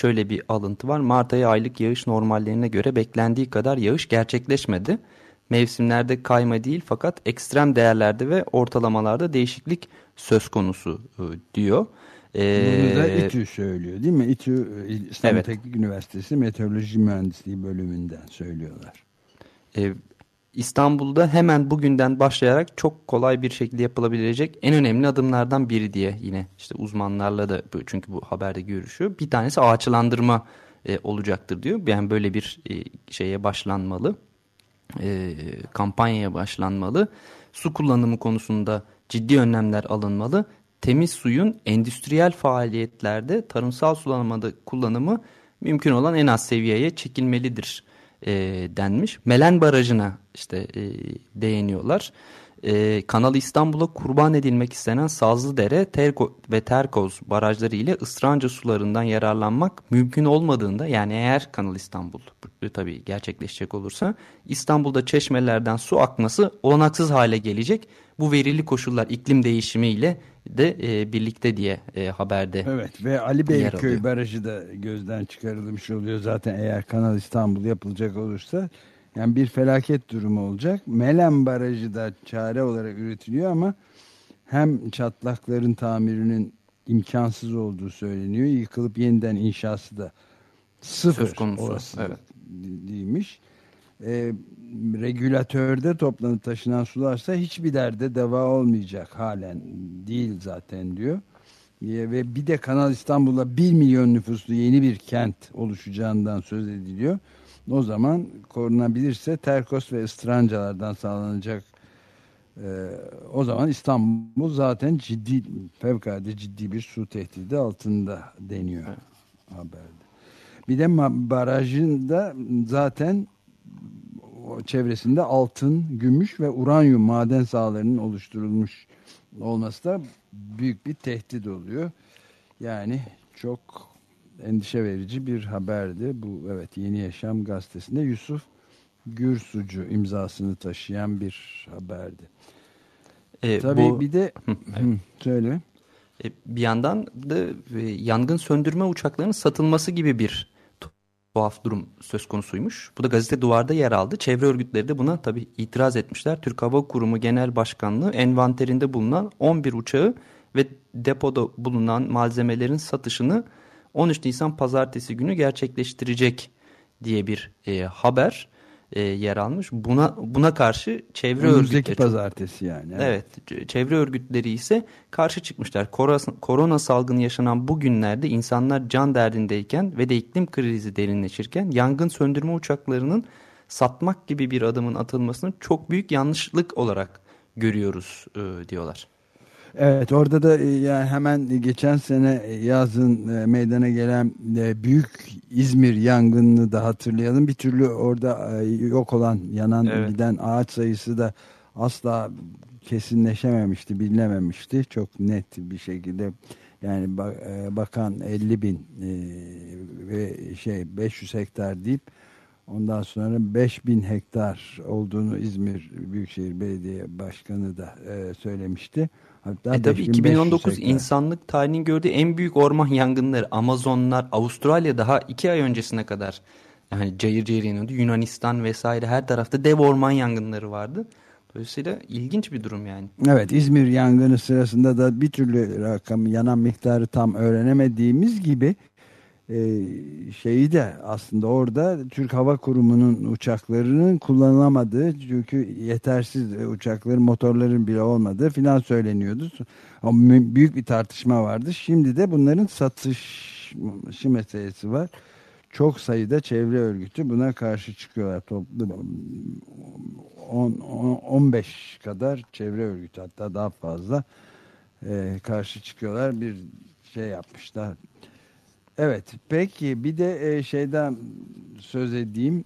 C: şöyle bir alıntı var. Mart ayı aylık yağış normallerine göre beklendiği kadar yağış gerçekleşmedi. Mevsimlerde kayma değil fakat ekstrem değerlerde ve ortalamalarda değişiklik söz konusu e, diyor.
B: Ee, Bunu da İTÜ söylüyor değil mi? İTÜ İstanbul evet. Teknik Üniversitesi Meteoroloji Mühendisliği bölümünden söylüyorlar.
C: İstanbul'da hemen bugünden başlayarak çok kolay bir şekilde yapılabilecek en önemli adımlardan biri diye yine işte uzmanlarla da çünkü bu haberde görüşüyor. Bir tanesi ağaçlandırma e, olacaktır diyor. Yani böyle bir e, şeye başlanmalı. E, kampanyaya başlanmalı. Su kullanımı konusunda ciddi önlemler alınmalı. Temiz suyun endüstriyel faaliyetlerde tarımsal sulamada kullanımı mümkün olan en az seviyeye çekilmelidir e, denmiş. Melen Barajı'na işte e, değiniyorlar. E, Kanal İstanbul'a kurban edilmek istenen Sazlıdere Terko ve Terkoz barajları ile ısranca sularından yararlanmak mümkün olmadığında yani eğer Kanal İstanbul tabii gerçekleşecek olursa İstanbul'da çeşmelerden su akması olanaksız hale gelecek. Bu verili koşullar iklim değişimiyle de e, birlikte diye e, haberde.
B: Evet ve Ali Beyköy Barajı da gözden çıkarılmış oluyor zaten eğer Kanal İstanbul yapılacak olursa. Yani bir felaket durumu olacak. Melen Barajı da çare olarak üretiliyor ama hem çatlakların tamirinin imkansız olduğu söyleniyor. Yıkılıp yeniden inşası da sıfır Söz konusu. Evet. değilmiş. E, regülatörde toplanıp taşınan sularsa hiçbir derde deva olmayacak halen değil zaten diyor. Ve bir de Kanal İstanbul'da 1 milyon nüfuslu yeni bir kent oluşacağından söz ediliyor. O zaman korunabilirse Terkos ve Istrancalardan sağlanacak e, o zaman İstanbul zaten ciddi fevkalade ciddi bir su tehdidi altında deniyor evet. haberde. Bir de barajın da zaten çevresinde altın, gümüş ve uranyum maden sahalarının oluşturulmuş olması da büyük bir tehdit oluyor. Yani çok endişe verici bir haberdi. Bu evet Yeni Yaşam gazetesinde Yusuf Gürsucu imzasını taşıyan bir haberdi. E, Tabii bu... bir de söyle.
C: E, bir yandan da e, yangın söndürme uçaklarının satılması gibi bir tuhaf durum söz konusuymuş. Bu da gazete duvarda yer aldı. Çevre örgütleri de buna tabii itiraz etmişler. Türk Hava Kurumu Genel Başkanlığı envanterinde bulunan 11 uçağı ve depoda bulunan malzemelerin satışını 13 Nisan pazartesi günü gerçekleştirecek diye bir e, haber. E, yer almış. Buna buna karşı çevre
B: Önümüzdeki
C: örgütleri
B: pazartesi yani.
C: Evet. evet, çevre örgütleri ise karşı çıkmışlar. Korona, salgını yaşanan bu günlerde insanlar can derdindeyken ve de iklim krizi derinleşirken yangın söndürme uçaklarının satmak gibi bir adımın atılmasını çok büyük yanlışlık olarak görüyoruz e, diyorlar.
B: Evet orada da e, yani hemen geçen sene yazın e, meydana gelen e, büyük İzmir yangınını da hatırlayalım. Bir türlü orada yok olan yanan evet. giden ağaç sayısı da asla kesinleşememişti, bilinememişti. Çok net bir şekilde yani bakan 50 bin ve şey 500 hektar deyip ondan sonra 5000 hektar olduğunu İzmir Büyükşehir Belediye Başkanı da söylemişti.
C: Hatta e tabii 2019 hektar. insanlık tarihinin gördüğü en büyük orman yangınları Amazonlar Avustralya daha iki ay öncesine kadar yani cayır cayır yanıyordu. Yunanistan vesaire her tarafta dev orman yangınları vardı. Dolayısıyla ilginç bir durum yani.
B: Evet İzmir yangını sırasında da bir türlü rakam yanan miktarı tam öğrenemediğimiz gibi şeyi de aslında orada Türk Hava Kurumu'nun uçaklarının kullanılamadığı çünkü yetersiz uçakların motorların bile olmadığı filan söyleniyordu. Ama büyük bir tartışma vardı. Şimdi de bunların satışı meselesi var. Çok sayıda çevre örgütü buna karşı çıkıyorlar. Toplu 10, 15 kadar çevre örgütü hatta daha fazla e, karşı çıkıyorlar. Bir şey yapmışlar Evet peki bir de e, şeyden söz edeyim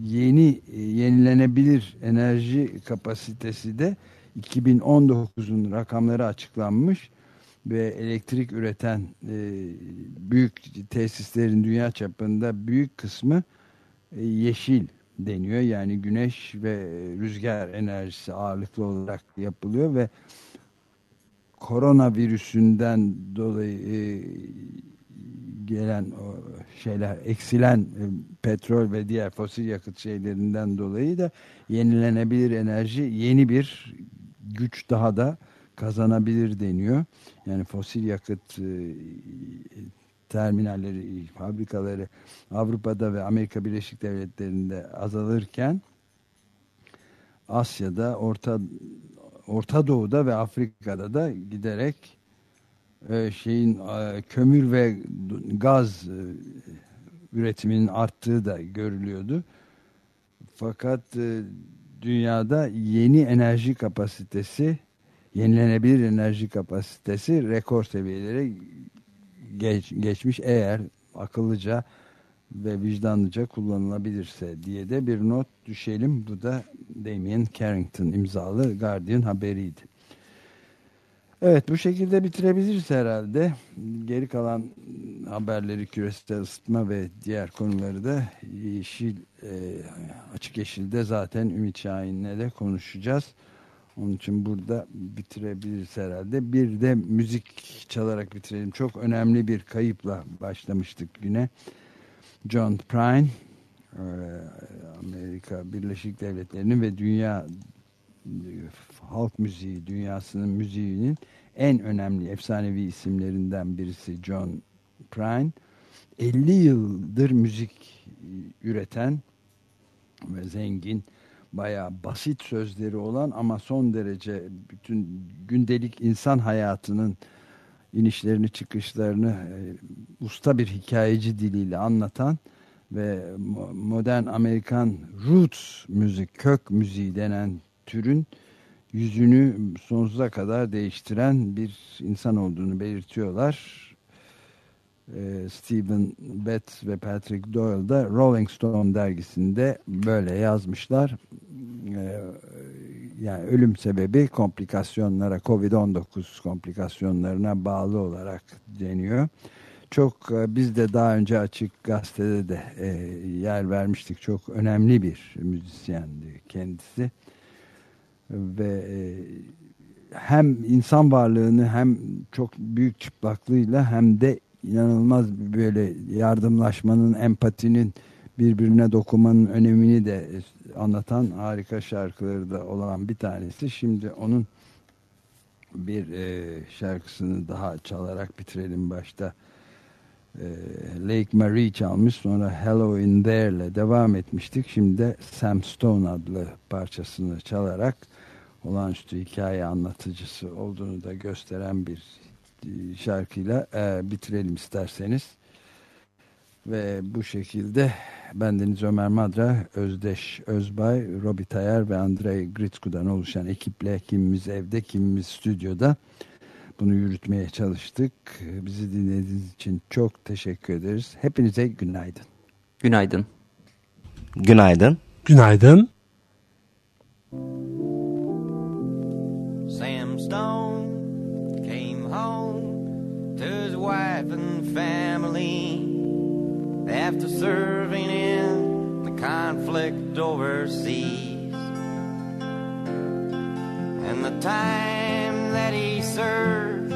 B: yeni e, yenilenebilir enerji kapasitesi de 2019'un rakamları açıklanmış ve elektrik üreten e, büyük tesislerin dünya çapında büyük kısmı yeşil deniyor. Yani güneş ve rüzgar enerjisi ağırlıklı olarak yapılıyor ve koronavirüsünden dolayı e, gelen o şeyler eksilen e, petrol ve diğer fosil yakıt şeylerinden dolayı da yenilenebilir enerji yeni bir güç daha da kazanabilir deniyor. Yani fosil yakıt e, terminalleri, fabrikaları Avrupa'da ve Amerika Birleşik Devletleri'nde azalırken Asya'da, Orta Orta Doğu'da ve Afrika'da da giderek e, şeyin e, kömür ve gaz e, üretiminin arttığı da görülüyordu. Fakat e, dünyada yeni enerji kapasitesi, yenilenebilir enerji kapasitesi rekor seviyelere geç, geçmiş eğer akıllıca ve vicdanlıca kullanılabilirse diye de bir not düşelim. Bu da Damien Carrington imzalı Guardian haberiydi. Evet bu şekilde bitirebiliriz herhalde. Geri kalan haberleri küresel ısıtma ve diğer konuları da yeşil, e, açık yeşilde zaten Ümit Şahin'le de konuşacağız. Onun için burada bitirebiliriz herhalde. Bir de müzik çalarak bitirelim. Çok önemli bir kayıpla başlamıştık güne. John Prine e, Amerika Birleşik Devletleri'nin ve dünya halk müziği dünyasının müziğinin en önemli efsanevi isimlerinden birisi John Prine. 50 yıldır müzik üreten ve zengin bayağı basit sözleri olan ama son derece bütün gündelik insan hayatının inişlerini çıkışlarını e, usta bir hikayeci diliyle anlatan ve modern Amerikan roots müzik, kök müziği denen türün yüzünü sonsuza kadar değiştiren bir insan olduğunu belirtiyorlar. E, Stephen Betts ve Patrick Doyle da Rolling Stone dergisinde böyle yazmışlar. E, yani ölüm sebebi komplikasyonlara COVID-19 komplikasyonlarına bağlı olarak deniyor. Çok e, biz de daha önce açık gazetede de e, yer vermiştik. Çok önemli bir müzisyendi kendisi. Ve e, hem insan varlığını hem çok büyük çıplaklığıyla hem de inanılmaz böyle yardımlaşmanın, empatinin birbirine dokumanın önemini de anlatan harika şarkıları da olan bir tanesi. Şimdi onun bir e, şarkısını daha çalarak bitirelim başta. e, Lake Marie çalmış sonra Hello in There'le devam etmiştik. Şimdi de Sam Stone adlı parçasını çalarak olağanüstü hikaye anlatıcısı olduğunu da gösteren bir e, şarkıyla e, bitirelim isterseniz. Ve bu şekilde bendeniz Ömer Madra, Özdeş Özbay, Robi Tayar ve Andrei Gritsku'dan oluşan ekiple kimimiz evde, kimimiz stüdyoda bunu yürütmeye çalıştık. Bizi dinlediğiniz için çok teşekkür ederiz. Hepinize günaydın.
C: Günaydın.
G: Günaydın.
H: Günaydın.
F: Sam Stone came home to his wife and family after serving in the conflict overseas. And the time that he served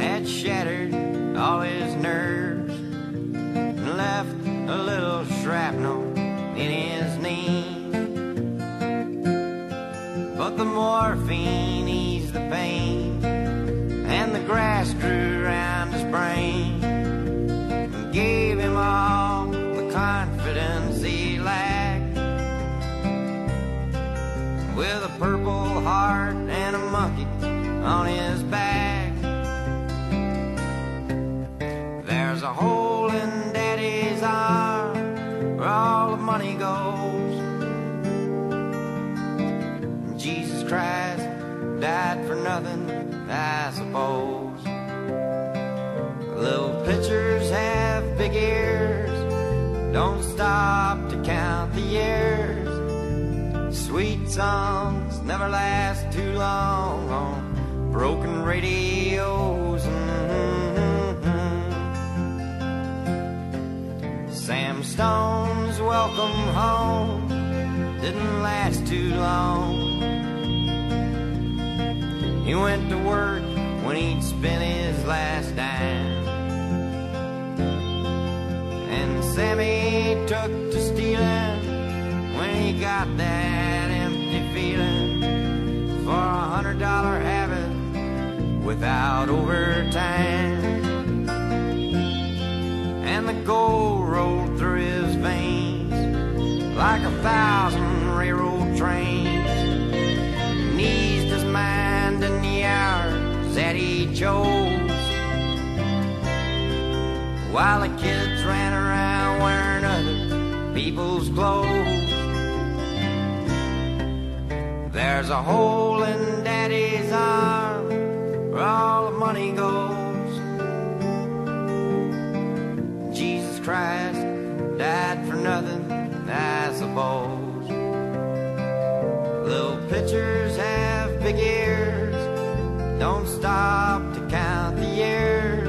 F: had shattered all his nerves and left a little shrapnel in his knee. But the morphine eased the pain, and the grass grew With a purple heart and a monkey on his back, there's a hole in Daddy's arm where all the money goes. Jesus Christ died for nothing, I suppose. Little pitchers have big ears, don't stop to count the years. Sweet songs never last too long on broken radios. Mm-hmm. Sam Stone's welcome home didn't last too long. He went to work when he'd spent his last dime. And Sammy took to stealing when he got that hundred dollar habit without overtime. And the gold rolled through his veins like a thousand railroad trains. And eased his mind in the hours that he chose. While the kids ran around wearing other people's clothes. There's a hole in daddy's arm where all the money goes. Jesus Christ died for nothing, I suppose. Little pitchers have big ears, don't stop to count the years.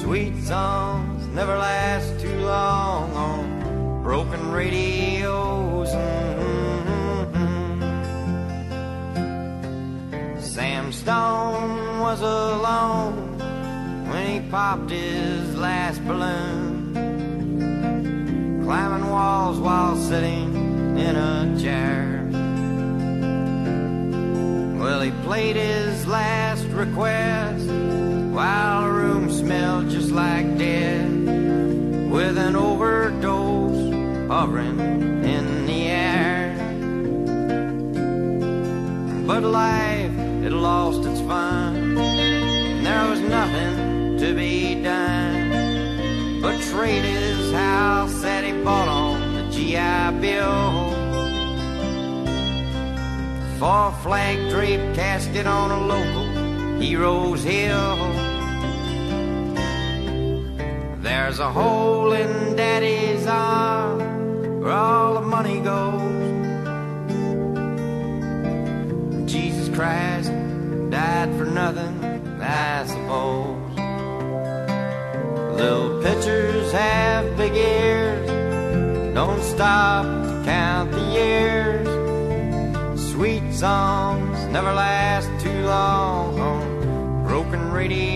F: Sweet songs never last too long on broken radios. Sam Stone was alone when he popped his last balloon, climbing walls while sitting in a chair. Well, he played his last request while the room smelled just like death with an overdose hovering in the air. But had there was nothing to be done but trade his house that he bought on the GI Bill for a flag draped casket on a local hero's hill. There's a hole in daddy's arm where all the money goes. Jesus Christ died for nothing, I suppose. Little pitchers have big ears, don't stop to count the years. Sweet songs never last too long on broken radio.